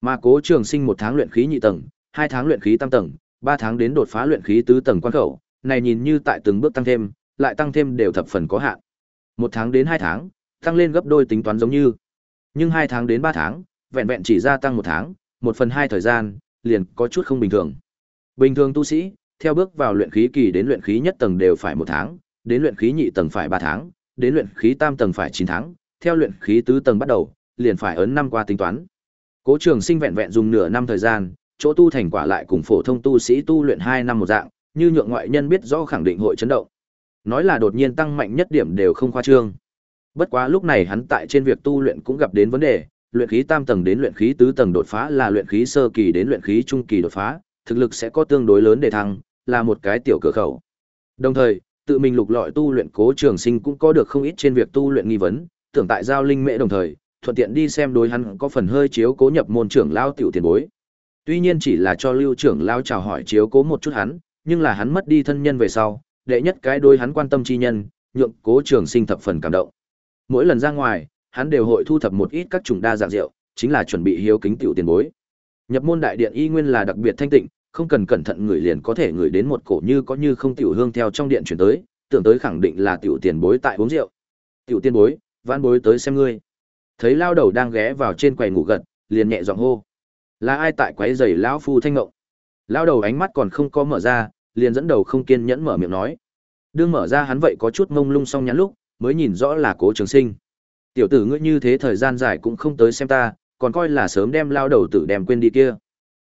Mà Cố Trường Sinh một tháng luyện khí nhị tầng, hai tháng luyện khí tam tầng, ba tháng đến đột phá luyện khí tứ tầng quan khẩu, này nhìn như tại từng bước tăng thêm, lại tăng thêm đều thập phần có hạn. Một tháng đến hai tháng, tăng lên gấp đôi tính toán giống như. Nhưng hai tháng đến ba tháng, vẹn vẹn chỉ gia tăng một tháng, một phần hai thời gian, liền có chút không bình thường. Bình thường tu sĩ, theo bước vào luyện khí kỳ đến luyện khí nhất tầng đều phải một tháng, đến luyện khí nhị tầng phải ba tháng, đến luyện khí tam tầng phải chín tháng, theo luyện khí tứ tầng bắt đầu, liền phải ấn năm qua tính toán. Cố Trường Sinh vẹn vẹn dùng nửa năm thời gian, chỗ tu thành quả lại cùng phổ thông tu sĩ tu luyện hai năm một dạng, như nhượng ngoại nhân biết rõ khẳng định hội chấn động. Nói là đột nhiên tăng mạnh nhất điểm đều không khoa trương. Bất quá lúc này hắn tại trên việc tu luyện cũng gặp đến vấn đề, luyện khí tam tầng đến luyện khí tứ tầng đột phá là luyện khí sơ kỳ đến luyện khí trung kỳ đột phá, thực lực sẽ có tương đối lớn để thăng, là một cái tiểu cửa khẩu. Đồng thời, tự mình lục lọi tu luyện Cố Trường Sinh cũng có được không ít trên việc tu luyện nghi vấn, tưởng tại giao linh Mẹ đồng thời, thuận tiện đi xem đối hắn có phần hơi chiếu cố nhập môn trưởng lao tiểu tiền bối. Tuy nhiên chỉ là cho Lưu trưởng lao chào hỏi chiếu cố một chút hắn, nhưng là hắn mất đi thân nhân về sau, đệ nhất cái đối hắn quan tâm chi nhân, nhượng Cố Trường Sinh thập phần cảm động. Mỗi lần ra ngoài, hắn đều hội thu thập một ít các chủng đa dạng rượu, chính là chuẩn bị hiếu kính tiểu tiền bối. Nhập môn đại điện y nguyên là đặc biệt thanh tịnh, không cần cẩn thận người liền có thể ngửi đến một cổ như có như không tiểu hương theo trong điện chuyển tới, tưởng tới khẳng định là tiểu tiền bối tại uống rượu. Tiểu tiền bối, vãn bối tới xem ngươi. Thấy lao đầu đang ghé vào trên quầy ngủ gật, liền nhẹ giọng hô. Là ai tại quấy giày lão phu thanh ngộng? Lao đầu ánh mắt còn không có mở ra, liền dẫn đầu không kiên nhẫn mở miệng nói. Đương mở ra hắn vậy có chút mông lung xong nhắn lúc, mới nhìn rõ là Cố Trường Sinh. Tiểu tử ngươi như thế thời gian dài cũng không tới xem ta, còn coi là sớm đem lao đầu tử đem quên đi kia.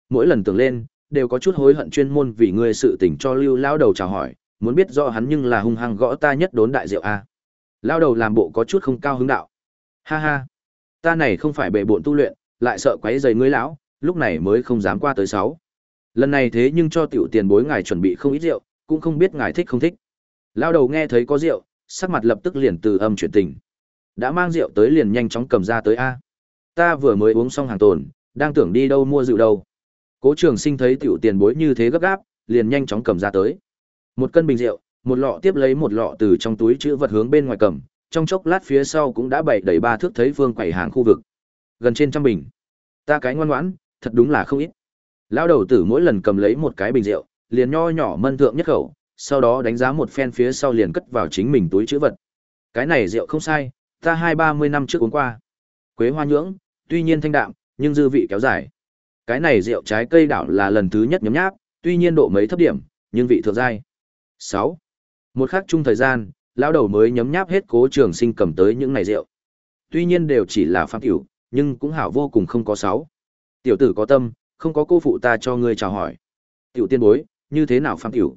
Mỗi lần tưởng lên, đều có chút hối hận chuyên môn vì ngươi sự tình cho lưu lao đầu chào hỏi, muốn biết rõ hắn nhưng là hung hăng gõ ta nhất đốn đại diệu a. Lao đầu làm bộ có chút không cao hứng đạo. Ha ha, ta này không phải bệ bộn tu luyện, lại sợ quấy dày ngươi lão, lúc này mới không dám qua tới sáu. Lần này thế nhưng cho tiểu tiền bối ngài chuẩn bị không ít rượu, cũng không biết ngài thích không thích. Lao đầu nghe thấy có rượu, sắc mặt lập tức liền từ âm chuyển tình. Đã mang rượu tới liền nhanh chóng cầm ra tới a. Ta vừa mới uống xong hàng tồn, đang tưởng đi đâu mua rượu đâu. Cố Trường Sinh thấy tiểu tiền bối như thế gấp gáp, liền nhanh chóng cầm ra tới. Một cân bình rượu, một lọ tiếp lấy một lọ từ trong túi chữ vật hướng bên ngoài cầm, trong chốc lát phía sau cũng đã bày đầy ba thước thấy phương quầy hàng khu vực. Gần trên trăm bình. Ta cái ngoan ngoãn, thật đúng là không ít. Lão đầu tử mỗi lần cầm lấy một cái bình rượu, liền nho nhỏ mân thượng nhất khẩu, sau đó đánh giá một phen phía sau liền cất vào chính mình túi chữ vật. Cái này rượu không sai, ta hai ba mươi năm trước uống qua. Quế hoa nhưỡng, tuy nhiên thanh đạm, nhưng dư vị kéo dài. Cái này rượu trái cây đảo là lần thứ nhất nhấm nháp, tuy nhiên độ mấy thấp điểm, nhưng vị thượng giai. sáu Một khắc chung thời gian, lão đầu mới nhấm nháp hết cố trường sinh cầm tới những này rượu. Tuy nhiên đều chỉ là phạm tiểu, nhưng cũng hảo vô cùng không có sáu. Tiểu tử có tâm, không có cô phụ ta cho ngươi chào hỏi. Tiểu tiên bối, như thế nào phạm tiểu?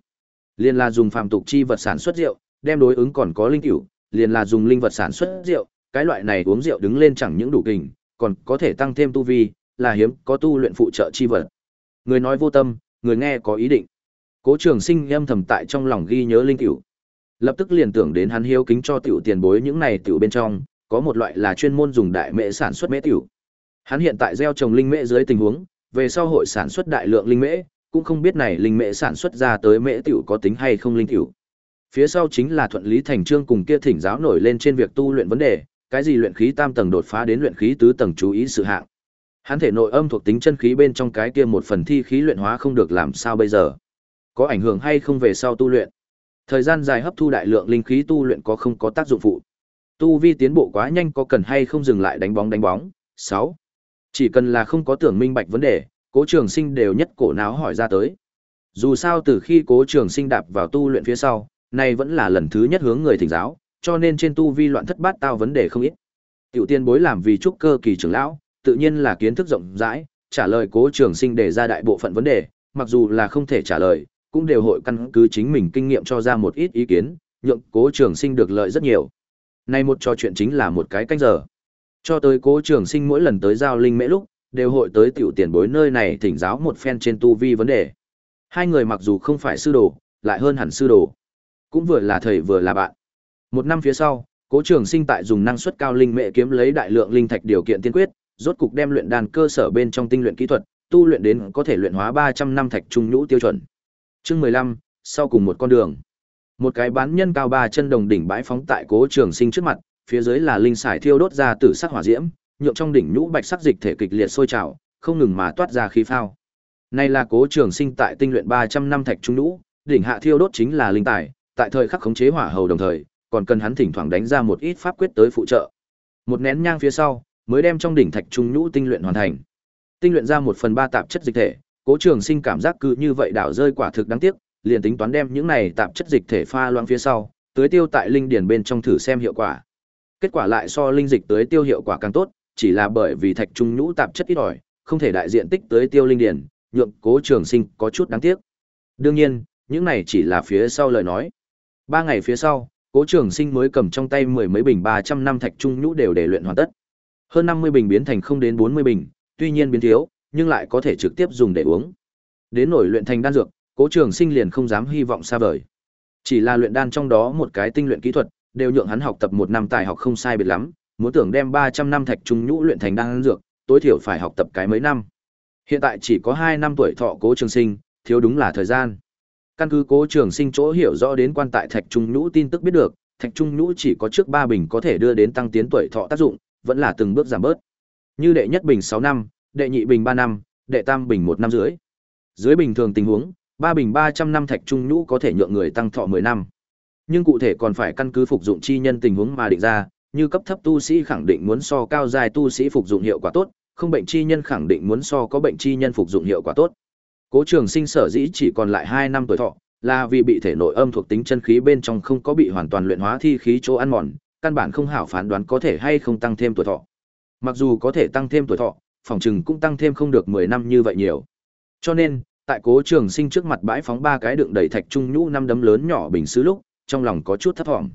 Liên là dùng phàm tục chi vật sản xuất rượu, đem đối ứng còn có linh tiểu, liền là dùng linh vật sản xuất rượu, cái loại này uống rượu đứng lên chẳng những đủ kình, còn có thể tăng thêm tu vi, là hiếm có tu luyện phụ trợ chi vật. Người nói vô tâm, người nghe có ý định. Cố Trường Sinh âm thầm tại trong lòng ghi nhớ linh cửu. Lập tức liền tưởng đến hắn hiếu kính cho tiểu tiền bối những này tiểu bên trong, có một loại là chuyên môn dùng đại mễ sản xuất mễ tiểu. Hắn hiện tại gieo trồng linh mễ dưới tình huống, về sau hội sản xuất đại lượng linh mễ, cũng không biết này linh mễ sản xuất ra tới mễ tiểu có tính hay không linh tiểu. Phía sau chính là thuận lý thành trương cùng kia thỉnh giáo nổi lên trên việc tu luyện vấn đề, cái gì luyện khí tam tầng đột phá đến luyện khí tứ tầng chú ý sự hạng. Hắn thể nội âm thuộc tính chân khí bên trong cái kia một phần thi khí luyện hóa không được làm sao bây giờ? Có ảnh hưởng hay không về sau tu luyện? Thời gian dài hấp thu đại lượng linh khí tu luyện có không có tác dụng phụ? Tu vi tiến bộ quá nhanh có cần hay không dừng lại đánh bóng đánh bóng? Sáu, Chỉ cần là không có tưởng minh bạch vấn đề, Cố Trường Sinh đều nhất cổ náo hỏi ra tới. Dù sao từ khi Cố Trường Sinh đạp vào tu luyện phía sau, này vẫn là lần thứ nhất hướng người thỉnh giáo, cho nên trên tu vi loạn thất bát tao vấn đề không ít. Tiểu tiên bối làm vì trúc cơ kỳ trưởng lão, tự nhiên là kiến thức rộng rãi, trả lời Cố Trường Sinh đề ra đại bộ phận vấn đề, mặc dù là không thể trả lời, cũng đều hội căn cứ chính mình kinh nghiệm cho ra một ít ý kiến, nhượng Cố Trường Sinh được lợi rất nhiều. Nay một trò chuyện chính là một cái canh giờ. Cho tới Cố Trường Sinh mỗi lần tới giao linh mễ lúc, đều hội tới tiểu tiền bối nơi này thỉnh giáo một phen trên tu vi vấn đề. Hai người mặc dù không phải sư đồ, lại hơn hẳn sư đồ. Cũng vừa là thầy vừa là bạn. Một năm phía sau, Cố Trường Sinh tại dùng năng suất cao linh mễ kiếm lấy đại lượng linh thạch điều kiện tiên quyết, rốt cục đem luyện đan cơ sở bên trong tinh luyện kỹ thuật, tu luyện đến có thể luyện hóa 300 năm thạch trung nhũ tiêu chuẩn. Chương 15, sau cùng một con đường. Một cái bán nhân cao ba chân đồng đỉnh bãi phóng tại Cố Trường Sinh trước mặt, phía dưới là linh sải thiêu đốt ra tử sắc hỏa diễm, nhượng trong đỉnh nhũ bạch sắc dịch thể kịch liệt sôi trào, không ngừng mà toát ra khí phao. Này là Cố Trường Sinh tại tinh luyện 300 năm thạch trung nhũ, đỉnh hạ thiêu đốt chính là linh tài, tại thời khắc khống chế hỏa hầu đồng thời, còn cần hắn thỉnh thoảng đánh ra một ít pháp quyết tới phụ trợ. Một nén nhang phía sau, mới đem trong đỉnh thạch trung nhũ tinh luyện hoàn thành. Tinh luyện ra một phần ba tạp chất dịch thể, Cố Trường Sinh cảm giác cứ như vậy đảo rơi quả thực đáng tiếc, liền tính toán đem những này tạp chất dịch thể pha loãng phía sau, tưới tiêu tại linh điển bên trong thử xem hiệu quả. Kết quả lại so linh dịch tưới tiêu hiệu quả càng tốt, chỉ là bởi vì thạch trung nhũ tạp chất ít ỏi, không thể đại diện tích tưới tiêu linh điển, nhượng Cố Trường Sinh có chút đáng tiếc. Đương nhiên, những này chỉ là phía sau lời nói. Ba ngày phía sau, Cố Trường Sinh mới cầm trong tay mười mấy bình 300 năm thạch trung nhũ đều để luyện hoàn tất. Hơn 50 bình biến thành không đến 40 bình, tuy nhiên biến thiếu, nhưng lại có thể trực tiếp dùng để uống. Đến nổi luyện thành đan dược, Cố Trường Sinh liền không dám hy vọng xa vời. Chỉ là luyện đan trong đó một cái tinh luyện kỹ thuật, đều nhượng hắn học tập một năm tài học không sai biệt lắm, muốn tưởng đem 300 năm thạch trung nhũ luyện thành đan dược, tối thiểu phải học tập cái mấy năm. Hiện tại chỉ có 2 năm tuổi thọ Cố Trường Sinh, thiếu đúng là thời gian. Căn cứ Cố Trường Sinh chỗ hiểu rõ đến quan tại thạch trung nhũ tin tức biết được, thạch trung nhũ chỉ có trước 3 bình có thể đưa đến tăng tiến tuổi thọ tác dụng, vẫn là từng bước giảm bớt. Như đệ nhất bình 6 năm, đệ nhị bình 3 năm, đệ tam bình 1 năm rưỡi. Dưới bình thường tình huống, ba bình 300 năm thạch trung nhũ có thể nhượng người tăng thọ 10 năm. Nhưng cụ thể còn phải căn cứ phục dụng chi nhân tình huống mà định ra, như cấp thấp tu sĩ khẳng định muốn so cao dài tu sĩ phục dụng hiệu quả tốt, không bệnh chi nhân khẳng định muốn so có bệnh chi nhân phục dụng hiệu quả tốt. Cố Trường Sinh sở dĩ chỉ còn lại 2 năm tuổi thọ, là vì bị thể nội âm thuộc tính chân khí bên trong không có bị hoàn toàn luyện hóa thi khí chỗ ăn mòn, căn bản không hảo phán đoán có thể hay không tăng thêm tuổi thọ. Mặc dù có thể tăng thêm tuổi thọ, phòng trừng cũng tăng thêm không được 10 năm như vậy nhiều. Cho nên, tại Cố Trường Sinh trước mặt bãi phóng ba cái đựng đầy thạch trung nhũ năm đấm lớn nhỏ bình sứ lúc, trong lòng có chút thất vọng.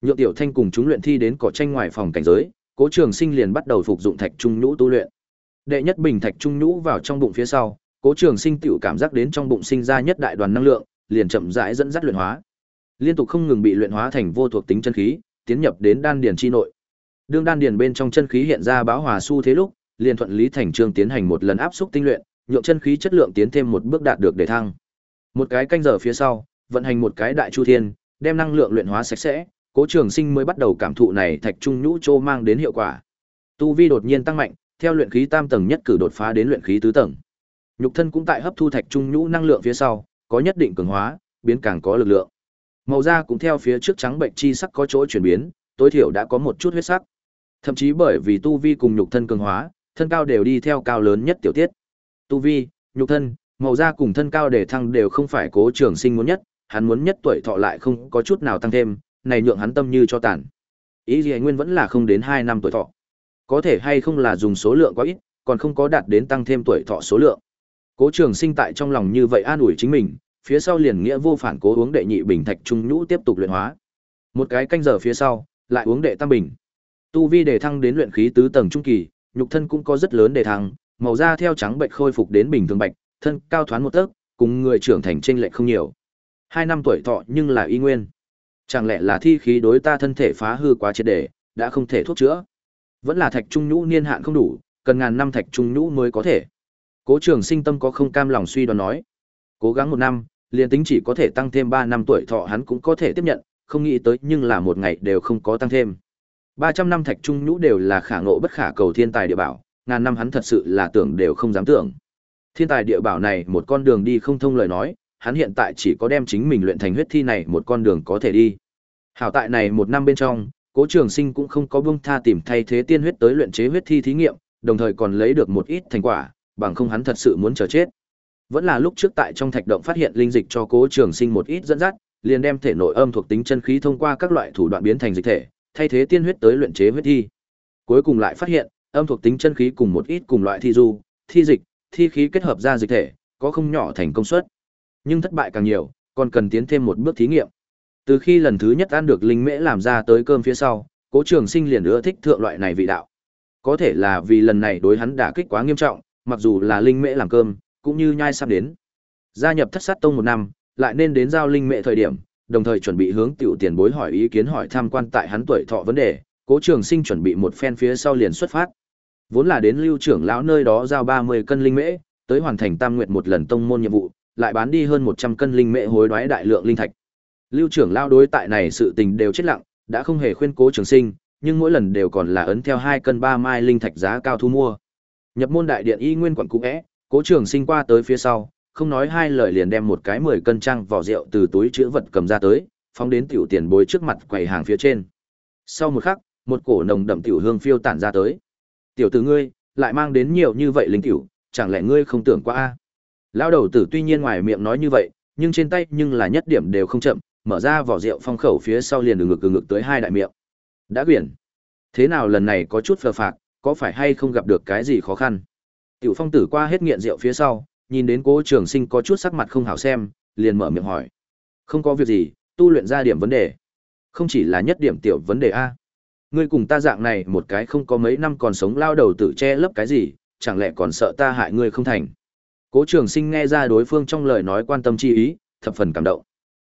Nhượng Tiểu Thanh cùng chúng luyện thi đến cỏ tranh ngoài phòng cảnh giới, Cố Trường Sinh liền bắt đầu phục dụng thạch trung nhũ tu luyện. Đệ nhất bình thạch trung nhũ vào trong bụng phía sau, Cố Trường Sinh tiểu cảm giác đến trong bụng sinh ra nhất đại đoàn năng lượng, liền chậm rãi dẫn dắt luyện hóa. Liên tục không ngừng bị luyện hóa thành vô thuộc tính chân khí, tiến nhập đến đan điền chi nội. Đương đan điền bên trong chân khí hiện ra bão hòa xu thế lúc, liền thuận lý thành trương tiến hành một lần áp xúc tinh luyện, nhượng chân khí chất lượng tiến thêm một bước đạt được để thăng. Một cái canh giờ phía sau, vận hành một cái đại chu thiên, đem năng lượng luyện hóa sạch sẽ, Cố Trường Sinh mới bắt đầu cảm thụ này thạch trung nhũ trô mang đến hiệu quả. Tu vi đột nhiên tăng mạnh, theo luyện khí tam tầng nhất cử đột phá đến luyện khí tứ tầng. Nhục thân cũng tại hấp thu thạch trung nhũ năng lượng phía sau, có nhất định cường hóa, biến càng có lực lượng. Màu da cũng theo phía trước trắng bệnh chi sắc có chỗ chuyển biến, tối thiểu đã có một chút huyết sắc. Thậm chí bởi vì tu vi cùng nhục thân cường hóa, thân cao đều đi theo cao lớn nhất tiểu tiết. Tu vi, nhục thân, màu da cùng thân cao để thăng đều không phải Cố Trường Sinh muốn nhất, hắn muốn nhất tuổi thọ lại không có chút nào tăng thêm, này nhượng hắn tâm như cho tàn. Ý gì nguyên vẫn là không đến 2 năm tuổi thọ. Có thể hay không là dùng số lượng quá ít, còn không có đạt đến tăng thêm tuổi thọ số lượng. Cố Trường Sinh tại trong lòng như vậy an ủi chính mình, phía sau liền nghĩa vô phản cố uống đệ nhị bình thạch trung nhũ tiếp tục luyện hóa. Một cái canh giờ phía sau, lại uống đệ tam bình. Tu vi để thăng đến luyện khí tứ tầng trung kỳ, nhục thân cũng có rất lớn đề thăng, màu da theo trắng bệnh khôi phục đến bình thường bạch, thân cao thoáng một tấc, cùng người trưởng thành chênh lệch không nhiều. Hai năm tuổi thọ nhưng là y nguyên. Chẳng lẽ là thi khí đối ta thân thể phá hư quá triệt để, đã không thể thuốc chữa? Vẫn là thạch trung nhũ niên hạn không đủ, cần ngàn năm thạch trung nhũ mới có thể. Cố Trường Sinh tâm có không cam lòng suy đoán nói, cố gắng một năm, liền tính chỉ có thể tăng thêm 3 năm tuổi thọ hắn cũng có thể tiếp nhận, không nghĩ tới nhưng là một ngày đều không có tăng thêm. 300 năm thạch trung nhũ đều là khả ngộ bất khả cầu thiên tài địa bảo, ngàn năm hắn thật sự là tưởng đều không dám tưởng. Thiên tài địa bảo này một con đường đi không thông lời nói, hắn hiện tại chỉ có đem chính mình luyện thành huyết thi này một con đường có thể đi. Hảo tại này một năm bên trong, Cố Trường Sinh cũng không có buông tha tìm thay thế tiên huyết tới luyện chế huyết thi thí nghiệm, đồng thời còn lấy được một ít thành quả, bằng không hắn thật sự muốn chờ chết. Vẫn là lúc trước tại trong thạch động phát hiện linh dịch cho Cố Trường Sinh một ít dẫn dắt, liền đem thể nội âm thuộc tính chân khí thông qua các loại thủ đoạn biến thành dịch thể, thay thế tiên huyết tới luyện chế huyết thi. Cuối cùng lại phát hiện, âm thuộc tính chân khí cùng một ít cùng loại thi du, thi dịch, thi khí kết hợp ra dịch thể, có không nhỏ thành công suất. Nhưng thất bại càng nhiều, còn cần tiến thêm một bước thí nghiệm. Từ khi lần thứ nhất ăn được linh mễ làm ra tới cơm phía sau, Cố Trường Sinh liền ưa thích thượng loại này vị đạo. Có thể là vì lần này đối hắn đả kích quá nghiêm trọng, mặc dù là linh mễ làm cơm, cũng như nhai sắp đến. Gia nhập thất sát tông một năm, lại nên đến giao linh mễ thời điểm, đồng thời chuẩn bị hướng tiểu tiền bối hỏi ý kiến hỏi tham quan tại hắn tuổi thọ vấn đề, Cố Trường Sinh chuẩn bị một phen phía sau liền xuất phát. Vốn là đến Lưu trưởng lão nơi đó giao 30 cân linh mễ, tới hoàn thành tam nguyệt một lần tông môn nhiệm vụ, lại bán đi hơn 100 cân linh mễ hối đoái đại lượng linh thạch. Lưu trưởng lão đối tại này sự tình đều chết lặng, đã không hề khuyên Cố Trường Sinh, nhưng mỗi lần đều còn là ấn theo hai cân ba mai linh thạch giá cao thu mua. Nhập môn đại điện y nguyên quận cũ é, Cố Trường Sinh qua tới phía sau, không nói hai lời liền đem một cái mười cân trang vỏ rượu từ túi chứa vật cầm ra tới, phóng đến tiểu tiền bối trước mặt quầy hàng phía trên. Sau một khắc, một cổ nồng đậm tiểu hương phiêu tản ra tới. "Tiểu tử ngươi, lại mang đến nhiều như vậy linh tiểu, chẳng lẽ ngươi không tưởng qua a?" Lão đầu tử tuy nhiên ngoài miệng nói như vậy, nhưng trên tay nhưng là nhất điểm đều không chậm, mở ra vỏ rượu phong khẩu phía sau liền ngực ngực ngực tới hai đại miệng. Đã quyển. Thế nào lần này có chút phờ phạc, có phải hay không gặp được cái gì khó khăn? Tiểu phong tử qua hết nghiện rượu phía sau, nhìn đến cố trường sinh có chút sắc mặt không hảo xem, liền mở miệng hỏi. Không có việc gì, tu luyện ra điểm vấn đề. Không chỉ là nhất điểm tiểu vấn đề A. Ngươi cùng ta dạng này một cái không có mấy năm còn sống lao đầu tự che lấp cái gì, chẳng lẽ còn sợ ta hại ngươi không thành. Cố trường sinh nghe ra đối phương trong lời nói quan tâm chi ý, thập phần cảm động.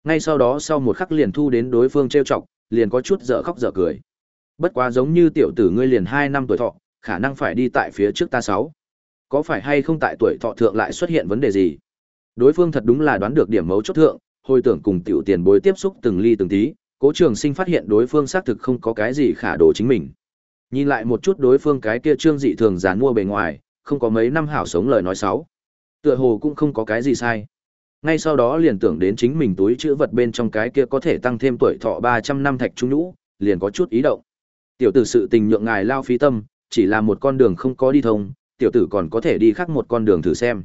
Ngay sau đó sau một khắc liền thu đến đối phương trêu chọc, liền có chút dở khóc dở cười. Bất quá giống như tiểu tử ngươi liền hai năm tuổi thọ, khả năng phải đi tại phía trước ta sáu. Có phải hay không tại tuổi thọ thượng lại xuất hiện vấn đề gì? Đối phương thật đúng là đoán được điểm mấu chốt thượng, hồi tưởng cùng tiểu tiền bối tiếp xúc từng ly từng tí, Cố Trường Sinh phát hiện đối phương xác thực không có cái gì khả đồ chính mình. Nhìn lại một chút đối phương cái kia trương dị thường dán mua bề ngoài, không có mấy năm hảo sống lời nói xấu. Tựa hồ cũng không có cái gì sai. Ngay sau đó liền tưởng đến chính mình túi chữ vật bên trong cái kia có thể tăng thêm tuổi thọ 300 năm thạch trung nhũ, liền có chút ý động. Tiểu tử sự tình nhượng ngài lao phí tâm, chỉ là một con đường không có đi thông, tiểu tử còn có thể đi khác một con đường thử xem.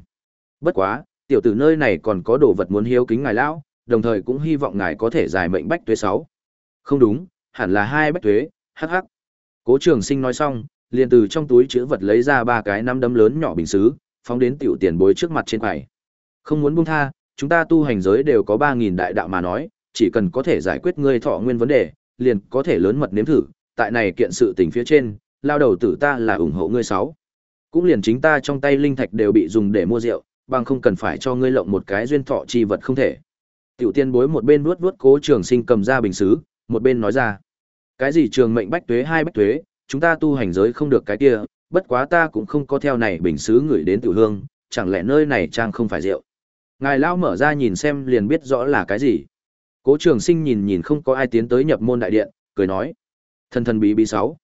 Bất quá, tiểu tử nơi này còn có đồ vật muốn hiếu kính ngài lão, đồng thời cũng hy vọng ngài có thể giải mệnh bách tuế 6. Không đúng, hẳn là hai bách tuế, hắc hắc. Cố Trường Sinh nói xong, liền từ trong túi chứa vật lấy ra ba cái năm đấm lớn nhỏ bình sứ, phóng đến tiểu tiền bối trước mặt trên quầy. Không muốn buông tha, chúng ta tu hành giới đều có 3000 đại đạo mà nói, chỉ cần có thể giải quyết ngươi thọ nguyên vấn đề, liền có thể lớn mật nếm thử, tại này kiện sự tình phía trên, lao đầu tử ta là ủng hộ ngươi sáu. Cũng liền chính ta trong tay linh thạch đều bị dùng để mua rượu, bằng không cần phải cho ngươi lộng một cái duyên thọ chi vật không thể. Tiểu tiên bối một bên vuốt vuốt cố trường sinh cầm ra bình xứ, một bên nói ra. Cái gì trường mệnh bách tuế hai bách tuế, chúng ta tu hành giới không được cái kia, bất quá ta cũng không có theo này bình xứ gửi đến tiểu hương, chẳng lẽ nơi này trang không phải rượu. Ngài lao mở ra nhìn xem liền biết rõ là cái gì. Cố trường sinh nhìn nhìn không có ai tiến tới nhập môn đại điện, cười nói. Thần thần bí bí sáu.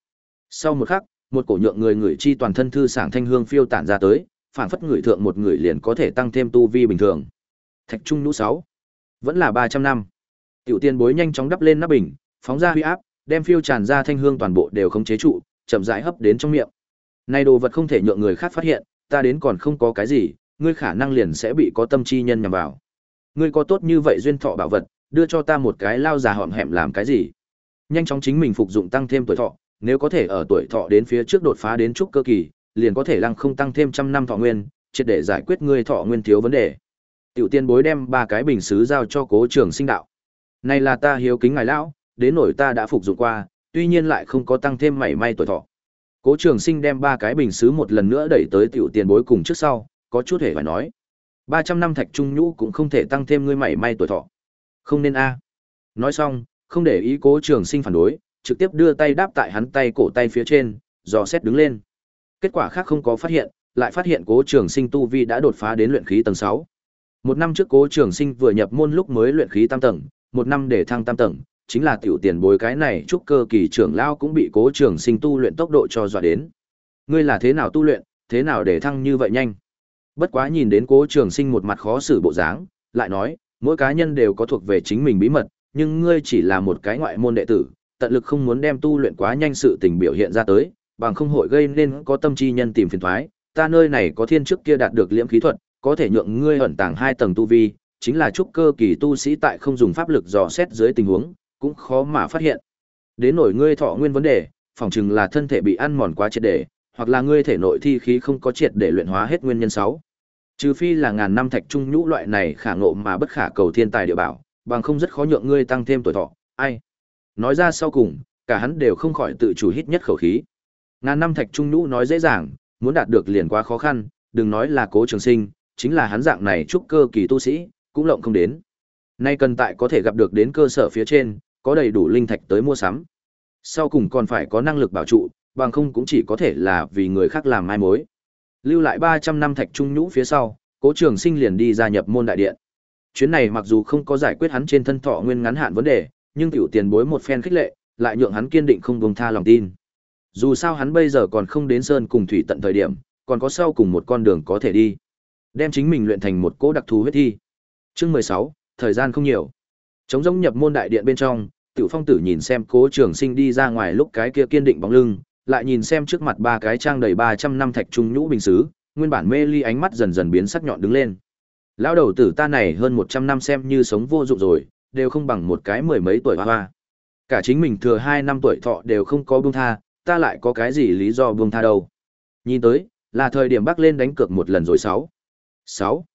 Sau một khắc, một cổ nhượng người người chi toàn thân thư sảng thanh hương phiêu tản ra tới, phản phất người thượng một người liền có thể tăng thêm tu vi bình thường. Thạch trung nhũ sáu, vẫn là 300 năm. Tiểu tiên bối nhanh chóng đắp lên nắp bình, phóng ra huy áp, đem phiêu tràn ra thanh hương toàn bộ đều không chế trụ, chậm rãi hấp đến trong miệng. Này đồ vật không thể nhượng người khác phát hiện, ta đến còn không có cái gì, ngươi khả năng liền sẽ bị có tâm chi nhân nhằm vào. Ngươi có tốt như vậy duyên thọ bảo vật, đưa cho ta một cái lao già họm hẹm làm cái gì? Nhanh chóng chính mình phục dụng tăng thêm tuổi thọ, nếu có thể ở tuổi thọ đến phía trước đột phá đến trúc cơ kỳ, liền có thể lăng không tăng thêm trăm năm thọ nguyên, triệt để giải quyết ngươi thọ nguyên thiếu vấn đề. Tiểu tiên bối đem ba cái bình sứ giao cho Cố Trường Sinh đạo. Này là ta hiếu kính ngài lão, đến nổi ta đã phục dụng qua, tuy nhiên lại không có tăng thêm mảy may tuổi thọ. Cố Trường Sinh đem ba cái bình sứ một lần nữa đẩy tới tiểu tiền bối cùng trước sau, có chút hề phải nói. 300 năm thạch trung nhũ cũng không thể tăng thêm ngươi mảy may tuổi thọ. Không nên a. Nói xong, không để ý Cố Trường Sinh phản đối, trực tiếp đưa tay đáp tại hắn tay cổ tay phía trên, dò xét đứng lên. Kết quả khác không có phát hiện, lại phát hiện Cố Trường Sinh tu vi đã đột phá đến luyện khí tầng 6. Một năm trước Cố Trường Sinh vừa nhập môn lúc mới luyện khí tam tầng, một năm để thăng tam tầng, chính là tiểu tiền bối cái này trúc cơ kỳ trưởng lao cũng bị Cố Trường Sinh tu luyện tốc độ cho dọa đến. Ngươi là thế nào tu luyện, thế nào để thăng như vậy nhanh? Bất quá nhìn đến Cố Trường Sinh một mặt khó xử bộ dáng, lại nói, mỗi cá nhân đều có thuộc về chính mình bí mật, nhưng ngươi chỉ là một cái ngoại môn đệ tử, tận lực không muốn đem tu luyện quá nhanh sự tình biểu hiện ra tới, bằng không hội gây nên có tâm chi nhân tìm phiền toái. Ta nơi này có thiên trước kia đạt được liễm khí thuật, có thể nhượng ngươi ẩn tàng hai tầng tu vi, chính là trúc cơ kỳ tu sĩ tại không dùng pháp lực dò xét dưới tình huống, cũng khó mà phát hiện. Đến nổi ngươi thọ nguyên vấn đề, phỏng chừng là thân thể bị ăn mòn quá triệt để, hoặc là ngươi thể nội thi khí không có triệt để luyện hóa hết nguyên nhân sáu. Trừ phi là ngàn năm thạch trung nhũ loại này khả ngộ mà bất khả cầu thiên tài địa bảo, bằng không rất khó nhượng ngươi tăng thêm tuổi thọ. Ai? Nói ra sau cùng, cả hắn đều không khỏi tự chủ hít nhất khẩu khí. Ngàn năm thạch trung nhũ nói dễ dàng, muốn đạt được liền quá khó khăn, đừng nói là cố trường sinh, chính là hắn dạng này trúc cơ kỳ tu sĩ, cũng lộng không đến. Nay cần tại có thể gặp được đến cơ sở phía trên, có đầy đủ linh thạch tới mua sắm. Sau cùng còn phải có năng lực bảo trụ, bằng không cũng chỉ có thể là vì người khác làm mai mối. Lưu lại 300 năm thạch trung nhũ phía sau, Cố Trường Sinh liền đi gia nhập môn đại điện. Chuyến này mặc dù không có giải quyết hắn trên thân thọ nguyên ngắn hạn vấn đề, nhưng tiểu tiền bối một phen khích lệ, lại nhượng hắn kiên định không buông tha lòng tin. Dù sao hắn bây giờ còn không đến sơn cùng thủy tận thời điểm, còn có sau cùng một con đường có thể đi. Đem chính mình luyện thành một cỗ đặc thù huyết thi. Chương mười sáu thời gian không nhiều. Trống rỗng nhập môn đại điện bên trong, Tiểu Phong Tử nhìn xem Cố Trường Sinh đi ra ngoài lúc cái kia kiên định bóng lưng, lại nhìn xem trước mặt ba cái trang đầy ba trăm năm thạch trung nhũ bình sứ, nguyên bản mê ly ánh mắt dần dần biến sắc nhọn đứng lên. Lão đầu tử ta này hơn một trăm năm xem như sống vô dụng rồi, đều không bằng một cái mười mấy tuổi hoa hoa. Cả chính mình thừa hai năm tuổi thọ đều không có buông tha, ta lại có cái gì lý do buông tha đâu. Nhìn tới, là thời điểm bắc lên đánh cược một lần rồi sáu. Sáu.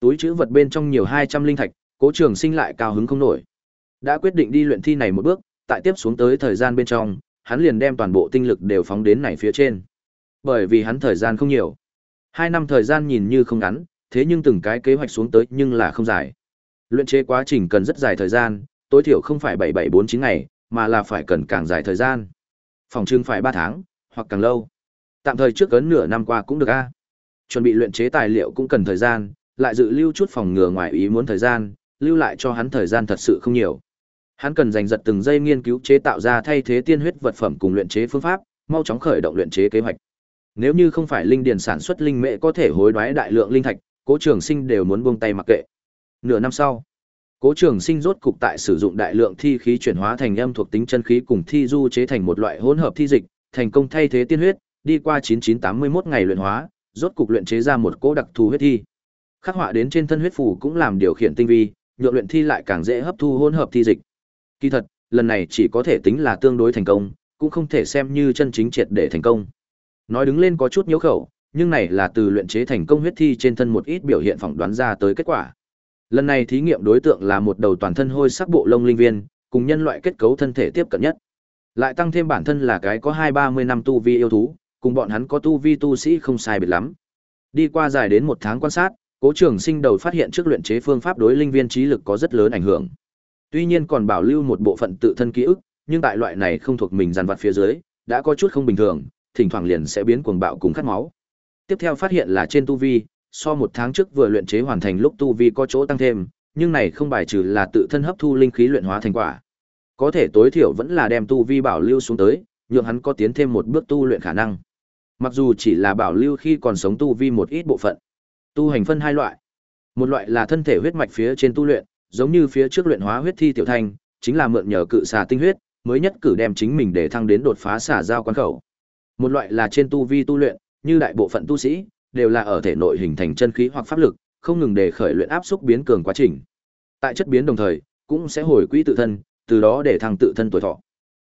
Túi chữ vật bên trong nhiều hai trăm linh thạch, Cố Trường Sinh lại cao hứng không nổi. Đã quyết định đi luyện thi này một bước, tại tiếp xuống tới thời gian bên trong, hắn liền đem toàn bộ tinh lực đều phóng đến này phía trên. Bởi vì hắn thời gian không nhiều. Hai năm thời gian nhìn như không ngắn, thế nhưng từng cái kế hoạch xuống tới nhưng là không dài. Luyện chế quá trình cần rất dài thời gian, tối thiểu không phải bảy bảy bốn chín ngày, mà là phải cần càng dài thời gian. Phòng trưng phải ba tháng, hoặc càng lâu. Tạm thời trước cấn nửa năm qua cũng được a. Chuẩn bị luyện chế tài liệu cũng cần thời gian, lại dự lưu chút phòng ngừa ngoài ý muốn thời gian, lưu lại cho hắn thời gian thật sự không nhiều. Hắn cần dành giật từng giây nghiên cứu chế tạo ra thay thế tiên huyết vật phẩm cùng luyện chế phương pháp, mau chóng khởi động luyện chế kế hoạch. Nếu như không phải linh điền sản xuất linh mễ có thể hối đoái đại lượng linh thạch, Cố Trường Sinh đều muốn buông tay mặc kệ. Nửa năm sau, Cố Trường Sinh rốt cục tại sử dụng đại lượng thi khí chuyển hóa thành âm thuộc tính chân khí cùng thi du chế thành một loại hỗn hợp thi dịch, thành công thay thế tiên huyết, đi qua 9981 ngày luyện hóa, rốt cục luyện chế ra một cỗ đặc thù huyết thi. Khắc họa đến trên thân huyết phù cũng làm điều khiển tinh vi, nhượng luyện thi lại càng dễ hấp thu hỗn hợp thi dịch. Kỳ thật, lần này chỉ có thể tính là tương đối thành công, cũng không thể xem như chân chính triệt để thành công. Nói đứng lên có chút nhiễu khẩu, nhưng này là từ luyện chế thành công huyết thi trên thân một ít biểu hiện phỏng đoán ra tới kết quả. Lần này thí nghiệm đối tượng là một đầu toàn thân hôi sắc bộ lông linh viên, cùng nhân loại kết cấu thân thể tiếp cận nhất. Lại tăng thêm bản thân là cái có hai ba mươi năm tu vi yêu thú, cùng bọn hắn có tu vi tu sĩ không sai biệt lắm. Đi qua dài đến một tháng quan sát, Cố Trường Sinh đầu phát hiện trước luyện chế phương pháp đối linh viên trí lực có rất lớn ảnh hưởng. Tuy nhiên còn bảo lưu một bộ phận tự thân ký ức, nhưng tại loại này không thuộc mình dàn vặt phía dưới, đã có chút không bình thường, thỉnh thoảng liền sẽ biến cuồng bạo cùng khát máu. Tiếp theo phát hiện là trên tu vi, so một tháng trước vừa luyện chế hoàn thành lúc tu vi có chỗ tăng thêm, nhưng này không bài trừ là tự thân hấp thu linh khí luyện hóa thành quả. Có thể tối thiểu vẫn là đem tu vi bảo lưu xuống tới, nhượng hắn có tiến thêm một bước tu luyện khả năng. Mặc dù chỉ là bảo lưu khi còn sống tu vi một ít bộ phận. Tu hành phân hai loại. Một loại là thân thể huyết mạch phía trên tu luyện, giống như phía trước luyện hóa huyết thi tiểu thành chính là mượn nhờ cự xà tinh huyết, mới nhất cử đem chính mình để thăng đến đột phá xả giao quan khẩu. Một loại là trên tu vi tu luyện, như đại bộ phận tu sĩ, đều là ở thể nội hình thành chân khí hoặc pháp lực, không ngừng để khởi luyện áp xúc biến cường quá trình. Tại chất biến đồng thời, cũng sẽ hồi quỹ tự thân, từ đó để thăng tự thân tuổi thọ.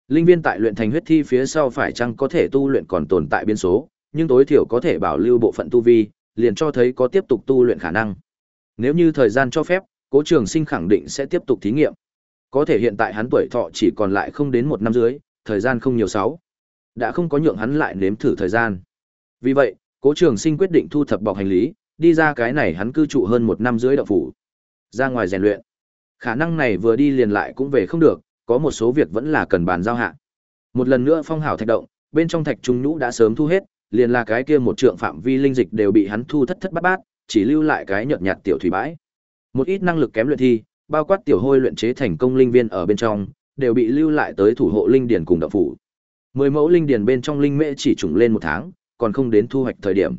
Linh viên tại luyện thành huyết thi phía sau phải chăng có thể tu luyện còn tồn tại biến số, nhưng tối thiểu có thể bảo lưu bộ phận tu vi, liền cho thấy có tiếp tục tu luyện khả năng. Nếu như thời gian cho phép, Cố Trường Sinh khẳng định sẽ tiếp tục thí nghiệm. Có thể hiện tại hắn tuổi thọ chỉ còn lại không đến một năm dưới, thời gian không nhiều sáu. Đã không có nhượng hắn lại nếm thử thời gian. Vì vậy, Cố Trường Sinh quyết định thu thập bọc hành lý, đi ra cái này hắn cư trụ hơn một năm dưới động phủ. Ra ngoài rèn luyện. Khả năng này vừa đi liền lại cũng về không được, có một số việc vẫn là cần bàn giao hạ. Một lần nữa phong hảo thạch động, bên trong thạch trung nhũ đã sớm thu hết, liền là cái kia một trượng phạm vi linh dịch đều bị hắn thu thất thất bát bát, chỉ lưu lại cái nhợt nhạt tiểu thủy bãi. Một ít năng lực kém luyện thi, bao quát tiểu hôi luyện chế thành công linh viên ở bên trong, đều bị lưu lại tới thủ hộ linh điển cùng động phủ. Mười mẫu linh điển bên trong linh mễ chỉ trùng lên một tháng, còn không đến thu hoạch thời điểm.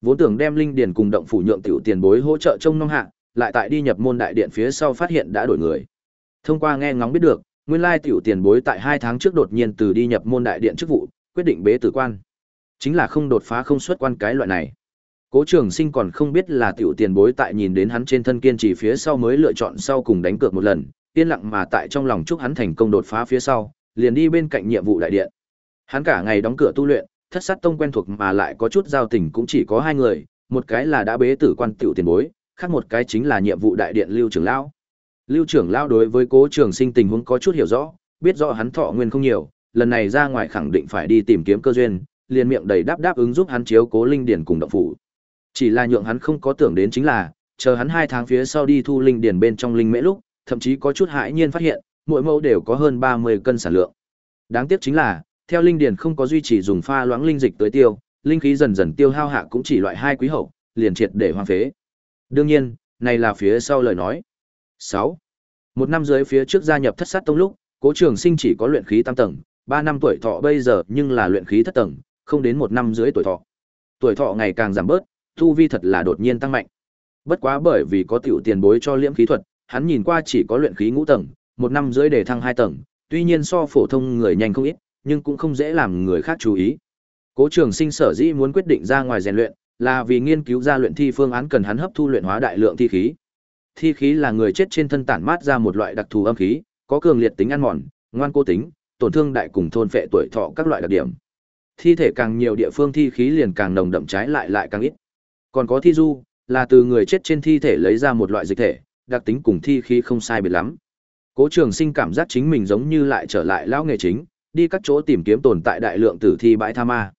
Vốn tưởng đem linh điển cùng động phủ nhượng tiểu tiền bối hỗ trợ trông nom hạ, lại tại đi nhập môn đại điện phía sau phát hiện đã đổi người. Thông qua nghe ngóng biết được, nguyên lai tiểu tiền bối tại hai tháng trước đột nhiên từ đi nhập môn đại điện chức vụ, quyết định bế tử quan. Chính là không đột phá không xuất quan cái loại này. Cố Trường Sinh còn không biết là tiểu tiền bối tại nhìn đến hắn trên thân kiên trì phía sau mới lựa chọn sau cùng đánh cược một lần, yên lặng mà tại trong lòng chúc hắn thành công đột phá phía sau, liền đi bên cạnh nhiệm vụ đại điện. Hắn cả ngày đóng cửa tu luyện, thất sát tông quen thuộc mà lại có chút giao tình cũng chỉ có hai người, một cái là đã bế tử quan tiểu tiền bối, khác một cái chính là nhiệm vụ đại điện Lưu trưởng lão. Lưu trưởng lão đối với Cố Trường Sinh tình huống có chút hiểu rõ, biết rõ hắn thọ nguyên không nhiều, lần này ra ngoài khẳng định phải đi tìm kiếm cơ duyên, liền miệng đầy đáp đáp ứng giúp hắn chiếu cố linh điển cùng động phủ. Chỉ là nhượng hắn không có tưởng đến chính là, chờ hắn hai tháng phía sau đi thu linh điển bên trong linh mễ lúc, thậm chí có chút hãi nhiên phát hiện, mỗi mẫu đều có hơn 30 cân sản lượng. Đáng tiếc chính là, theo linh điển không có duy trì dùng pha loãng linh dịch tới tiêu, linh khí dần dần tiêu hao hạ cũng chỉ loại hai quý hậu, liền triệt để hoang phế. Đương nhiên, này là phía sau lời nói. 6. Một năm dưới phía trước gia nhập thất sát tông lúc, Cố Trường Sinh chỉ có luyện khí tam tầng, 3 năm tuổi thọ bây giờ nhưng là luyện khí thất tầng, không đến một năm dưới tuổi thọ. Tuổi thọ ngày càng giảm bớt, tu vi thật là đột nhiên tăng mạnh. Bất quá bởi vì có tiểu tiền bối cho liễm khí thuật, hắn nhìn qua chỉ có luyện khí ngũ tầng, một năm dưới để thăng hai tầng, tuy nhiên so phổ thông người nhanh không ít, nhưng cũng không dễ làm người khác chú ý. Cố Trường Sinh sở dĩ muốn quyết định ra ngoài rèn luyện, là vì nghiên cứu ra luyện thi phương án cần hắn hấp thu luyện hóa đại lượng thi khí. Thi khí là người chết trên thân tản mát ra một loại đặc thù âm khí, có cường liệt tính ăn mòn, ngoan cố tính, tổn thương đại cùng thôn phệ tuổi thọ các loại đặc điểm. Thi thể càng nhiều địa phương thi khí liền càng nồng đậm trái lại lại càng ít. Còn có thi du, là từ người chết trên thi thể lấy ra một loại dịch thể, đặc tính cùng thi khí không sai biệt lắm. Cố Trường Sinh cảm giác chính mình giống như lại trở lại lão nghề chính, đi các chỗ tìm kiếm tồn tại đại lượng tử thi bãi tha ma.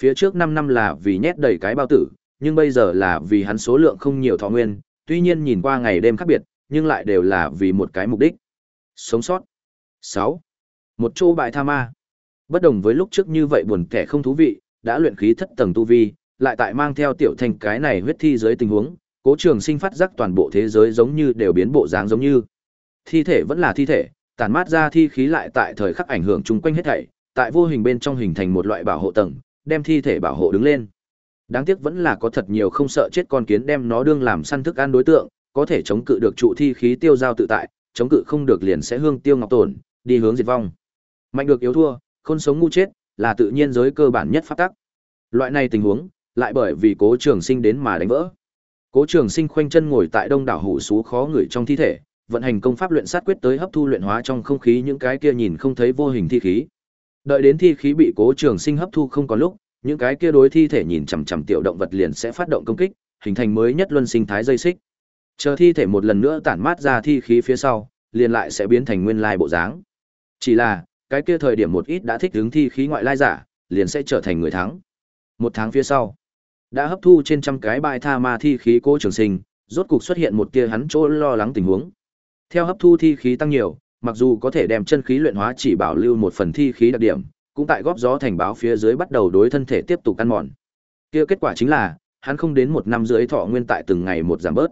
Phía trước 5 năm là vì nhét đầy cái bao tử, nhưng bây giờ là vì hắn số lượng không nhiều thọ nguyên, tuy nhiên nhìn qua ngày đêm khác biệt, nhưng lại đều là vì một cái mục đích. Sống sót. 6. Một chỗ bãi tha ma. Bất đồng với lúc trước như vậy buồn kẻ không thú vị, đã luyện khí thất tầng tu vi, lại tại mang theo tiểu thành cái này huyết thi dưới tình huống, Cố Trường Sinh phát giác toàn bộ thế giới giống như đều biến bộ dáng giống như. Thi thể vẫn là thi thể, tản mát ra thi khí lại tại thời khắc ảnh hưởng chung quanh hết thảy, tại vô hình bên trong hình thành một loại bảo hộ tầng, đem thi thể bảo hộ đứng lên. Đáng tiếc vẫn là có thật nhiều không sợ chết con kiến đem nó đương làm săn thức ăn đối tượng, có thể chống cự được trụ thi khí tiêu giao tự tại, chống cự không được liền sẽ hương tiêu ngọc tổn, đi hướng diệt vong. Mạnh được yếu thua, khôn sống ngu chết, là tự nhiên giới cơ bản nhất pháp tắc. Loại này tình huống, lại bởi vì Cố Trường Sinh đến mà đánh vỡ. Cố Trường Sinh khoanh chân ngồi tại đông đảo hủ sú khó người trong thi thể, vận hành công pháp luyện sát quyết tới hấp thu luyện hóa trong không khí những cái kia nhìn không thấy vô hình thi khí. Đợi đến thi khí bị Cố Trường Sinh hấp thu không có lúc, những cái kia đối thi thể nhìn chằm chằm tiểu động vật liền sẽ phát động công kích, hình thành mới nhất luân sinh thái dây xích. Chờ thi thể một lần nữa tản mát ra thi khí phía sau, liền lại sẽ biến thành nguyên lai bộ dáng. Chỉ là, cái kia thời điểm một ít đã thích ứng thi khí ngoại lai giả, liền sẽ trở thành người thắng. Một tháng phía sau, đã hấp thu trên trăm cái bài tha ma thi khí cố trường sinh, rốt cục xuất hiện một tia hắn chỗ lo lắng tình huống. Theo hấp thu thi khí tăng nhiều, mặc dù có thể đem chân khí luyện hóa chỉ bảo lưu một phần thi khí đặc điểm, cũng tại góp gió thành báo phía dưới bắt đầu đối thân thể tiếp tục ăn mòn. Kia kết quả chính là, hắn không đến một năm rưỡi thọ nguyên tại từng ngày một giảm bớt.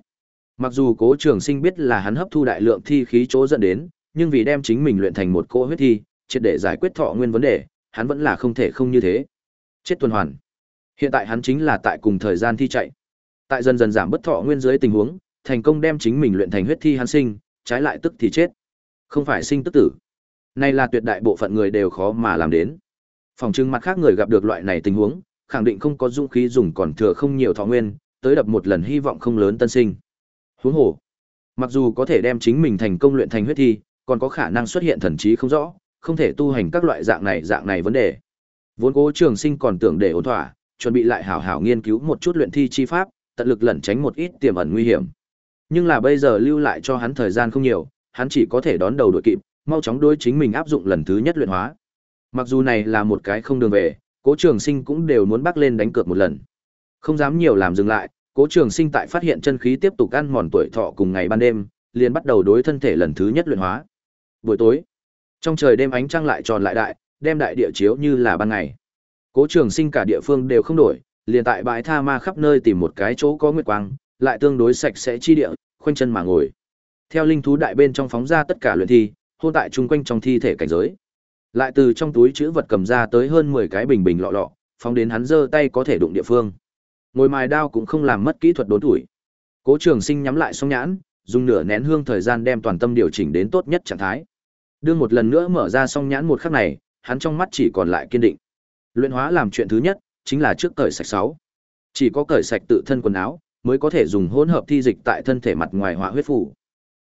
Mặc dù Cố Trường Sinh biết là hắn hấp thu đại lượng thi khí chỗ dẫn đến, nhưng vì đem chính mình luyện thành một cỗ huyết thi, triệt để giải quyết thọ nguyên vấn đề, hắn vẫn là không thể không như thế. Chết tuần hoàn. Hiện tại hắn chính là tại cùng thời gian thi chạy. Tại dần dần giảm bất thọ nguyên dưới tình huống, thành công đem chính mình luyện thành huyết thi hắn sinh, trái lại tức thì chết. Không phải sinh tức tử. Này là tuyệt đại bộ phận người đều khó mà làm đến. Phòng trưng mặt khác người gặp được loại này tình huống, khẳng định không có dũng khí dùng còn thừa không nhiều thọ nguyên, tới đập một lần hy vọng không lớn tân sinh. Huống hồ, mặc dù có thể đem chính mình thành công luyện thành huyết thi, còn có khả năng xuất hiện thần trí không rõ, không thể tu hành các loại dạng này dạng này vấn đề. Vốn Cố Trường Sinh còn tưởng để ổn thỏa, chuẩn bị lại hảo hảo nghiên cứu một chút luyện thi chi pháp, tận lực lẩn tránh một ít tiềm ẩn nguy hiểm. Nhưng là bây giờ lưu lại cho hắn thời gian không nhiều, hắn chỉ có thể đón đầu đội kịp, mau chóng đối chính mình áp dụng lần thứ nhất luyện hóa. Mặc dù này là một cái không đường về, Cố Trường Sinh cũng đều muốn bắt lên đánh cược một lần. Không dám nhiều làm dừng lại, Cố Trường Sinh tại phát hiện chân khí tiếp tục ăn mòn tuổi thọ cùng ngày ban đêm, liền bắt đầu đối thân thể lần thứ nhất luyện hóa. Buổi tối, trong trời đêm ánh trăng lại tròn lại đại, đem đại địa chiếu như là ban ngày. Cố Trường Sinh cả địa phương đều không đổi, liền tại bãi tha ma khắp nơi tìm một cái chỗ có nguyệt quang, lại tương đối sạch sẽ chi địa, khoanh chân mà ngồi. Theo linh thú đại bên trong phóng ra tất cả luyện thi, hôn tại chung quanh trong thi thể cảnh giới. Lại từ trong túi chữ vật cầm ra tới hơn 10 cái bình bình lọ lọ, phóng đến hắn giơ tay có thể đụng địa phương. Ngồi mài đao cũng không làm mất kỹ thuật đốn tuổi. Cố Trường Sinh nhắm lại song nhãn, dùng nửa nén hương thời gian đem toàn tâm điều chỉnh đến tốt nhất trạng thái. Đương một lần nữa mở ra song nhãn một khắc này, hắn trong mắt chỉ còn lại kiên định. Luyện hóa làm chuyện thứ nhất, chính là trước cởi sạch sáu. Chỉ có cởi sạch tự thân quần áo, mới có thể dùng hỗn hợp thi dịch tại thân thể mặt ngoài họa huyết phủ.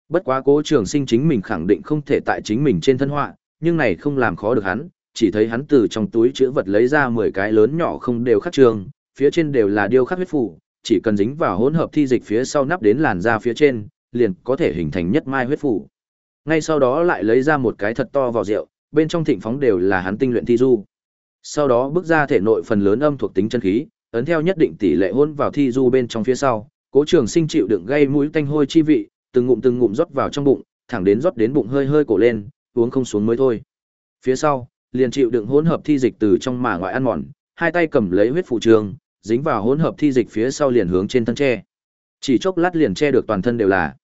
Bất quá Cố Trường Sinh chính mình khẳng định không thể tại chính mình trên thân họa, nhưng này không làm khó được hắn, chỉ thấy hắn từ trong túi chứa vật lấy ra 10 cái lớn nhỏ không đều khắc trường, phía trên đều là điêu khắc huyết phủ, chỉ cần dính vào hỗn hợp thi dịch phía sau nắp đến làn da phía trên, liền có thể hình thành nhất mai huyết phủ. Ngay sau đó lại lấy ra một cái thật to vào rượu, bên trong thịnh phóng đều là hắn tinh luyện thi du. Sau đó bước ra thể nội phần lớn âm thuộc tính chân khí, ấn theo nhất định tỷ lệ hôn vào thi du bên trong phía sau, Cố Trường Sinh chịu đựng gây mũi tanh hôi chi vị, từng ngụm từng ngụm rót vào trong bụng, thẳng đến rót đến bụng hơi hơi cổ lên, uống không xuống mới thôi. Phía sau, liền chịu đựng hỗn hợp thi dịch từ trong mà ngoại ăn mòn, hai tay cầm lấy huyết phụ trường, dính vào hỗn hợp thi dịch phía sau liền hướng trên thân che. Chỉ chốc lát liền che được toàn thân đều là.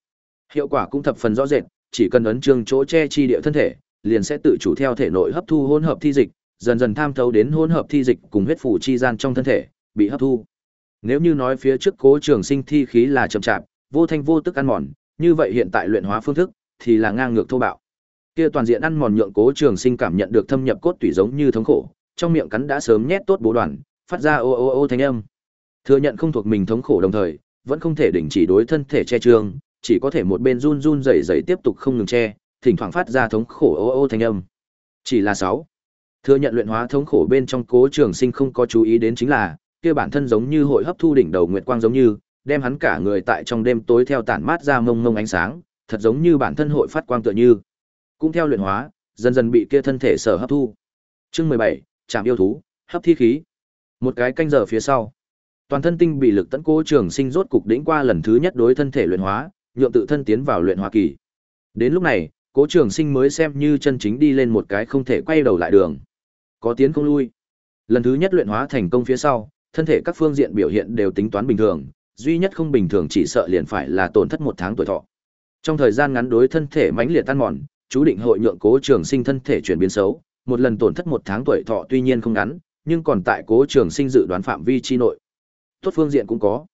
Hiệu quả cũng thập phần rõ rệt, chỉ cần ấn trương chỗ che chi địa thân thể, liền sẽ tự chủ theo thể nội hấp thu hỗn hợp thi dịch, dần dần tham thấu đến hỗn hợp thi dịch cùng huyết phủ chi gian trong thân thể, bị hấp thu. Nếu như nói phía trước Cố Trường Sinh thi khí là chậm chạp, vô thanh vô tức ăn mòn, như vậy hiện tại luyện hóa phương thức thì là ngang ngược thô bạo. Kia toàn diện ăn mòn nhượng Cố Trường Sinh cảm nhận được thâm nhập cốt tủy giống như thống khổ, trong miệng cắn đã sớm nhét tốt bố đoàn, phát ra ô ô ô thanh âm. Thừa nhận không thuộc mình thống khổ đồng thời, vẫn không thể đình chỉ đối thân thể che trường, chỉ có thể một bên run run rẩy rẩy tiếp tục không ngừng che, thỉnh thoảng phát ra thống khổ ô ô thanh âm. Chỉ là sáu. Thừa nhận luyện hóa thống khổ bên trong Cố Trường Sinh không có chú ý đến chính là, kia bản thân giống như hội hấp thu đỉnh đầu nguyệt quang giống như, đem hắn cả người tại trong đêm tối theo tản mát ra mông mông ánh sáng, thật giống như bản thân hội phát quang tựa như. Cũng theo luyện hóa, dần dần bị kia thân thể sở hấp thu. Chương mười bảy yêu thú, hấp thi khí. Một cái canh giờ phía sau, toàn thân tinh bị lực tấn cố trường sinh rốt cục đỉnh qua lần thứ nhất đối thân thể luyện hóa, nhượng tự thân tiến vào luyện hóa kỳ. Đến lúc này, Cố Trường Sinh mới xem như chân chính đi lên một cái không thể quay đầu lại đường. Có tiến không lui. Lần thứ nhất luyện hóa thành công phía sau, thân thể các phương diện biểu hiện đều tính toán bình thường, duy nhất không bình thường chỉ sợ liền phải là tổn thất một tháng tuổi thọ. Trong thời gian ngắn đối thân thể mãnh liệt tan mòn, chú định hội nhượng Cố Trường Sinh thân thể chuyển biến xấu, một lần tổn thất một tháng tuổi thọ tuy nhiên không ngắn, nhưng còn tại Cố Trường Sinh dự đoán phạm vi chi nội. Tốt phương diện cũng có.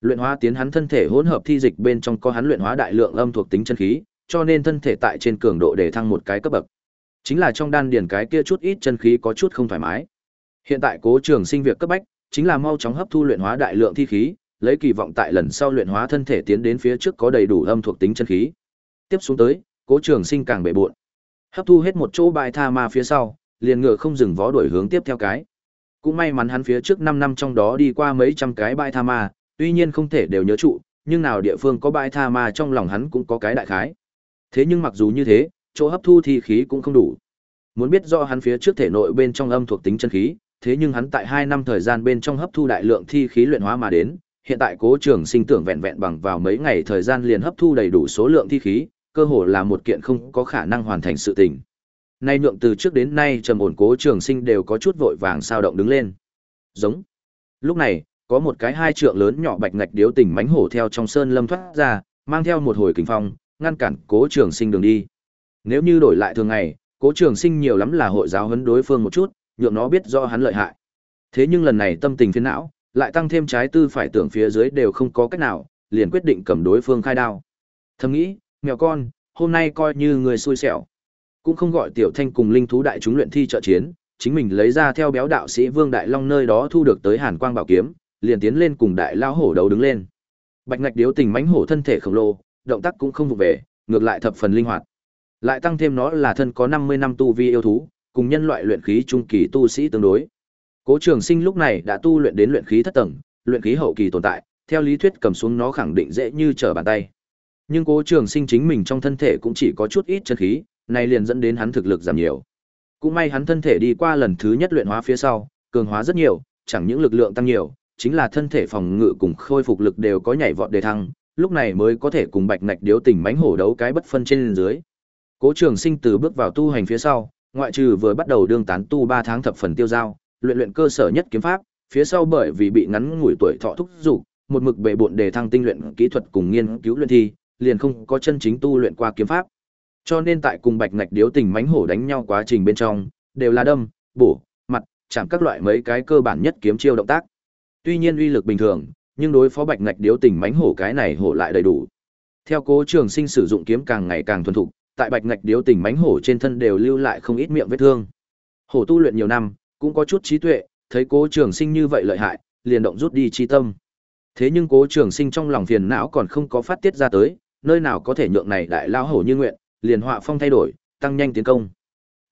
Luyện hóa tiến hắn thân thể hỗn hợp thi dịch bên trong có hắn luyện hóa đại lượng âm thuộc tính chân khí, cho nên thân thể tại trên cường độ để thăng một cái cấp bậc. Chính là trong đan điền cái kia chút ít chân khí có chút không thoải mái. Hiện tại Cố Trường Sinh việc cấp bách chính là mau chóng hấp thu luyện hóa đại lượng thi khí, lấy kỳ vọng tại lần sau luyện hóa thân thể tiến đến phía trước có đầy đủ âm thuộc tính chân khí. Tiếp xuống tới, Cố Trường Sinh càng bệ bội. Hấp thu hết một chỗ bài tha ma phía sau, liền ngựa không dừng vó đuổi hướng tiếp theo cái. Cũng may mắn hắn phía trước 5 năm trong đó đi qua mấy trăm cái bài tha ma, tuy nhiên không thể đều nhớ trụ, nhưng nào địa phương có bài tha ma trong lòng hắn cũng có cái đại khái. Thế nhưng mặc dù như thế, chỗ hấp thu thi khí cũng không đủ. Muốn biết do hắn phía trước thể nội bên trong âm thuộc tính chân khí, thế nhưng hắn tại 2 năm thời gian bên trong hấp thu đại lượng thi khí luyện hóa mà đến, hiện tại Cố Trường Sinh tưởng vẹn vẹn bằng vào mấy ngày thời gian liền hấp thu đầy đủ số lượng thi khí, cơ hồ là một kiện không có khả năng hoàn thành sự tình. Nay nhượng từ trước đến nay trầm ổn Cố Trường Sinh đều có chút vội vàng sao động đứng lên. Giống. Lúc này, có một cái hai trượng lớn nhỏ bạch ngạch điếu tình mánh hổ theo trong sơn lâm thoát ra, mang theo một hồi kình phong, ngăn cản Cố Trường Sinh đường đi. Nếu như đổi lại thường ngày, Cố Trường Sinh nhiều lắm là hội giáo huấn đối phương một chút, nhượng nó biết do hắn lợi hại. Thế nhưng lần này tâm tình phiền não, lại tăng thêm trái tư phải tưởng phía dưới đều không có cách nào, liền quyết định cầm đối phương khai đao. Thầm nghĩ, mèo con, hôm nay coi như người xui xẻo. Cũng không gọi Tiểu Thanh cùng linh thú đại chúng luyện thi trợ chiến, chính mình lấy ra theo béo đạo sĩ Vương Đại Long nơi đó thu được tới Hàn Quang Bảo Kiếm, liền tiến lên cùng đại lao hổ đấu đứng lên. Bạch Ngạch điếu tình mãnh hổ thân thể khổng lồ, động tác cũng không vụ về, ngược lại thập phần linh hoạt. Lại tăng thêm nó là thân có 50 năm tu vi yêu thú, cùng nhân loại luyện khí trung kỳ tu sĩ tương đối. Cố Trường Sinh lúc này đã tu luyện đến luyện khí thất tầng, luyện khí hậu kỳ tồn tại, theo lý thuyết cầm xuống nó khẳng định dễ như trở bàn tay. Nhưng Cố Trường Sinh chính mình trong thân thể cũng chỉ có chút ít chân khí, này liền dẫn đến hắn thực lực giảm nhiều. Cũng may hắn thân thể đi qua lần thứ nhất luyện hóa phía sau, cường hóa rất nhiều, chẳng những lực lượng tăng nhiều, chính là thân thể phòng ngự cùng khôi phục lực đều có nhảy vọt đề thăng, lúc này mới có thể cùng Bạch Ngạch điếu tình mãnh hổ đấu cái bất phân trên dưới. Cố Trường Sinh từ bước vào tu hành phía sau, ngoại trừ vừa bắt đầu đương tán tu 3 tháng thập phần tiêu giao, luyện luyện cơ sở nhất kiếm pháp, phía sau bởi vì bị ngắn ngủi tuổi thọ thúc dục, một mực bệ bội đề thăng tinh luyện kỹ thuật cùng nghiên cứu luyện thi, liền không có chân chính tu luyện qua kiếm pháp. Cho nên tại cùng Bạch Ngạch điếu tình mãnh hổ đánh nhau quá trình bên trong, đều là đâm, bổ, mặt, chạm các loại mấy cái cơ bản nhất kiếm chiêu động tác. Tuy nhiên uy lực bình thường, nhưng đối phó Bạch Ngạch điếu tình mãnh hổ cái này hổ lại đầy đủ. Theo Cố Trường Sinh sử dụng kiếm càng ngày càng thuần thục, tại Bạch Ngạch điếu tình mánh hổ trên thân đều lưu lại không ít miệng vết thương. Hổ tu luyện nhiều năm, cũng có chút trí tuệ, thấy Cố Trường Sinh như vậy lợi hại, liền động rút đi chi tâm. Thế nhưng Cố Trường Sinh trong lòng phiền não còn không có phát tiết ra tới, nơi nào có thể nhượng này đại lão hổ như nguyện, liền họa phong thay đổi, tăng nhanh tiến công.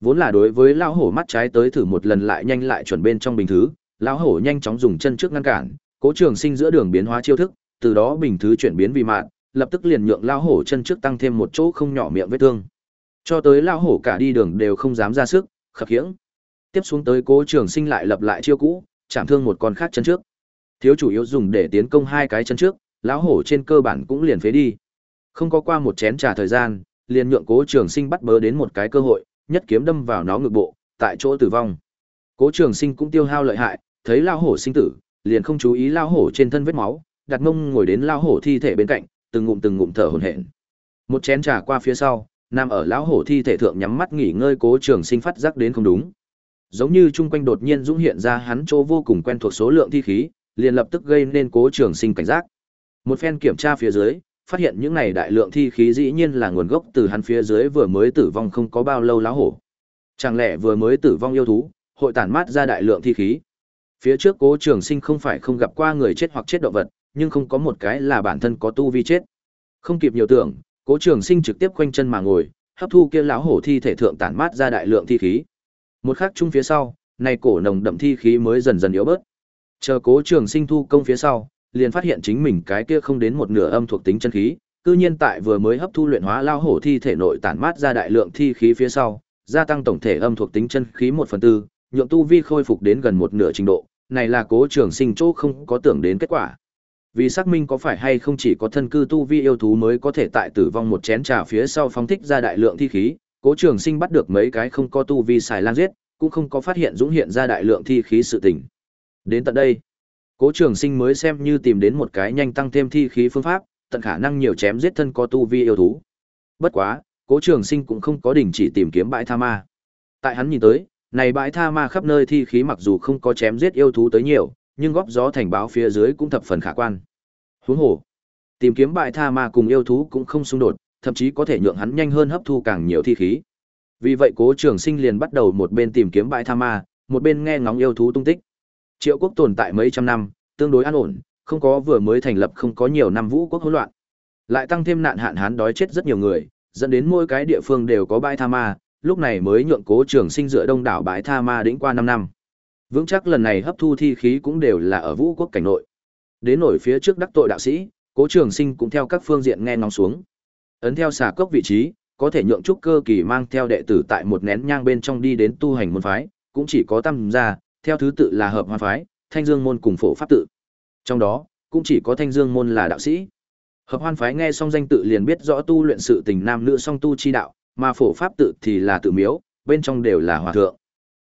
Vốn là đối với lão hổ mắt trái tới thử một lần lại nhanh lại chuẩn bên trong bình thứ, lão hổ nhanh chóng dùng chân trước ngăn cản, Cố Trường Sinh giữa đường biến hóa chiêu thức, từ đó bình thứ chuyển biến vì mạn, lập tức liền nhượng lão hổ chân trước tăng thêm một chỗ không nhỏ miệng vết thương. Cho tới lão hổ cả đi đường đều không dám ra sức, khập khiễng. Tiếp xuống tới cố trường sinh lại lập lại chiêu cũ chạm thương một con khác chân trước. Thiếu chủ yếu dùng để tiến công hai cái chân trước lão hổ trên cơ bản cũng liền phế đi. Không có qua một chén trà thời gian liền nhượng cố trường sinh bắt bớ đến một cái cơ hội nhất kiếm đâm vào nó ngực bộ tại chỗ tử vong. Cố trường sinh cũng tiêu hao lợi hại thấy lão hổ sinh tử liền không chú ý lão hổ trên thân vết máu đặt mông ngồi đến lão hổ thi thể bên cạnh từng ngụm từng ngụm thở hổn hển một chén trà qua phía sau nam ở lão hổ thi thể thượng nhắm mắt nghỉ ngơi cố trường sinh phát giác đến không đúng giống như chung quanh đột nhiên dũng hiện ra hắn chỗ vô cùng quen thuộc số lượng thi khí, liền lập tức gây nên Cố Trường Sinh cảnh giác. Một phen kiểm tra phía dưới, phát hiện những này đại lượng thi khí dĩ nhiên là nguồn gốc từ hắn phía dưới vừa mới tử vong không có bao lâu lão hổ. Chẳng lẽ vừa mới tử vong yêu thú, hội tản mát ra đại lượng thi khí. Phía trước Cố Trường Sinh không phải không gặp qua người chết hoặc chết động vật, nhưng không có một cái là bản thân có tu vi chết. Không kịp nhiều tưởng, Cố Trường Sinh trực tiếp quanh chân mà ngồi, hấp thu kia lão hổ thi thể thượng tản mát ra đại lượng thi khí. Một khắc chung phía sau, này cổ nồng đậm thi khí mới dần dần yếu bớt. Chờ Cố Trường Sinh thu công phía sau, liền phát hiện chính mình cái kia không đến một nửa âm thuộc tính chân khí, cư nhiên tại vừa mới hấp thu luyện hóa lao hổ thi thể nội tản mát ra đại lượng thi khí phía sau, gia tăng tổng thể âm thuộc tính chân khí một phần tư, nhượng tu vi khôi phục đến gần một nửa trình độ, này là Cố Trường Sinh chỗ không có tưởng đến kết quả. Vì xác minh có phải hay không chỉ có thân cư tu vi yêu thú mới có thể tại tử vong một chén trà phía sau phóng thích ra đại lượng thi khí, Cố Trường Sinh bắt được mấy cái không có tu vi xài lang giết, cũng không có phát hiện dũng hiện ra đại lượng thi khí sự tình. Đến tận đây, Cố Trường Sinh mới xem như tìm đến một cái nhanh tăng thêm thi khí phương pháp, tận khả năng nhiều chém giết thân có tu vi yêu thú. Bất quá, Cố Trường Sinh cũng không có đình chỉ tìm kiếm bãi tha ma. Tại hắn nhìn tới, này bãi tha ma khắp nơi thi khí mặc dù không có chém giết yêu thú tới nhiều, nhưng góp gió thành báo phía dưới cũng thập phần khả quan. Huống hồ, tìm kiếm bại tha ma cùng yêu thú cũng không xung đột, thậm chí có thể nhượng hắn nhanh hơn hấp thu càng nhiều thi khí. Vì vậy Cố Trường Sinh liền bắt đầu một bên tìm kiếm bại tha ma, một bên nghe ngóng yêu thú tung tích. Triệu quốc tồn tại mấy trăm năm, tương đối an ổn, không có vừa mới thành lập không có nhiều năm vũ quốc hỗn loạn. Lại tăng thêm nạn hạn hán đói chết rất nhiều người, dẫn đến mỗi cái địa phương đều có bãi tha ma, lúc này mới nhượng Cố Trường Sinh dựa đông đảo bãi tha ma đỉnh qua 5 năm. Vững chắc lần này hấp thu thi khí cũng đều là ở vũ quốc cảnh nội. Đến nổi phía trước đắc tội đạo sĩ, Cố Trường Sinh cũng theo các phương diện nghe ngóng xuống. Ấn theo xà cốc vị trí, có thể nhượng trúc cơ kỳ mang theo đệ tử tại một nén nhang bên trong đi đến tu hành môn phái, cũng chỉ có tam gia, theo thứ tự là hợp hoa phái, thanh dương môn cùng phổ pháp tự. Trong đó, cũng chỉ có thanh dương môn là đạo sĩ. Hợp hoan phái nghe xong danh tự liền biết rõ tu luyện sự tình nam nữ song tu chi đạo, mà phổ pháp tự thì là tự miếu, bên trong đều là hòa thượng.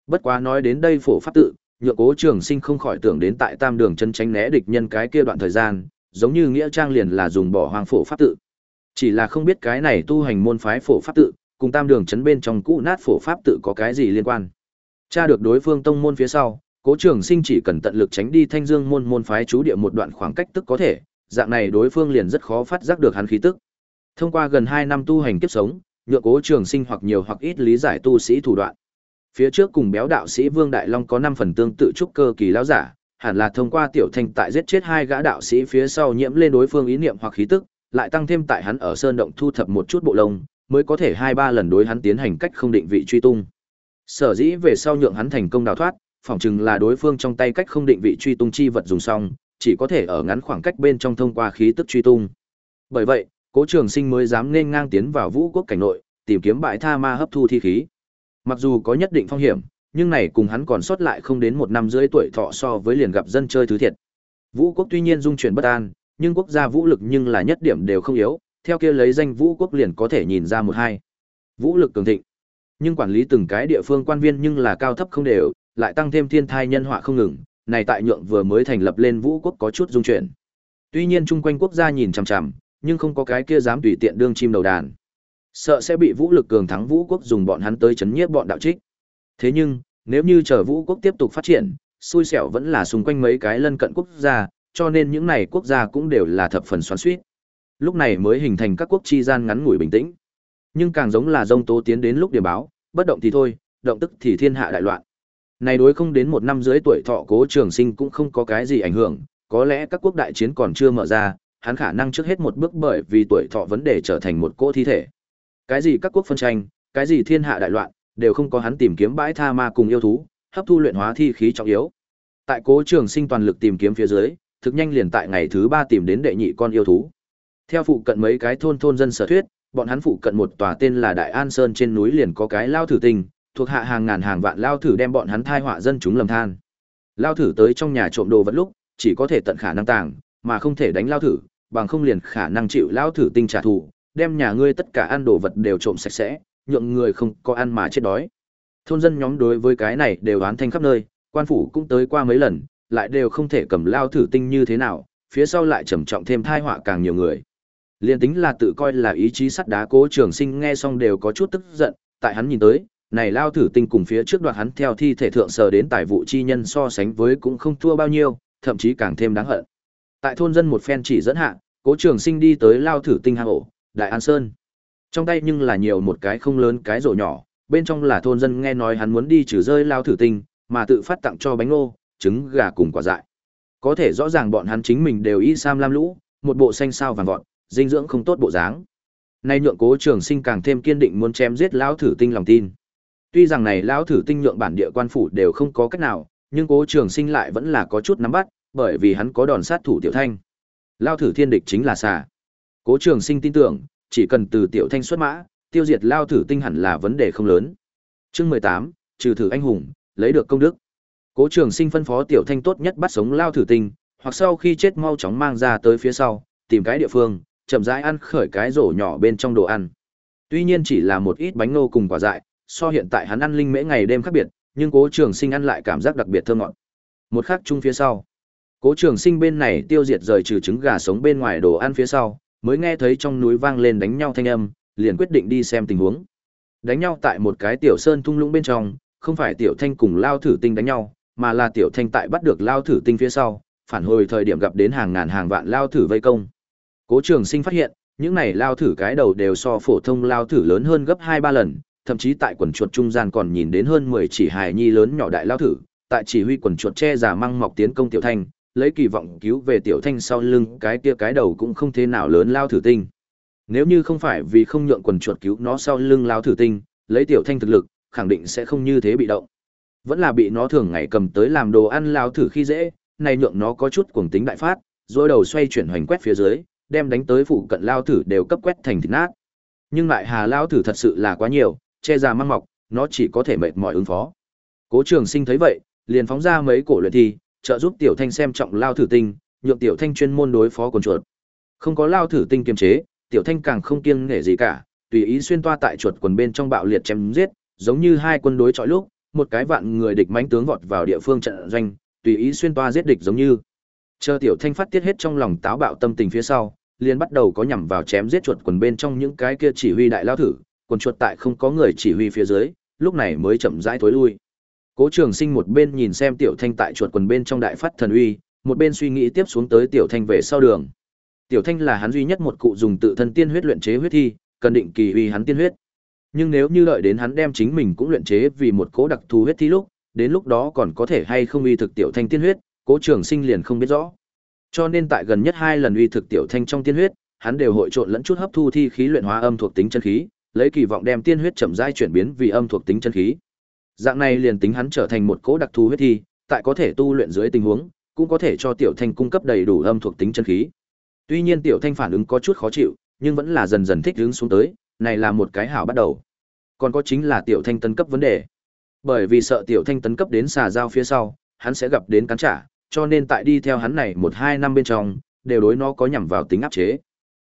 Bất quá nói đến đây phổ pháp tự, nhựa cố trường sinh không khỏi tưởng đến tại tam đường chân tránh né địch nhân cái kia đoạn thời gian, giống như nghĩa trang liền là dùng bỏ hoang phổ pháp tự. Chỉ là không biết cái này tu hành môn phái phổ pháp tự, cùng tam đường chấn bên trong cũ nát phổ pháp tự có cái gì liên quan. Tra được đối phương tông môn phía sau, cố trường sinh chỉ cần tận lực tránh đi thanh dương môn môn phái chú địa một đoạn khoảng cách tức có thể, dạng này đối phương liền rất khó phát giác được hắn khí tức. Thông qua gần hai năm tu hành kiếp sống, nhựa cố trường sinh hoặc nhiều hoặc ít lý giải tu sĩ thủ đoạn. Phía trước cùng béo đạo sĩ Vương Đại Long có 5 phần tương tự trúc cơ kỳ lão giả, hẳn là thông qua tiểu thanh tại giết chết hai gã đạo sĩ phía sau nhiễm lên đối phương ý niệm hoặc khí tức, lại tăng thêm tại hắn ở sơn động thu thập một chút bộ lông, mới có thể hai ba lần đối hắn tiến hành cách không định vị truy tung. Sở dĩ về sau nhượng hắn thành công đào thoát, phỏng chừng là đối phương trong tay cách không định vị truy tung chi vật dùng xong, chỉ có thể ở ngắn khoảng cách bên trong thông qua khí tức truy tung. Bởi vậy, Cố Trường Sinh mới dám nên ngang tiến vào Vũ Quốc cảnh nội, tìm kiếm bãi tha ma hấp thu thi khí. Mặc dù có nhất định phong hiểm, nhưng này cùng hắn còn sót lại không đến một năm rưỡi tuổi thọ so với liền gặp dân chơi thứ thiệt. Vũ quốc tuy nhiên dung chuyển bất an, nhưng quốc gia vũ lực nhưng là nhất điểm đều không yếu, theo kia lấy danh vũ quốc liền có thể nhìn ra một hai. Vũ lực cường thịnh. Nhưng quản lý từng cái địa phương quan viên nhưng là cao thấp không đều, lại tăng thêm thiên thai nhân họa không ngừng, này tại nhượng vừa mới thành lập lên vũ quốc có chút dung chuyển. Tuy nhiên chung quanh quốc gia nhìn chằm chằm, nhưng không có cái kia dám tùy tiện đương chim đầu đàn. Sợ sẽ bị vũ lực cường thắng vũ quốc dùng bọn hắn tới chấn nhiếp bọn đạo trích. Thế nhưng, nếu như chờ vũ quốc tiếp tục phát triển, xui xẻo vẫn là xung quanh mấy cái lân cận quốc gia, cho nên những này quốc gia cũng đều là thập phần xoắn suýt. Lúc này mới hình thành các quốc chi gian ngắn ngủi bình tĩnh. Nhưng càng giống là dông tố tiến đến lúc điểm báo, bất động thì thôi, động tức thì thiên hạ đại loạn. Này đối không đến một năm dưới tuổi thọ cố trường sinh cũng không có cái gì ảnh hưởng, có lẽ các quốc đại chiến còn chưa mở ra, hắn khả năng trước hết một bước bởi vì tuổi thọ vấn đề trở thành một cỗ thi thể. Cái gì các quốc phân tranh, cái gì thiên hạ đại loạn, đều không có hắn tìm kiếm bãi tha ma cùng yêu thú, hấp thu luyện hóa thi khí trọng yếu. Tại Cố Trường Sinh toàn lực tìm kiếm phía dưới, thực nhanh liền tại ngày thứ ba tìm đến đệ nhị con yêu thú. Theo phụ cận mấy cái thôn thôn dân sở thuyết, bọn hắn phụ cận một tòa tên là Đại An Sơn trên núi liền có cái lao thử tình, thuộc hạ hàng ngàn hàng vạn lao thử đem bọn hắn thai họa dân chúng lầm than. Lao thử tới trong nhà trộm đồ vật lúc, chỉ có thể tận khả năng tàng, mà không thể đánh lao thử, bằng không liền khả năng chịu lao thử tinh trả thù, đem nhà ngươi tất cả ăn đồ vật đều trộm sạch sẽ, nhượng người không có ăn mà chết đói. Thôn dân nhóm đối với cái này đều oán thanh khắp nơi, quan phủ cũng tới qua mấy lần, lại đều không thể cầm lao thử tinh như thế nào, phía sau lại trầm trọng thêm thai họa càng nhiều người. Liên tính là tự coi là ý chí sắt đá cố trường sinh nghe xong đều có chút tức giận, tại hắn nhìn tới, này lao thử tinh cùng phía trước đoạn hắn theo thi thể thượng sờ đến tài vụ chi nhân so sánh với cũng không thua bao nhiêu, thậm chí càng thêm đáng hận. Tại thôn dân một phen chỉ dẫn hạ, Cố Trường Sinh đi tới lao thử tinh hang ổ, Đại An Sơn. Trong tay nhưng là nhiều một cái không lớn cái rổ nhỏ, bên trong là thôn dân nghe nói hắn muốn đi trừ rơi lao thử tinh, mà tự phát tặng cho bánh ngô, trứng gà cùng quả dại. Có thể rõ ràng bọn hắn chính mình đều y sam lam lũ, một bộ xanh sao vàng vọt, dinh dưỡng không tốt bộ dáng. Nay nhượng Cố Trường Sinh càng thêm kiên định muốn chém giết lão thử tinh lòng tin. Tuy rằng này lão thử tinh nhượng bản địa quan phủ đều không có cách nào, nhưng Cố Trường Sinh lại vẫn là có chút nắm bắt, bởi vì hắn có đòn sát thủ tiểu thanh. Lão thử thiên địch chính là xà. Cố Trường Sinh tin tưởng, chỉ cần từ tiểu thanh xuất mã, tiêu diệt lão thử tinh hẳn là vấn đề không lớn. Chương mười tám, trừ thử anh hùng, lấy được công đức. Cố Trường Sinh phân phó tiểu thanh tốt nhất bắt sống lão thử tinh, hoặc sau khi chết mau chóng mang ra tới phía sau, tìm cái địa phương, chậm rãi ăn khởi cái rổ nhỏ bên trong đồ ăn. Tuy nhiên chỉ là một ít bánh nô cùng quả dại, so hiện tại hắn ăn linh mễ ngày đêm khác biệt, nhưng Cố Trường Sinh ăn lại cảm giác đặc biệt thơm ngọt. Một khắc chung phía sau, Cố Trường Sinh bên này tiêu diệt rời trừ trứng gà sống bên ngoài đồ ăn phía sau, mới nghe thấy trong núi vang lên đánh nhau thanh âm, liền quyết định đi xem tình huống. Đánh nhau tại một cái tiểu sơn thung lũng bên trong, không phải tiểu thanh cùng lao thử tinh đánh nhau, mà là tiểu thanh tại bắt được lao thử tinh phía sau, phản hồi thời điểm gặp đến hàng ngàn hàng vạn lao thử vây công. Cố Trường Sinh phát hiện, những này lao thử cái đầu đều so phổ thông lao thử lớn hơn gấp 2-3 lần, thậm chí tại quần chuột trung gian còn nhìn đến hơn 10 chỉ hài nhi lớn nhỏ đại lao thử, tại chỉ huy quần chuột che giả măng mọc tiến công tiểu thanh, lấy kỳ vọng cứu về tiểu thanh sau lưng cái kia cái đầu cũng không thế nào lớn lao thử tinh. Nếu như không phải vì không nhượng quần chuột cứu nó sau lưng lao thử tinh, lấy tiểu thanh thực lực, khẳng định sẽ không như thế bị động. Vẫn là bị nó thường ngày cầm tới làm đồ ăn lao thử khi dễ, này nhượng nó có chút cuồng tính đại phát, rồi đầu xoay chuyển hoành quét phía dưới, đem đánh tới phụ cận lao thử đều cấp quét thành thịt nát. Nhưng lại hà lao thử thật sự là quá nhiều, che ra mang mọc, nó chỉ có thể mệt mỏi ứng phó. Cố Trường Sinh thấy vậy, liền phóng ra mấy cổ luyện thi, trợ giúp Tiểu Thanh xem trọng lao thử tinh, nhượng Tiểu Thanh chuyên môn đối phó con chuột. Không có lao thử tinh kiềm chế, Tiểu Thanh càng không kiêng nể gì cả, tùy ý xuyên toa tại chuột quần bên trong bạo liệt chém giết, giống như hai quân đối chọi lúc, một cái vạn người địch mãnh tướng vọt vào địa phương trận doanh, tùy ý xuyên toa giết địch giống như. Chờ Tiểu Thanh phát tiết hết trong lòng táo bạo tâm tình phía sau, liền bắt đầu có nhằm vào chém giết chuột quần bên trong những cái kia chỉ huy đại lao thử, quần chuột tại không có người chỉ huy phía dưới, lúc này mới chậm rãi thối lui. Cố Trường Sinh một bên nhìn xem Tiểu Thanh tại chuột quần bên trong đại phát thần uy, một bên suy nghĩ tiếp xuống tới Tiểu Thanh về sau đường. Tiểu Thanh là hắn duy nhất một cụ dùng tự thân tiên huyết luyện chế huyết thi, cần định kỳ uy hắn tiên huyết. Nhưng nếu như đợi đến hắn đem chính mình cũng luyện chế vì một cố đặc thù huyết thi lúc, đến lúc đó còn có thể hay không uy thực Tiểu Thanh tiên huyết, Cố Trường Sinh liền không biết rõ. Cho nên tại gần nhất hai lần uy thực tiểu thanh trong tiên huyết, hắn đều hội trộn lẫn chút hấp thu thi khí luyện hóa âm thuộc tính chân khí, lấy kỳ vọng đem tiên huyết chậm rãi chuyển biến vì âm thuộc tính chân khí. Dạng này liền tính hắn trở thành một cỗ đặc thù huyết thi, tại có thể tu luyện dưới tình huống, cũng có thể cho tiểu thanh cung cấp đầy đủ âm thuộc tính chân khí. Tuy nhiên tiểu thanh phản ứng có chút khó chịu, nhưng vẫn là dần dần thích ứng xuống tới, này là một cái hảo bắt đầu. Còn có chính là tiểu thanh tấn cấp vấn đề. Bởi vì sợ tiểu thanh tấn cấp đến xà giao phía sau, hắn sẽ gặp đến cắn trả, cho nên tại đi theo hắn này một hai năm bên trong, đều đối nó có nhằm vào tính áp chế.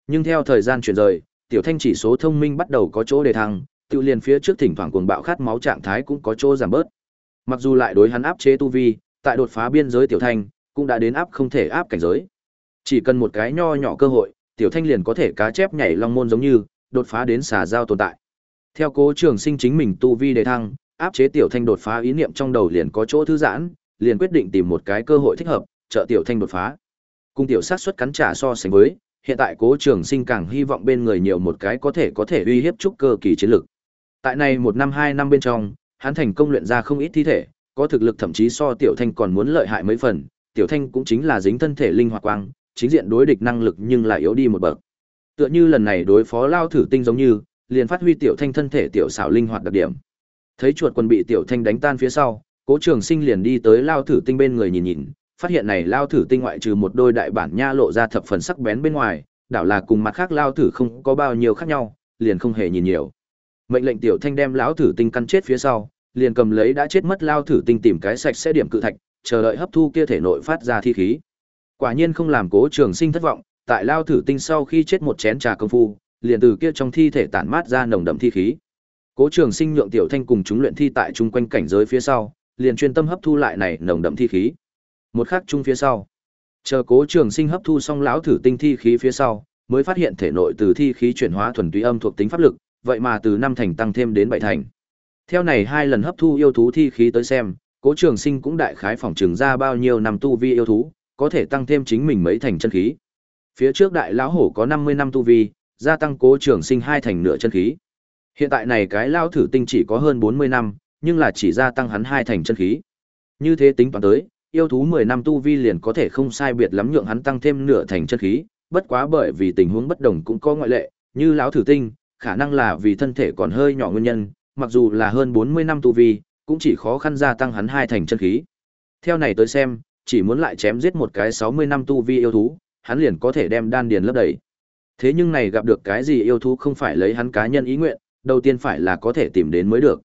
Nhưng theo thời gian chuyển rời, tiểu thanh chỉ số thông minh bắt đầu có chỗ đề thăng, tự liền phía trước thỉnh thoảng cuồng bạo khát máu trạng thái cũng có chỗ giảm bớt. Mặc dù lại đối hắn áp chế tu vi, tại đột phá biên giới tiểu thanh, cũng đã đến áp không thể áp cảnh giới. Chỉ cần một cái nho nhỏ cơ hội, tiểu thanh liền có thể cá chép nhảy long môn giống như, đột phá đến xà giao tồn tại. Theo cố trường sinh chính mình tu vi đề thăng, áp chế tiểu thanh đột phá ý niệm trong đầu liền có chỗ thư giãn, liền quyết định tìm một cái cơ hội thích hợp, trợ tiểu thanh đột phá. Cùng tiểu sát suất cắn trả so sánh với, hiện tại Cố Trường Sinh càng hy vọng bên người nhiều một cái có thể có thể uy hiếp trúc cơ kỳ chiến lực. Tại này một năm hai năm bên trong, hắn thành công luyện ra không ít thi thể, có thực lực thậm chí so tiểu thanh còn muốn lợi hại mấy phần, tiểu thanh cũng chính là dính thân thể linh hoạt quang, chính diện đối địch năng lực nhưng lại yếu đi một bậc. Tựa như lần này đối phó lao thử tinh giống như, liền phát huy tiểu thanh thân thể tiểu xảo linh hoạt đặc điểm. Thấy chuột quân bị tiểu thanh đánh tan phía sau, Cố Trường Sinh liền đi tới lao thử tinh bên người nhìn nhìn, phát hiện này lao thử tinh ngoại trừ một đôi đại bản nha lộ ra thập phần sắc bén bên ngoài, đảo là cùng mặt khác lao thử không có bao nhiêu khác nhau, liền không hề nhìn nhiều. Mệnh lệnh tiểu thanh đem lão thử tinh căn chết phía sau, liền cầm lấy đã chết mất lao thử tinh tìm cái sạch sẽ điểm cự thạch, chờ đợi hấp thu kia thể nội phát ra thi khí. Quả nhiên không làm Cố Trường Sinh thất vọng, tại lao thử tinh sau khi chết một chén trà công phu, liền từ kia trong thi thể tản mát ra nồng đậm thi khí. Cố Trường Sinh nhượng tiểu thanh cùng chúng luyện thi tại chung quanh cảnh giới phía sau, liền chuyên tâm hấp thu lại này nồng đậm thi khí. Một khắc chung phía sau, chờ Cố Trường Sinh hấp thu xong lão thử tinh thi khí phía sau, mới phát hiện thể nội từ thi khí chuyển hóa thuần túy âm thuộc tính pháp lực, vậy mà từ năm thành tăng thêm đến bảy thành. Theo này hai lần hấp thu yêu thú thi khí tới xem, Cố Trường Sinh cũng đại khái phỏng trường ra bao nhiêu năm tu vi yêu thú, có thể tăng thêm chính mình mấy thành chân khí. Phía trước đại lão hổ có 50 năm tu vi, gia tăng Cố Trường Sinh hai thành nửa chân khí. Hiện tại này cái lão thử tinh chỉ có hơn 40 năm, nhưng là chỉ gia tăng hắn hai thành chân khí. Như thế tính toán tới, yêu thú 10 năm tu vi liền có thể không sai biệt lắm nhượng hắn tăng thêm nửa thành chân khí, bất quá bởi vì tình huống bất đồng cũng có ngoại lệ, như lão thử tinh, khả năng là vì thân thể còn hơi nhỏ nguyên nhân, mặc dù là hơn 40 năm tu vi, cũng chỉ khó khăn gia tăng hắn hai thành chân khí. Theo này tới xem, chỉ muốn lại chém giết một cái 60 năm tu vi yêu thú, hắn liền có thể đem đan điền lấp đầy. Thế nhưng này gặp được cái gì yêu thú không phải lấy hắn cá nhân ý nguyện, đầu tiên phải là có thể tìm đến mới được.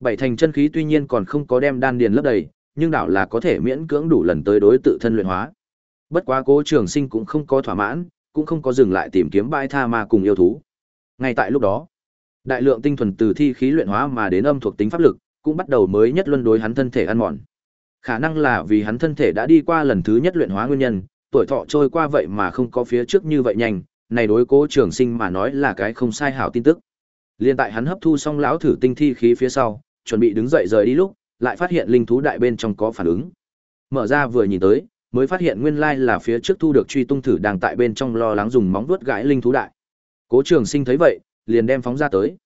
Bảy thành chân khí tuy nhiên còn không có đem đan điền lấp đầy, nhưng đảo là có thể miễn cưỡng đủ lần tới đối tự thân luyện hóa. Bất quá Cố Trường Sinh cũng không có thỏa mãn, cũng không có dừng lại tìm kiếm bãi tha ma cùng yêu thú. Ngay tại lúc đó, đại lượng tinh thuần từ thi khí luyện hóa mà đến âm thuộc tính pháp lực, cũng bắt đầu mới nhất luân đối hắn thân thể ăn mòn. Khả năng là vì hắn thân thể đã đi qua lần thứ nhất luyện hóa nguyên nhân, tuổi thọ trôi qua vậy mà không có phía trước như vậy nhanh, này đối Cố Trường Sinh mà nói là cái không sai hảo tin tức. Liên tại hắn hấp thu xong lão thử tinh thi khí phía sau, chuẩn bị đứng dậy rời đi lúc, lại phát hiện linh thú đại bên trong có phản ứng. Mở ra vừa nhìn tới, mới phát hiện nguyên lai là phía trước thu được truy tung thử đang tại bên trong lo lắng dùng móng vuốt gãi linh thú đại. Cố Trường Sinh thấy vậy, liền đem phóng ra tới.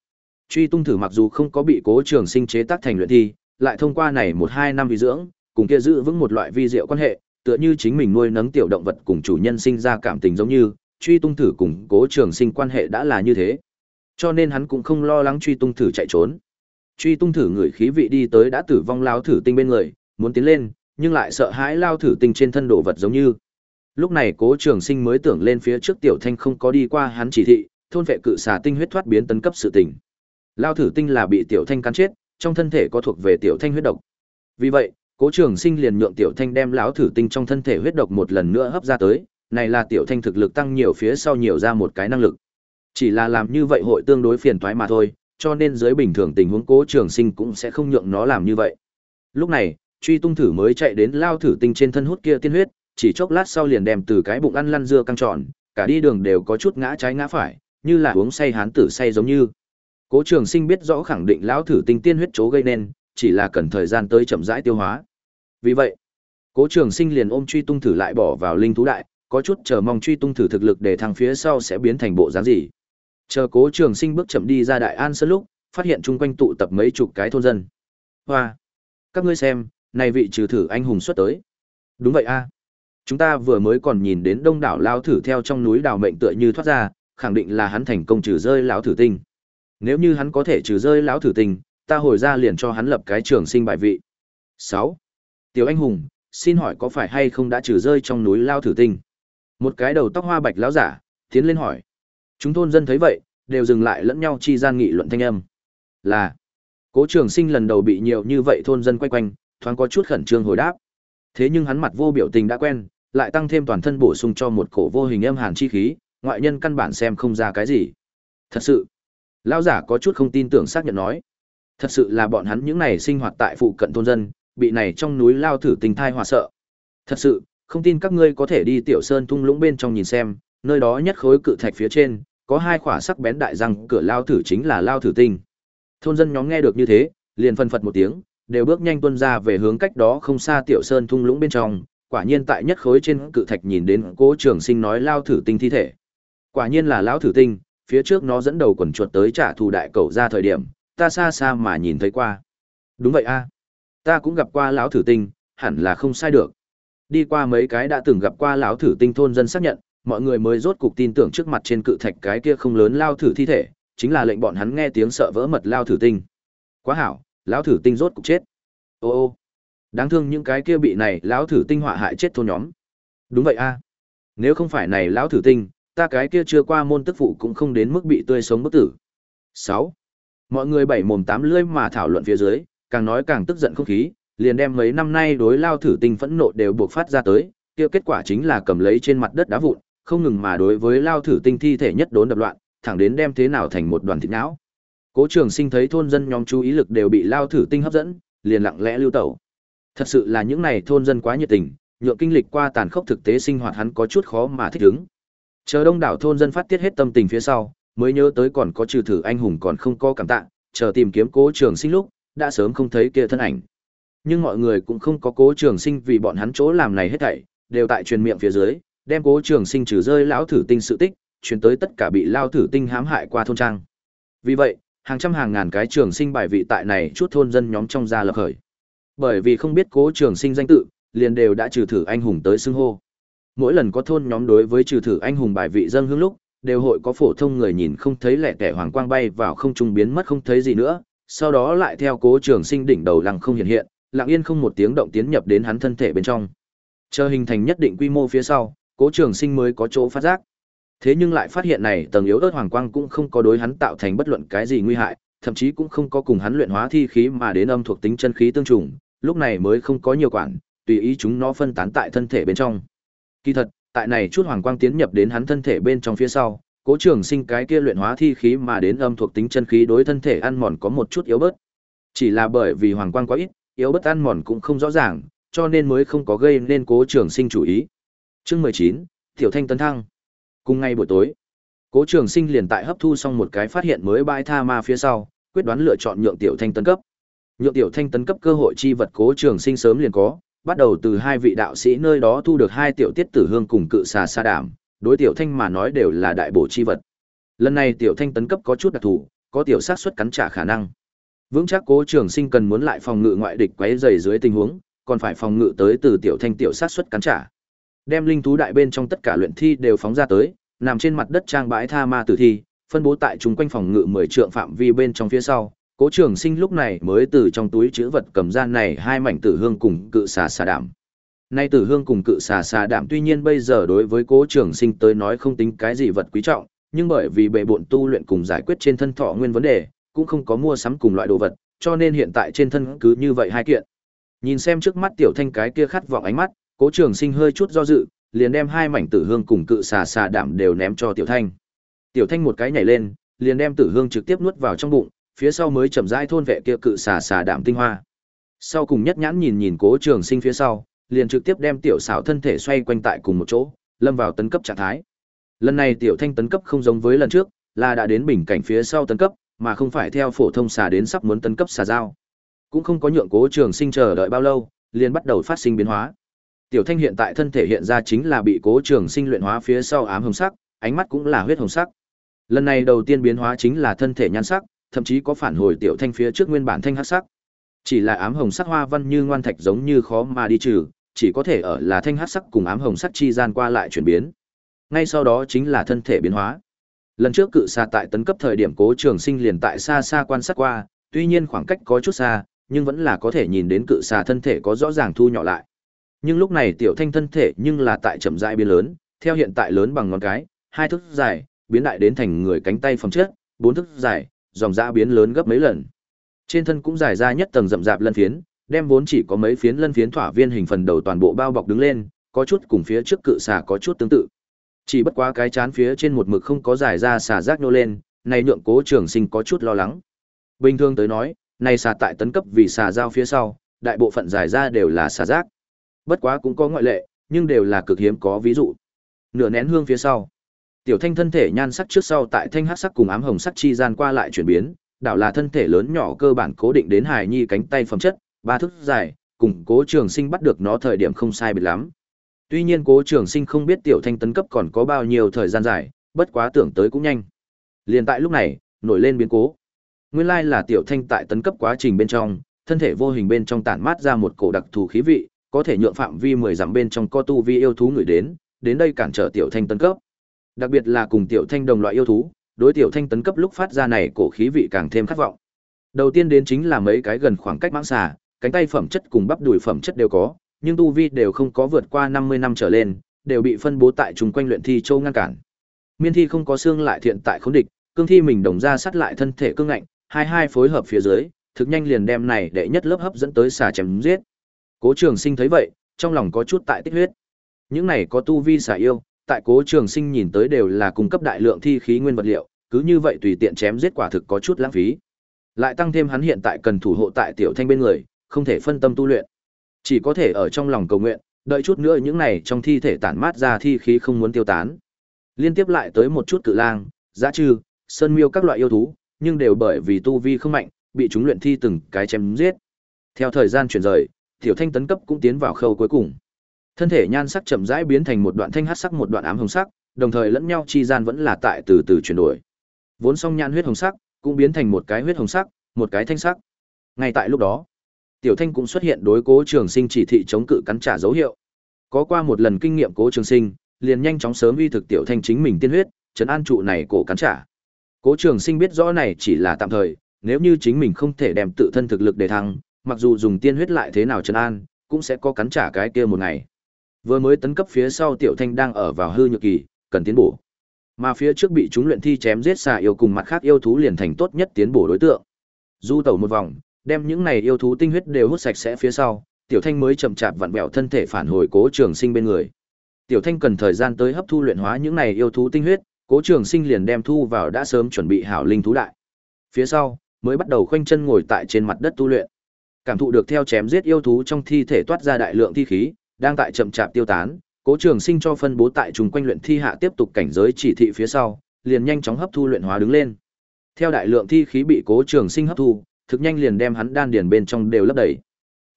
Truy tung thử mặc dù không có bị Cố Trường Sinh chế tác thành luyện thi, lại thông qua này một hai năm vi dưỡng, cùng kia giữ vững một loại vi diệu quan hệ, tựa như chính mình nuôi nấng tiểu động vật cùng chủ nhân sinh ra cảm tình giống như, truy tung thử cùng Cố Trường Sinh quan hệ đã là như thế. Cho nên hắn cũng không lo lắng truy tung thử chạy trốn. Truy tung thử người khí vị đi tới đã tử vong lao thử tinh bên người, muốn tiến lên, nhưng lại sợ hãi lao thử tinh trên thân đồ vật giống như. Lúc này Cố Trường Sinh mới tưởng lên phía trước Tiểu Thanh không có đi qua hắn chỉ thị, thôn vệ cự xà tinh huyết thoát biến tấn cấp sự tình. Lao thử tinh là bị Tiểu Thanh cắn chết, trong thân thể có thuộc về Tiểu Thanh huyết độc. Vì vậy, Cố Trường Sinh liền nhượng Tiểu Thanh đem lão thử tinh trong thân thể huyết độc một lần nữa hấp ra tới, này là Tiểu Thanh thực lực tăng nhiều phía sau nhiều ra một cái năng lực. Chỉ là làm như vậy hội tương đối phiền toái mà thôi, cho nên dưới bình thường tình huống Cố Trường Sinh cũng sẽ không nhượng nó làm như vậy. Lúc này, truy tung thử mới chạy đến lao thử tinh trên thân hút kia tiên huyết, chỉ chốc lát sau liền đem từ cái bụng ăn lăn dưa căng tròn, cả đi đường đều có chút ngã trái ngã phải, như là uống say hán tử say giống như. Cố Trường Sinh biết rõ khẳng định lão thử tinh tiên huyết chố gây nên, chỉ là cần thời gian tới chậm rãi tiêu hóa. Vì vậy, Cố Trường Sinh liền ôm truy tung thử lại bỏ vào linh thú đại, có chút chờ mong truy tung thử thực lực để thằng phía sau sẽ biến thành bộ dáng gì. Chờ Cố Trường Sinh bước chậm đi ra Đại An Sơn lúc, phát hiện chung quanh tụ tập mấy chục cái thôn dân. Hoa, các ngươi xem, này vị trừ thử anh hùng xuất tới. Đúng vậy a. Chúng ta vừa mới còn nhìn đến đông đảo lao thử theo trong núi đào mệnh tựa như thoát ra, khẳng định là hắn thành công trừ rơi lão thử tinh. Nếu như hắn có thể trừ rơi lão thử tinh, ta hồi ra liền cho hắn lập cái trường sinh bài vị. 6. Tiểu anh hùng, xin hỏi có phải hay không đã trừ rơi trong núi lao thử tinh? Một cái đầu tóc hoa bạch lão giả, tiến lên hỏi. Chúng thôn dân thấy vậy, đều dừng lại lẫn nhau chi gian nghị luận thanh âm. Là, cố trường sinh lần đầu bị nhiều như vậy thôn dân quay quanh, thoáng có chút khẩn trương hồi đáp. Thế nhưng hắn mặt vô biểu tình đã quen, lại tăng thêm toàn thân bổ sung cho một cổ vô hình âm hàn chi khí, ngoại nhân căn bản xem không ra cái gì. Thật sự, lão giả có chút không tin tưởng xác nhận nói. Thật sự là bọn hắn những này sinh hoạt tại phụ cận thôn dân, bị này trong núi lao thử tình thai hòa sợ. Thật sự, không tin các ngươi có thể đi tiểu sơn thung lũng bên trong nhìn xem, nơi đó nhất khối cự thạch phía trên, có hai khỏa sắc bén đại răng cửa lao thử chính là lao thử tinh. Thôn dân nhóm nghe được như thế, liền phân phật một tiếng, đều bước nhanh tuân ra về hướng cách đó không xa tiểu sơn thung lũng bên trong, quả nhiên tại nhất khối trên cự thạch nhìn đến cố trường sinh nói lao thử tinh thi thể. Quả nhiên là lão thử tinh, phía trước nó dẫn đầu quần chuột tới trả thù đại cầu ra thời điểm, ta xa xa mà nhìn thấy qua. Đúng vậy a, ta cũng gặp qua lão thử tinh, hẳn là không sai được. Đi qua mấy cái đã từng gặp qua lão thử tinh thôn dân xác nhận, mọi người mới rốt cục tin tưởng trước mặt trên cự thạch cái kia không lớn lao thử thi thể, chính là lệnh bọn hắn nghe tiếng sợ vỡ mật lao thử tinh. Quá hảo, lão thử tinh rốt cục chết. Ô ô, đáng thương những cái kia bị này lão thử tinh họa hại chết thôn nhóm. Đúng vậy a. Nếu không phải này lão thử tinh, ta cái kia chưa qua môn tức phụ cũng không đến mức bị tươi sống bất tử. 6. Mọi người bảy mồm tám lưỡi mà thảo luận phía dưới, càng nói càng tức giận không khí, liền đem mấy năm nay đối lao thử tinh phẫn nộ đều buộc phát ra tới, kia kết quả chính là cầm lấy trên mặt đất đá vụn, không ngừng mà đối với lao thử tinh thi thể nhất đốn đập loạn, thẳng đến đem thế nào thành một đoàn thịt não. Cố Trường Sinh thấy thôn dân nhóm chú ý lực đều bị lao thử tinh hấp dẫn, liền lặng lẽ lưu tẩu. Thật sự là những này thôn dân quá nhiệt tình, nhượng kinh lịch qua tàn khốc thực tế sinh hoạt hắn có chút khó mà thích ứng. Chờ đông đảo thôn dân phát tiết hết tâm tình phía sau, mới nhớ tới còn có trừ thử anh hùng còn không có cảm tạ, chờ tìm kiếm Cố Trường Sinh lúc, đã sớm không thấy kia thân ảnh. Nhưng mọi người cũng không có cố trường sinh vì bọn hắn chỗ làm này hết thảy, đều tại truyền miệng phía dưới, đem cố trường sinh trừ rơi lão thử tinh sự tích, truyền tới tất cả bị lao thử tinh hãm hại qua thôn trang. Vì vậy, hàng trăm hàng ngàn cái trường sinh bài vị tại này chút thôn dân nhóm trong gia lập khởi. Bởi vì không biết cố trường sinh danh tự, liền đều đã trừ thử anh hùng tới xưng hô. Mỗi lần có thôn nhóm đối với trừ thử anh hùng bài vị dân hương lúc, đều hội có phổ thông người nhìn không thấy lẻ tẻ hoàng quang bay vào không trung biến mất không thấy gì nữa, sau đó lại theo cố trường sinh đỉnh đầu lăng không hiện hiện, lặng yên không một tiếng động tiến nhập đến hắn thân thể bên trong. Chờ hình thành nhất định quy mô phía sau, cố trường sinh mới có chỗ phát giác. Thế nhưng lại phát hiện này tầng yếu ớt hoàng quang cũng không có đối hắn tạo thành bất luận cái gì nguy hại, thậm chí cũng không có cùng hắn luyện hóa thi khí mà đến âm thuộc tính chân khí tương trùng, lúc này mới không có nhiều quản, tùy ý chúng nó phân tán tại thân thể bên trong. Kỳ thật, tại này chút hoàng quang tiến nhập đến hắn thân thể bên trong phía sau, Cố Trường Sinh cái kia luyện hóa thi khí mà đến âm thuộc tính chân khí đối thân thể ăn mòn có một chút yếu bớt. Chỉ là bởi vì hoàng quang quá ít, yếu bớt ăn mòn cũng không rõ ràng, cho nên mới không có gây nên Cố Trường Sinh chủ ý. Chương mười chín Tiểu Thanh tấn thăng. Cùng ngay buổi tối, Cố Trường Sinh liền tại hấp thu xong một cái phát hiện mới bãi tha ma phía sau, quyết đoán lựa chọn nhượng Tiểu Thanh tấn cấp. Nhượng Tiểu Thanh tấn cấp cơ hội chi vật Cố Trường Sinh sớm liền có, bắt đầu từ hai vị đạo sĩ nơi đó thu được hai tiểu tiết tử hương cùng cự xà sa đảm, đối tiểu thanh mà nói đều là đại bổ chi vật. Lần này tiểu thanh tấn cấp có chút đặc thù, có tiểu sát suất cắn trả khả năng. Vững chắc Cố Trường Sinh cần muốn lại phòng ngự ngoại địch quấy rầy dưới tình huống, còn phải phòng ngự tới từ tiểu thanh tiểu sát suất cắn trả. Đem linh thú đại bên trong tất cả luyện thi đều phóng ra tới, nằm trên mặt đất trang bãi tha ma tử thi, phân bố tại chúng quanh phòng ngự 10 trượng phạm vi bên trong phía sau. Cố Trường Sinh lúc này mới từ trong túi chứa vật cầm ra này hai mảnh tử hương cùng cự xà xà đảm. Nay tử hương cùng cự xà xà đảm tuy nhiên bây giờ đối với Cố Trường Sinh tới nói không tính cái gì vật quý trọng, nhưng bởi vì bệ bộn tu luyện cùng giải quyết trên thân thọ nguyên vấn đề, cũng không có mua sắm cùng loại đồ vật, cho nên hiện tại trên thân cứ như vậy hai kiện. Nhìn xem trước mắt tiểu thanh cái kia khát vọng ánh mắt, Cố Trường Sinh hơi chút do dự, liền đem hai mảnh tử hương cùng cự xà xà đảm đều ném cho tiểu thanh. Tiểu thanh một cái nhảy lên, liền đem tử hương trực tiếp nuốt vào trong bụng, phía sau mới chậm rãi thôn vệ kia cự xà xà đảm tinh hoa. Sau cùng nhất nhãn nhìn nhìn Cố Trường Sinh phía sau, liền trực tiếp đem tiểu xảo thân thể xoay quanh tại cùng một chỗ, lâm vào tấn cấp trạng thái. Lần này tiểu thanh tấn cấp không giống với lần trước, là đã đến bình cảnh phía sau tấn cấp, mà không phải theo phổ thông xà đến sắp muốn tấn cấp xà dao. Cũng không có nhượng Cố Trường Sinh chờ đợi bao lâu, liền bắt đầu phát sinh biến hóa. Tiểu Thanh hiện tại thân thể hiện ra chính là bị Cố Trường Sinh luyện hóa phía sau ám hồng sắc, ánh mắt cũng là huyết hồng sắc. Lần này đầu tiên biến hóa chính là thân thể nhan sắc, thậm chí có phản hồi Tiểu Thanh phía trước nguyên bản thanh hắc sắc. Chỉ là ám hồng sắc hoa văn như ngoan thạch giống như khó mà đi trừ, chỉ có thể ở là thanh hắc sắc cùng ám hồng sắc chi gian qua lại chuyển biến. Ngay sau đó chính là thân thể biến hóa. Lần trước cự xa tại tấn cấp thời điểm Cố Trường Sinh liền tại xa xa quan sát qua, tuy nhiên khoảng cách có chút xa, nhưng vẫn là có thể nhìn đến cự xà thân thể có rõ ràng thu nhỏ lại. Nhưng lúc này tiểu thanh thân thể nhưng là tại chậm rãi biến lớn, theo hiện tại lớn bằng ngón cái, hai thước dài, biến đại đến thành người cánh tay phẩm chất, bốn thước dài, dòng dã biến lớn gấp mấy lần. Trên thân cũng dài ra nhất tầng rậm rạp lân phiến, đem vốn chỉ có mấy phiến lân phiến thỏa viên hình phần đầu toàn bộ bao bọc đứng lên, có chút cùng phía trước cự xà có chút tương tự. Chỉ bất quá cái chán phía trên một mực không có dài ra xà rác nô lên, này nhượng Cố Trường Sinh có chút lo lắng. Bình thường tới nói, này xà tại tấn cấp vì xà giao phía sau, đại bộ phận dài ra đều là xà rác. Bất quá cũng có ngoại lệ, nhưng đều là cực hiếm có ví dụ. Nửa nén hương phía sau, tiểu thanh thân thể nhan sắc trước sau tại thanh hắc sắc cùng ám hồng sắc chi gian qua lại chuyển biến, đảo là thân thể lớn nhỏ cơ bản cố định đến hài nhi cánh tay phẩm chất, ba thước dài, cùng Cố Trường Sinh bắt được nó thời điểm không sai biệt lắm. Tuy nhiên Cố Trường Sinh không biết tiểu thanh tấn cấp còn có bao nhiêu thời gian dài, bất quá tưởng tới cũng nhanh. Liền tại lúc này, nổi lên biến cố. Nguyên lai là tiểu thanh tại tấn cấp quá trình bên trong, thân thể vô hình bên trong tản mát ra một cổ đặc thù khí vị, có thể nhượng phạm vi 10 dặm bên trong co tu vi yêu thú người đến, đến đây cản trở tiểu thanh tấn cấp. Đặc biệt là cùng tiểu thanh đồng loại yêu thú, đối tiểu thanh tấn cấp lúc phát ra này cổ khí vị càng thêm khát vọng. Đầu tiên đến chính là mấy cái gần khoảng cách mãng xà, cánh tay phẩm chất cùng bắp đùi phẩm chất đều có, nhưng tu vi đều không có vượt qua 50 năm trở lên, đều bị phân bố tại trùng quanh luyện thi châu ngăn cản. Miên thi không có xương lại thiện tại khốn địch, cương thi mình đồng ra sát lại thân thể cương ngạnh, hai hai phối hợp phía dưới, thực nhanh liền đem này đệ nhất lớp hấp dẫn tới xà chém giết. Cố Trường Sinh thấy vậy, trong lòng có chút tại tích huyết. Những này có tu vi xà yêu, tại Cố Trường Sinh nhìn tới đều là cung cấp đại lượng thi khí nguyên vật liệu, cứ như vậy tùy tiện chém giết quả thực có chút lãng phí. Lại tăng thêm hắn hiện tại cần thủ hộ tại tiểu thanh bên người, không thể phân tâm tu luyện. Chỉ có thể ở trong lòng cầu nguyện, đợi chút nữa những này trong thi thể tản mát ra thi khí không muốn tiêu tán. Liên tiếp lại tới một chút cự lang, dã trư, sơn miêu các loại yêu thú, nhưng đều bởi vì tu vi không mạnh, bị chúng luyện thi từng cái chém giết. Theo thời gian chuyển rời, tiểu thanh tấn cấp cũng tiến vào khâu cuối cùng. Thân thể nhan sắc chậm rãi biến thành một đoạn thanh hắc sắc một đoạn ám hồng sắc, đồng thời lẫn nhau chi gian vẫn là tại từ từ chuyển đổi. Vốn song nhan huyết hồng sắc, cũng biến thành một cái huyết hồng sắc, một cái thanh sắc. Ngay tại lúc đó, Tiểu Thanh cũng xuất hiện đối Cố Trường Sinh chỉ thị chống cự cắn trả dấu hiệu. Có qua một lần kinh nghiệm Cố Trường Sinh, liền nhanh chóng sớm uy thực Tiểu Thanh chính mình tiên huyết, trấn an trụ này cổ cắn trả. Cố Trường Sinh biết rõ này chỉ là tạm thời, nếu như chính mình không thể đem tự thân thực lực để thăng, mặc dù dùng tiên huyết lại thế nào trấn an, cũng sẽ có cắn trả cái kia một ngày. Vừa mới tấn cấp phía sau Tiểu Thanh đang ở vào hư nhược kỳ, cần tiến bổ. Mà phía trước bị chúng luyện thi chém giết xà yêu cùng mặt khác yêu thú liền thành tốt nhất tiến bổ đối tượng. Du tẩu một vòng, đem những này yêu thú tinh huyết đều hút sạch sẽ phía sau, Tiểu Thanh mới chậm chạp vặn vẹo thân thể phản hồi Cố Trường Sinh bên người. Tiểu Thanh cần thời gian tới hấp thu luyện hóa những này yêu thú tinh huyết, Cố Trường Sinh liền đem thu vào đã sớm chuẩn bị hảo linh thú đại. Phía sau, mới bắt đầu khoanh chân ngồi tại trên mặt đất tu luyện. Cảm thụ được theo chém giết yêu thú trong thi thể toát ra đại lượng thi khí, đang tại chậm chạp tiêu tán, Cố Trường Sinh cho phân bố tại trùng quanh luyện thi hạ tiếp tục cảnh giới chỉ thị phía sau, liền nhanh chóng hấp thu luyện hóa đứng lên. Theo đại lượng thi khí bị Cố Trường Sinh hấp thu, thực nhanh liền đem hắn đan điền bên trong đều lấp đầy.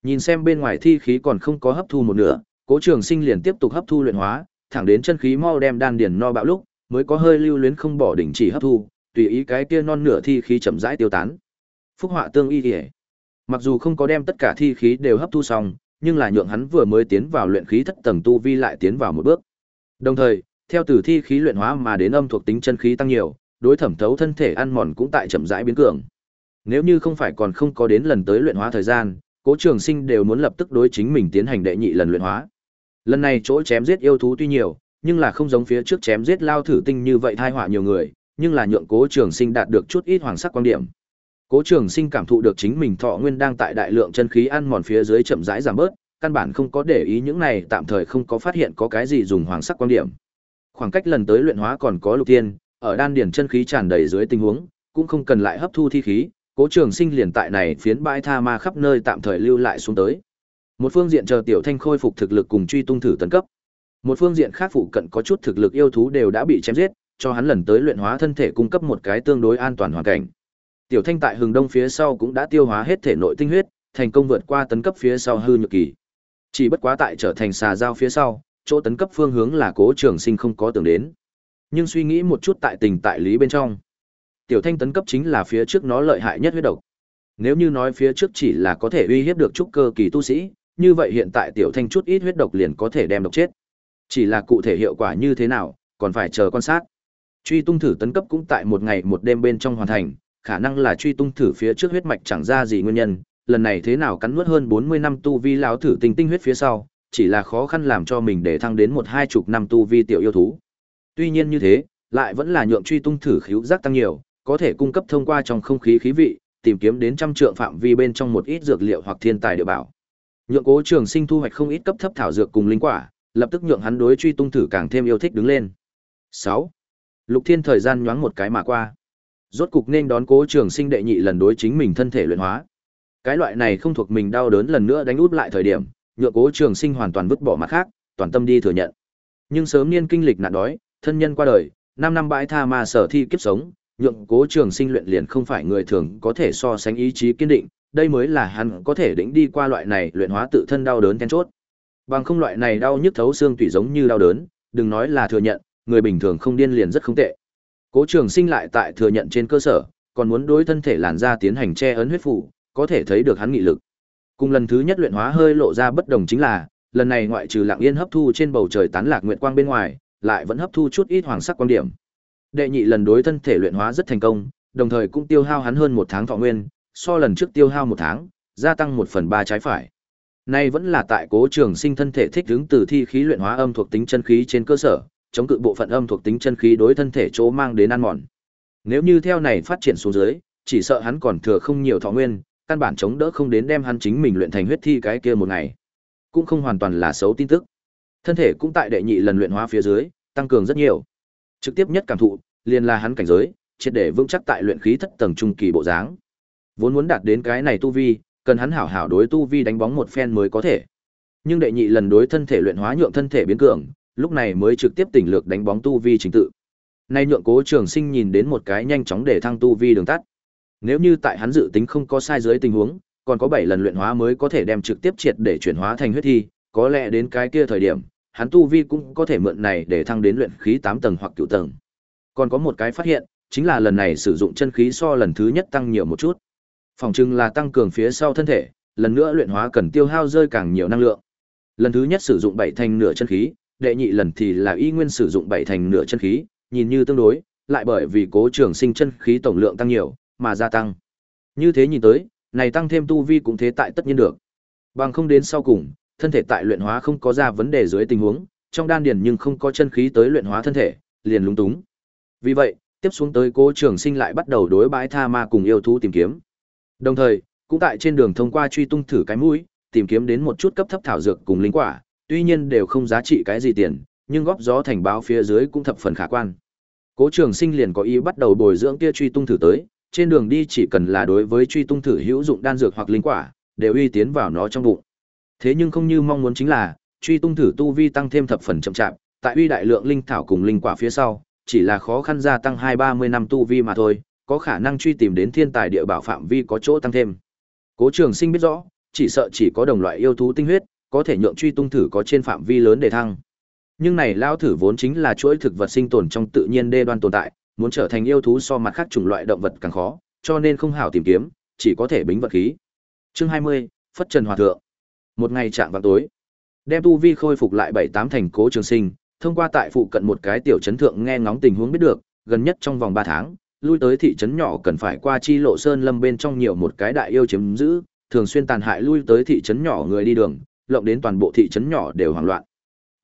Nhìn xem bên ngoài thi khí còn không có hấp thu một nửa, Cố Trường Sinh liền tiếp tục hấp thu luyện hóa, thẳng đến chân khí mau đem đan điền no bạo lúc, mới có hơi lưu luyến không bỏ đỉnh chỉ hấp thu, tùy ý cái kia non nửa thi khí chậm rãi tiêu tán. Phúc họa tương y liễu. Mặc dù không có đem tất cả thi khí đều hấp thu xong, nhưng là nhượng hắn vừa mới tiến vào luyện khí thất tầng tu vi lại tiến vào một bước. Đồng thời, theo từ thi khí luyện hóa mà đến âm thuộc tính chân khí tăng nhiều, đối thẩm thấu thân thể ăn mòn cũng tại chậm rãi biến cường. Nếu như không phải còn không có đến lần tới luyện hóa thời gian, Cố Trường Sinh đều muốn lập tức đối chính mình tiến hành đệ nhị lần luyện hóa. Lần này chỗ chém giết yêu thú tuy nhiều, nhưng là không giống phía trước chém giết lao thử tinh như vậy thai họa nhiều người, nhưng là nhượng Cố Trường Sinh đạt được chút ít hoàng sắc quan điểm. Cố Trường Sinh cảm thụ được chính mình thọ nguyên đang tại đại lượng chân khí ăn mòn phía dưới chậm rãi giảm bớt, căn bản không có để ý những này, tạm thời không có phát hiện có cái gì dùng hoàng sắc quan điểm. Khoảng cách lần tới luyện hóa còn có lục tiên, ở đan điền chân khí tràn đầy dưới tình huống, cũng không cần lại hấp thu thi khí, Cố Trường Sinh liền tại này phiến bãi tha ma khắp nơi tạm thời lưu lại xuống tới. Một phương diện chờ Tiểu Thanh khôi phục thực lực cùng truy tung thử tấn cấp. Một phương diện khác phụ cận có chút thực lực yêu thú đều đã bị chém giết, cho hắn lần tới luyện hóa thân thể cung cấp một cái tương đối an toàn hoàn cảnh. Tiểu Thanh tại Hừng Đông phía sau cũng đã tiêu hóa hết thể nội tinh huyết, thành công vượt qua tấn cấp phía sau hư nhược kỳ. Chỉ bất quá tại trở thành xà giao phía sau, chỗ tấn cấp phương hướng là Cố Trường Sinh không có tưởng đến. Nhưng suy nghĩ một chút tại tình tại lý bên trong, Tiểu Thanh tấn cấp chính là phía trước nó lợi hại nhất huyết độc. Nếu như nói phía trước chỉ là có thể uy hiếp được trúc cơ kỳ tu sĩ, như vậy hiện tại Tiểu Thanh chút ít huyết độc liền có thể đem độc chết. Chỉ là cụ thể hiệu quả như thế nào, còn phải chờ quan sát. Truy tung thử tấn cấp cũng tại một ngày một đêm bên trong hoàn thành, khả năng là truy tung thử phía trước huyết mạch chẳng ra gì nguyên nhân, lần này thế nào cắn nuốt hơn 40 năm tu vi lão thử tinh tinh huyết phía sau, chỉ là khó khăn làm cho mình để thăng đến một hai chục năm tu vi tiểu yêu thú. Tuy nhiên như thế, lại vẫn là nhượng truy tung thử khíu giác tăng nhiều, có thể cung cấp thông qua trong không khí khí vị, tìm kiếm đến trăm trượng phạm vi bên trong một ít dược liệu hoặc thiên tài địa bảo. Nhượng Cố Trường Sinh thu hoạch không ít cấp thấp thảo dược cùng linh quả, lập tức nhượng hắn đối truy tung thử càng thêm yêu thích đứng lên. 6. Lục Thiên thời gian nhoáng một cái mà qua. Rốt cục nên đón Cố Trường Sinh đệ nhị lần đối chính mình thân thể luyện hóa. Cái loại này không thuộc mình đau đớn lần nữa đánh út lại thời điểm, nhựa Cố Trường Sinh hoàn toàn vứt bỏ mặt khác, toàn tâm đi thừa nhận. Nhưng sớm niên kinh lịch nạn đói, thân nhân qua đời, năm năm bãi tha mà sở thi kiếp sống, nhượng Cố Trường Sinh luyện liền không phải người thường có thể so sánh ý chí kiên định, đây mới là hắn có thể đỉnh đi qua loại này luyện hóa tự thân đau đớn then chốt. Bằng không loại này đau nhức thấu xương tủy giống như đau đớn, đừng nói là thừa nhận, người bình thường không điên liền rất không tệ. Cố Trường Sinh lại tại thừa nhận trên cơ sở, còn muốn đối thân thể làn da tiến hành che ấn huyết phủ, có thể thấy được hắn nghị lực. Cùng lần thứ nhất luyện hóa hơi lộ ra bất đồng chính là, lần này ngoại trừ lặng yên hấp thu trên bầu trời tán lạc nguyệt quang bên ngoài, lại vẫn hấp thu chút ít hoàng sắc quang điểm. Đệ nhị lần đối thân thể luyện hóa rất thành công, đồng thời cũng tiêu hao hắn hơn một tháng thọ nguyên, so lần trước tiêu hao một tháng, gia tăng một phần ba trái phải. Nay vẫn là tại cố trường sinh thân thể thích ứng từ thi khí luyện hóa âm thuộc tính chân khí trên cơ sở, chống cự bộ phận âm thuộc tính chân khí đối thân thể chỗ mang đến ăn mòn. Nếu như theo này phát triển xuống dưới, chỉ sợ hắn còn thừa không nhiều thọ nguyên, căn bản chống đỡ không đến đem hắn chính mình luyện thành huyết thi cái kia một ngày. Cũng không hoàn toàn là xấu tin tức. Thân thể cũng tại đệ nhị lần luyện hóa phía dưới, tăng cường rất nhiều. Trực tiếp nhất cảm thụ, liền là hắn cảnh giới, triệt để vững chắc tại luyện khí thất tầng trung kỳ bộ dáng. Vốn muốn đạt đến cái này tu vi, cần hắn hảo hảo đối tu vi đánh bóng một phen mới có thể. Nhưng đệ nhị lần đối thân thể luyện hóa nhượng thân thể biến cường, lúc này mới trực tiếp tỉnh lược đánh bóng tu vi chính tự. Nay nhượng Cố Trường Sinh nhìn đến một cái nhanh chóng để thăng tu vi đường tắt. Nếu như tại hắn dự tính không có sai dưới tình huống, còn có 7 lần luyện hóa mới có thể đem trực tiếp triệt để chuyển hóa thành huyết thi, có lẽ đến cái kia thời điểm, hắn tu vi cũng có thể mượn này để thăng đến luyện khí 8 tầng hoặc cửu tầng. Còn có một cái phát hiện, chính là lần này sử dụng chân khí so lần thứ nhất tăng nhiều một chút. Phòng trưng là tăng cường phía sau thân thể, lần nữa luyện hóa cần tiêu hao rơi càng nhiều năng lượng. Lần thứ nhất sử dụng bảy thành nửa chân khí, đệ nhị lần thì là y nguyên sử dụng bảy thành nửa chân khí, nhìn như tương đối, lại bởi vì cố trường sinh chân khí tổng lượng tăng nhiều, mà gia tăng. Như thế nhìn tới, này tăng thêm tu vi cũng thế tại tất nhiên được. Bằng không đến sau cùng, thân thể tại luyện hóa không có ra vấn đề dưới tình huống, trong đan điền nhưng không có chân khí tới luyện hóa thân thể, liền lúng túng. Vì vậy, tiếp xuống tới Cố Trường Sinh lại bắt đầu đối bãi tha ma cùng yêu thú tìm kiếm. Đồng thời, cũng tại trên đường thông qua truy tung thử cái mũi, tìm kiếm đến một chút cấp thấp thảo dược cùng linh quả, tuy nhiên đều không giá trị cái gì tiền, nhưng góp gió thành báo phía dưới cũng thập phần khả quan. Cố Trường Sinh liền có ý bắt đầu bồi dưỡng kia truy tung thử tới, trên đường đi chỉ cần là đối với truy tung thử hữu dụng đan dược hoặc linh quả, đều uy tiến vào nó trong bụng. Thế nhưng không như mong muốn chính là, truy tung thử tu vi tăng thêm thập phần chậm chạp, tại uy đại lượng linh thảo cùng linh quả phía sau, chỉ là khó khăn gia tăng hai ba mươi năm tu vi mà thôi, có khả năng truy tìm đến thiên tài địa bảo phạm vi có chỗ tăng thêm. Cố Trường Sinh biết rõ, chỉ sợ chỉ có đồng loại yêu thú tinh huyết, có thể nhượng truy tung thử có trên phạm vi lớn để thăng. Nhưng này lao thử vốn chính là chuỗi thực vật sinh tồn trong tự nhiên đê đoan tồn tại, muốn trở thành yêu thú so mặt khác chủng loại động vật càng khó, cho nên không hảo tìm kiếm, chỉ có thể bính vật khí. Chương 20, Phất Trần Hòa Thượng. Một ngày trạng vào tối, đem tu vi khôi phục lại bảy tám thành cố trường sinh, thông qua tại phụ cận một cái tiểu trấn thượng nghe ngóng tình huống biết được, gần nhất trong vòng 3 tháng, lui tới thị trấn nhỏ cần phải qua chi lộ sơn lâm bên trong nhiều một cái đại yêu chiếm giữ, thường xuyên tàn hại lui tới thị trấn nhỏ người đi đường, lộng đến toàn bộ thị trấn nhỏ đều hoảng loạn.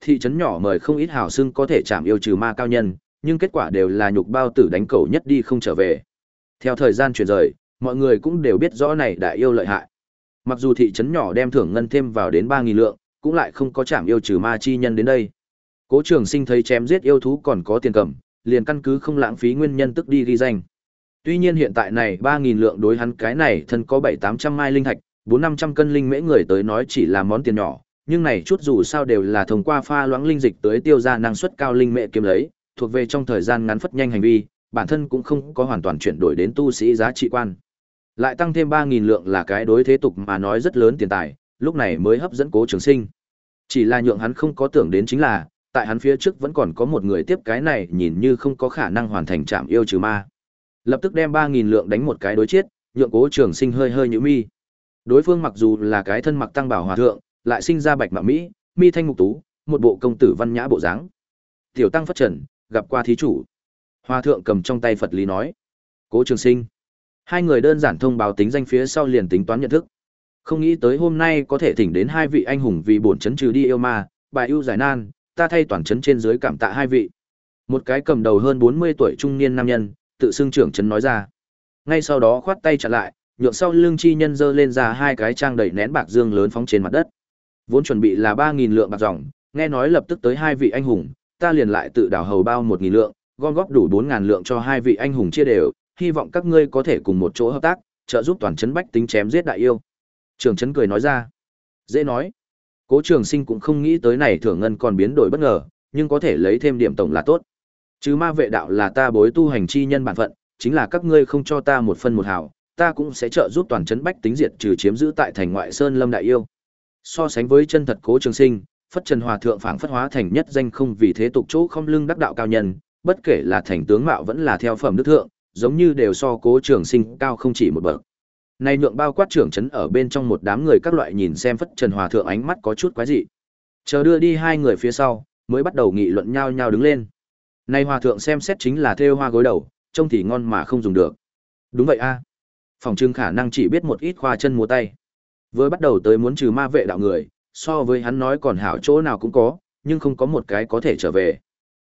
Thị trấn nhỏ mời không ít hào xưng có thể chạm yêu trừ ma cao nhân, nhưng kết quả đều là nhục bao tử đánh cầu nhất đi không trở về. Theo thời gian chuyển rời, mọi người cũng đều biết rõ này đại yêu lợi hại. Mặc dù thị trấn nhỏ đem thưởng ngân thêm vào đến 3000 lượng, cũng lại không có chạm yêu trừ ma chi nhân đến đây. Cố Trường Sinh thấy chém giết yêu thú còn có tiền cầm, liền căn cứ không lãng phí nguyên nhân tức đi ghi danh. Tuy nhiên hiện tại này 3000 lượng đối hắn cái này thân có 7-800 mai linh thạch, 4-500 cân linh mễ người tới nói chỉ là món tiền nhỏ, nhưng này chút dù sao đều là thông qua pha loãng linh dịch tới tiêu ra năng suất cao linh mễ kiếm lấy, thuộc về trong thời gian ngắn phất nhanh hành vi, bản thân cũng không có hoàn toàn chuyển đổi đến tu sĩ giá trị quan. Lại tăng thêm 3000 lượng là cái đối thế tục mà nói rất lớn tiền tài, lúc này mới hấp dẫn Cố Trường Sinh. Chỉ là nhượng hắn không có tưởng đến chính là, tại hắn phía trước vẫn còn có một người tiếp cái này nhìn như không có khả năng hoàn thành trạm yêu trừ ma. Lập tức đem 3000 lượng đánh một cái đối chết, nhượng Cố Trường Sinh hơi hơi nhíu mi. Đối phương mặc dù là cái thân mặc tăng bảo hòa thượng, lại sinh ra bạch mạ mỹ, mi thanh mục tú, một bộ công tử văn nhã bộ dáng. Tiểu tăng phất trần, gặp qua thí chủ. Hòa thượng cầm trong tay Phật lý nói. Cố Trường Sinh. Hai người đơn giản thông báo tính danh phía sau liền tính toán nhận thức. Không nghĩ tới hôm nay có thể thỉnh đến hai vị anh hùng vì bổn chấn trừ đi yêu ma, bài ưu giải nan, ta thay toàn chấn trên dưới cảm tạ hai vị. Một cái cầm đầu hơn 40 tuổi trung niên nam nhân, tự xưng trưởng chấn nói ra. Ngay sau đó khoát tay chặn lại, nhượng sau lưng chi nhân dơ lên ra hai cái trang đầy nén bạc dương lớn phóng trên mặt đất. Vốn chuẩn bị là ba nghìn lượng bạc dòng, nghe nói lập tức tới hai vị anh hùng, ta liền lại tự đào hầu bao 1000 lượng, gom góp đủ bốn ngàn lượng cho hai vị anh hùng chia đều, hy vọng các ngươi có thể cùng một chỗ hợp tác, trợ giúp toàn trấn bách tính chém giết đại yêu. Trường trấn cười nói ra. Dễ nói. Cố Trường Sinh cũng không nghĩ tới này thưởng ngân còn biến đổi bất ngờ, nhưng có thể lấy thêm điểm tổng là tốt. Chứ ma vệ đạo là ta bối tu hành chi nhân bản phận, chính là các ngươi không cho ta một phân một hào, ta cũng sẽ trợ giúp toàn trấn bách tính diệt trừ chiếm giữ tại thành ngoại sơn lâm đại yêu. So sánh với chân thật Cố Trường Sinh, Phất Trần Hòa thượng phảng phất hóa thành nhất danh không vì thế tục chỗ không lưng đắc đạo cao nhân, bất kể là thành tướng mạo vẫn là theo phẩm đức thượng, giống như đều so Cố Trường Sinh cao không chỉ một bậc. Này nhượng bao quát trưởng trấn ở bên trong một đám người các loại nhìn xem Phất Trần Hòa thượng ánh mắt có chút quái dị. Chờ đưa đi hai người phía sau, mới bắt đầu nghị luận nhau nhau đứng lên. Này hòa thượng xem xét chính là thêu hoa gối đầu, trông thì ngon mà không dùng được. Đúng vậy a. Phòng trưng khả năng chỉ biết một ít khoa chân múa tay. Vừa bắt đầu tới muốn trừ ma vệ đạo người, so với hắn nói còn hảo chỗ nào cũng có, nhưng không có một cái có thể trở về.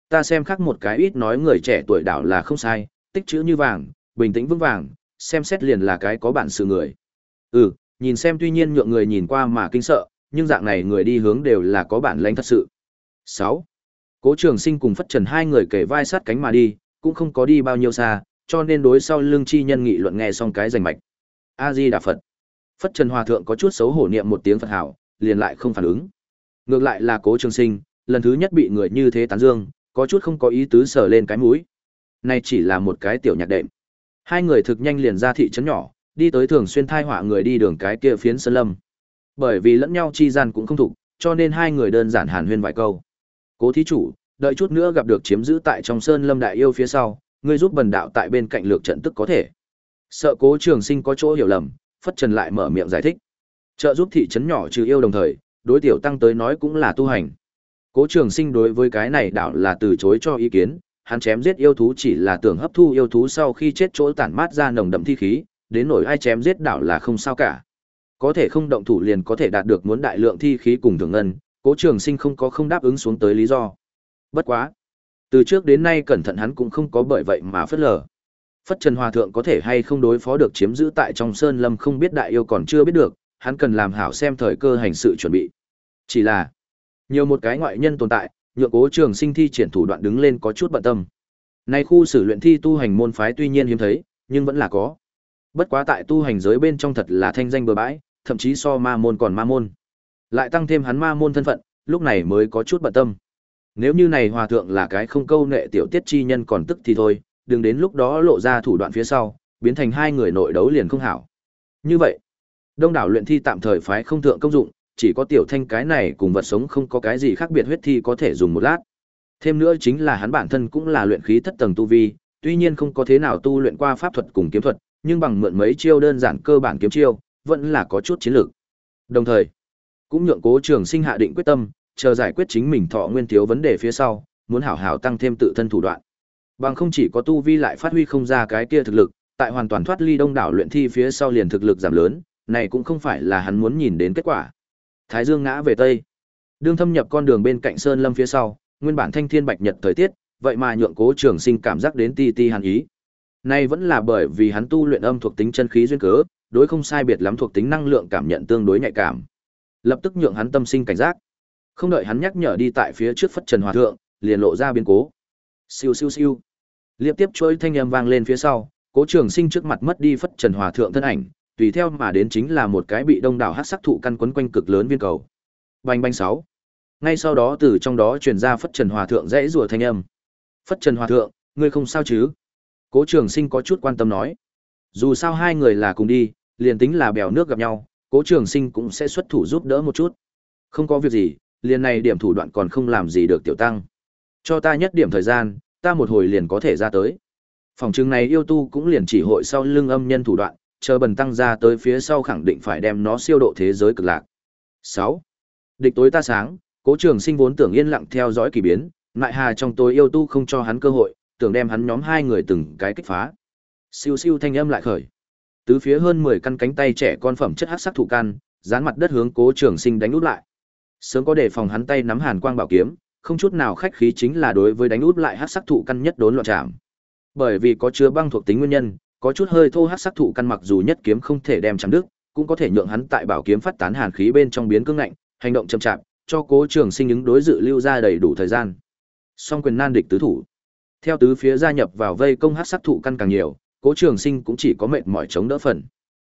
Ta xem khác một cái ít nói người trẻ tuổi đảo là không sai, tích chữ như vàng, bình tĩnh vững vàng, xem xét liền là cái có bản sự người. Ừ, nhìn xem tuy nhiên nhượng người nhìn qua mà kinh sợ, nhưng dạng này người đi hướng đều là có bản lãnh thật sự. 6. Cố Trường Sinh cùng Phất Trần hai người kể vai sát cánh mà đi, cũng không có đi bao nhiêu xa, cho nên đối sau lưng chi nhân nghị luận nghe xong cái rành mạch. A Di Đà Phật. Phất Trần Hòa thượng có chút xấu hổ niệm một tiếng Phật hảo, liền lại không phản ứng. Ngược lại là Cố Trường Sinh, lần thứ nhất bị người như thế tán dương, có chút không có ý tứ sờ lên cái mũi. Này chỉ là một cái tiểu nhạc đệm. Hai người thực nhanh liền ra thị trấn nhỏ, đi tới thường xuyên thai họa người đi đường cái kia phiến sơn lâm. Bởi vì lẫn nhau chi gian cũng không thuộc, cho nên hai người đơn giản hàn huyên vài câu. Cố thí chủ, đợi chút nữa gặp được chiếm giữ tại trong sơn lâm đại yêu phía sau, ngươi giúp bần đạo tại bên cạnh lược trận tức có thể. Sợ Cố Trường Sinh có chỗ hiểu lầm, Phất Trần lại mở miệng giải thích. Trợ giúp thị trấn nhỏ trừ yêu đồng thời, đối tiểu tăng tới nói cũng là tu hành. Cố Trường Sinh đối với cái này đạo là từ chối cho ý kiến, hắn chém giết yêu thú chỉ là tưởng hấp thu yêu thú sau khi chết chỗ tản mát ra nồng đậm thi khí, đến nổi ai chém giết đạo là không sao cả. Có thể không động thủ liền có thể đạt được muốn đại lượng thi khí cùng thường ngân, Cố Trường Sinh không có không đáp ứng xuống tới lý do. Bất quá, từ trước đến nay cẩn thận hắn cũng không có bởi vậy mà phất lờ. Phất Trần Hòa thượng có thể hay không đối phó được chiếm giữ tại trong sơn lâm không biết đại yêu còn chưa biết được, hắn cần làm hảo xem thời cơ hành sự chuẩn bị. Chỉ là, nhiều một cái ngoại nhân tồn tại, nhượng Cố Trường Sinh thi triển thủ đoạn đứng lên có chút bận tâm. Nay khu xử luyện thi tu hành môn phái tuy nhiên hiếm thấy, nhưng vẫn là có. Bất quá tại tu hành giới bên trong thật là thanh danh bừa bãi, thậm chí so ma môn còn ma môn. Lại tăng thêm hắn ma môn thân phận, lúc này mới có chút bận tâm. Nếu như này hòa thượng là cái không câu nệ tiểu tiết chi nhân còn tức thì thôi, đừng đến lúc đó lộ ra thủ đoạn phía sau, biến thành hai người nội đấu liền không hảo. Như vậy, đông đảo luyện thi tạm thời phái không thượng công dụng, chỉ có tiểu thanh cái này cùng vật sống không có cái gì khác biệt huyết thi có thể dùng một lát. Thêm nữa chính là hắn bản thân cũng là luyện khí thất tầng tu vi, tuy nhiên không có thế nào tu luyện qua pháp thuật cùng kiếm thuật, nhưng bằng mượn mấy chiêu đơn giản cơ bản kiếm chiêu, vẫn là có chút chiến lược. Đồng thời, cũng nhượng Cố Trường Sinh hạ định quyết tâm, chờ giải quyết chính mình thọ nguyên thiếu vấn đề phía sau, muốn hảo hảo tăng thêm tự thân thủ đoạn. Bằng không chỉ có tu vi lại phát huy không ra cái kia thực lực, tại hoàn toàn thoát ly đông đảo luyện thi phía sau liền thực lực giảm lớn, này cũng không phải là hắn muốn nhìn đến kết quả. Thái Dương ngã về tây. Đương thâm nhập con đường bên cạnh sơn lâm phía sau, nguyên bản thanh thiên bạch nhật thời tiết, vậy mà nhượng Cố Trường Sinh cảm giác đến ti ti hàn ý. Này vẫn là bởi vì hắn tu luyện âm thuộc tính chân khí duyên cớ, đối không sai biệt lắm thuộc tính năng lượng cảm nhận tương đối nhạy cảm. Lập tức nhượng hắn tâm sinh cảnh giác. Không đợi hắn nhắc nhở đi tại phía trước Phất Trần Hòa thượng, liền lộ ra biến cố. Siêu siêu siêu. Liên tiếp chuỗi thanh âm vang lên phía sau, Cố Trường Sinh trước mặt mất đi Phất Trần Hòa thượng thân ảnh, tùy theo mà đến chính là một cái bị đông đảo hắc sắc thụ căn quấn quanh cực lớn viên cầu. Bành bành sáu. Ngay sau đó từ trong đó truyền ra Phất Trần Hòa thượng dãy rủa thanh âm. Phất Trần Hòa thượng, ngươi không sao chứ? Cố Trường Sinh có chút quan tâm nói. Dù sao hai người là cùng đi, liền tính là bèo nước gặp nhau, Cố Trường Sinh cũng sẽ xuất thủ giúp đỡ một chút. Không có việc gì, liền này điểm thủ đoạn còn không làm gì được tiểu tăng. Cho ta nhất điểm thời gian, ta một hồi liền có thể ra tới. Phòng trường này yêu tu cũng liền chỉ hội sau lưng âm nhân thủ đoạn, chờ bần tăng ra tới phía sau khẳng định phải đem nó siêu độ thế giới cực lạc. 6. Địch tối ta sáng, Cố Trường Sinh vốn tưởng yên lặng theo dõi kỳ biến, lại hà trong tối yêu tu không cho hắn cơ hội, tưởng đem hắn nhóm hai người từng cái kích phá. Siêu siêu thanh âm lại khởi. Tứ phía hơn 10 căn cánh tay trẻ con phẩm chất hắc sắc thủ căn, dán mặt đất hướng Cố Trường Sinh đánh út lại. Sớm có đề phòng hắn tay nắm hàn quang bảo kiếm, không chút nào khách khí chính là đối với đánh út lại hắc sắc thụ căn nhất đốn loạn chạm. Bởi vì có chứa băng thuộc tính nguyên nhân, có chút hơi thô hắc sắc thụ căn mặc dù nhất kiếm không thể đem chạm đứt, cũng có thể nhượng hắn tại bảo kiếm phát tán hàn khí bên trong biến cương ngạnh, hành động chậm chạp, cho Cố Trường Sinh ứng đối dự lưu ra đầy đủ thời gian. Song quyền nan địch tứ thủ. Theo tứ phía gia nhập vào vây công hắc sắc thụ căn càng nhiều, Cố Trường Sinh cũng chỉ có mệt mỏi chống đỡ phần.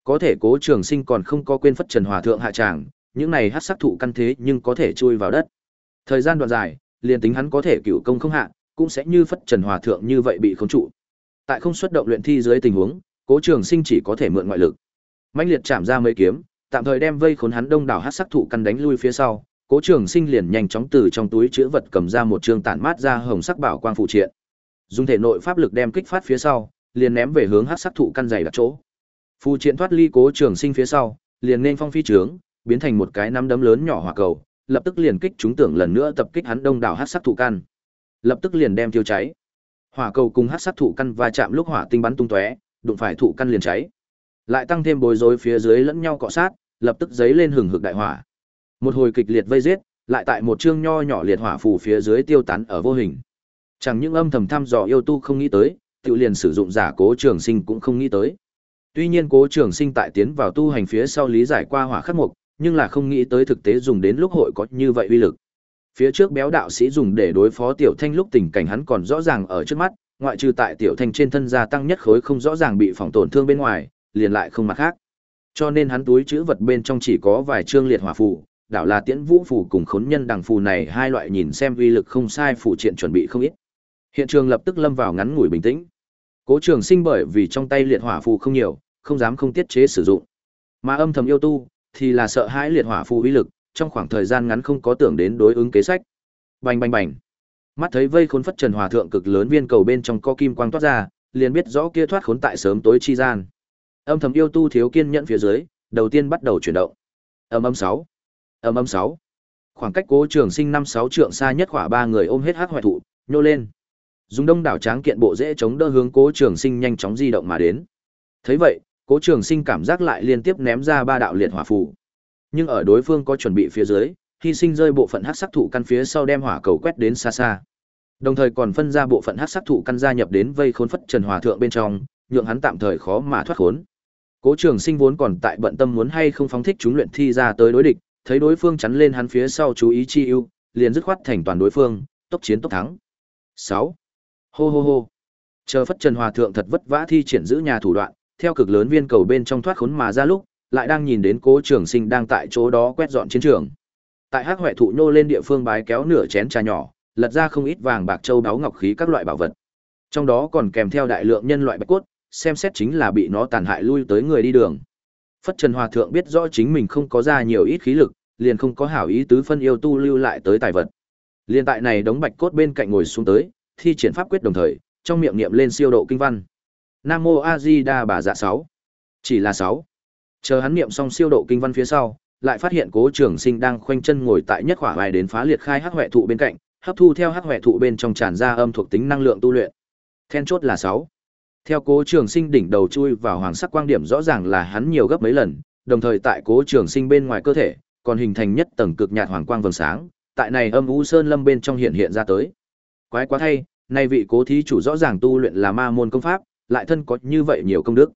Có thể Cố Trường Sinh còn không có quên phất Trần Hòa thượng hạ tràng, những này hắc sắc thụ căn thế nhưng có thể chui vào đất. Thời gian đoạn dài, liền tính hắn có thể cựu công không hạ, cũng sẽ như phất Trần Hòa thượng như vậy bị khống trụ. Tại không xuất động luyện thi dưới tình huống, Cố Trường Sinh chỉ có thể mượn ngoại lực. Mãnh liệt chạm ra mấy kiếm, tạm thời đem vây khốn hắn đông đảo hắc sắc thụ căn đánh lui phía sau, Cố Trường Sinh liền nhanh chóng từ trong túi trữ vật cầm ra một trương tản mát ra hồng sắc bảo quang phụ triện. Dùng thể nội pháp lực đem kích phát phía sau, liền ném về hướng hắc sắc thụ căn dày đặt chỗ. Phù triện thoát ly Cố Trường Sinh phía sau, liền nên phong phi trướng, biến thành một cái nắm đấm lớn nhỏ hỏa cầu, lập tức liền kích chúng tưởng lần nữa tập kích hắn đông đảo hắc sắc thụ căn. Lập tức liền đem thiêu cháy. Hỏa cầu cùng hắc sắc thụ căn va chạm lúc hỏa tinh bắn tung tóe, đụng phải thụ căn liền cháy. Lại tăng thêm bối rối phía dưới lẫn nhau cọ sát, lập tức giấy lên hừng hực đại hỏa. Một hồi kịch liệt vây giết, lại tại một chương nho nhỏ liệt hỏa phù phía dưới tiêu tán ở vô hình. Chẳng những âm thầm thăm dò yêu tu không nghĩ tới, tự liền sử dụng giả cố trường sinh cũng không nghĩ tới. Tuy nhiên cố trường sinh tại tiến vào tu hành phía sau lý giải qua hỏa khắc mục, nhưng là không nghĩ tới thực tế dùng đến lúc hội có như vậy uy lực. Phía trước béo đạo sĩ dùng để đối phó tiểu thanh lúc tình cảnh hắn còn rõ ràng ở trước mắt, ngoại trừ tại tiểu thanh trên thân gia tăng nhất khối không rõ ràng bị phòng tổn thương bên ngoài, liền lại không mặt khác. Cho nên hắn túi chữ vật bên trong chỉ có vài trương liệt hỏa phù, đảo là tiễn vũ phù cùng khốn nhân đằng phù này hai loại nhìn xem uy lực không sai phù triện chuẩn bị không ít. Hiện trường lập tức lâm vào ngắn ngủi bình tĩnh. Cố Trường Sinh bởi vì trong tay liệt hỏa phù không nhiều, không dám không tiết chế sử dụng. Mà âm thầm yêu tu thì là sợ hãi liệt hỏa phù uy lực, trong khoảng thời gian ngắn không có tưởng đến đối ứng kế sách. Bành bành bành. Mắt thấy vây khốn phất Trần Hòa thượng cực lớn viên cầu bên trong có kim quang toát ra, liền biết rõ kia thoát khốn tại sớm tối chi gian. Âm thầm yêu tu thiếu kiên nhẫn phía dưới, đầu tiên bắt đầu chuyển động. Âm âm 6. Âm âm 6. Khoảng cách Cố Trường Sinh năm sáu trượng xa nhất khỏa ba người ôm hết hắc hoại thụ, nhô lên. Dùng đông đảo tráng kiện bộ dễ chống đỡ hướng Cố Trường Sinh nhanh chóng di động mà đến. Thấy vậy, Cố Trường Sinh cảm giác lại liên tiếp ném ra ba đạo liệt hỏa phù. Nhưng ở đối phương có chuẩn bị phía dưới, hy sinh rơi bộ phận hắc sắc thụ căn phía sau đem hỏa cầu quét đến xa xa. Đồng thời còn phân ra bộ phận hắc sắc thụ căn gia nhập đến vây khốn phất Trần Hòa thượng bên trong, nhượng hắn tạm thời khó mà thoát khốn. Cố Trường Sinh vốn còn tại bận tâm muốn hay không phóng thích chúng luyện thi ra tới đối địch, thấy đối phương chắn lên hắn phía sau chú ý chi ưu, liền dứt khoát thành toàn đối phương, tốc chiến tốc thắng. Sáu. Hô hô hô. Chờ Phất Trần Hòa thượng thật vất vã thi triển giữ nhà thủ đoạn, theo cực lớn viên cầu bên trong thoát khốn mà ra lúc, lại đang nhìn đến Cố Trường Sinh đang tại chỗ đó quét dọn chiến trường. Tại Hắc Hoại thụ nô lên địa phương bái kéo nửa chén trà nhỏ, lật ra không ít vàng bạc châu đáo ngọc khí các loại bảo vật. Trong đó còn kèm theo đại lượng nhân loại bạch cốt, xem xét chính là bị nó tàn hại lui tới người đi đường. Phất Trần Hòa thượng biết rõ chính mình không có ra nhiều ít khí lực, liền không có hảo ý tứ phân yêu tu lưu lại tới tài vật. Liên tại này đống bạch cốt bên cạnh ngồi xuống tới, thi triển pháp quyết đồng thời, trong miệng niệm lên siêu độ kinh văn. Nam mô A Di Đà Bà Dạ sáu Chỉ là sáu Chờ hắn niệm xong siêu độ kinh văn phía sau, lại phát hiện Cố Trường Sinh đang khoanh chân ngồi tại nhất khỏa bài đến phá liệt khai hắc hoè thụ bên cạnh, hấp thu theo hắc hoè thụ bên trong tràn ra âm thuộc tính năng lượng tu luyện. Then chốt là sáu Theo Cố Trường Sinh đỉnh đầu chui vào hoàng sắc quang điểm rõ ràng là hắn nhiều gấp mấy lần, đồng thời tại Cố Trường Sinh bên ngoài cơ thể, còn hình thành nhất tầng cực nhạt hoàng quang vầng sáng, tại này âm u sơn lâm bên trong hiện hiện ra tới. Quái quá thay, nay vị cố thí chủ rõ ràng tu luyện là ma môn công pháp, lại thân có như vậy nhiều công đức.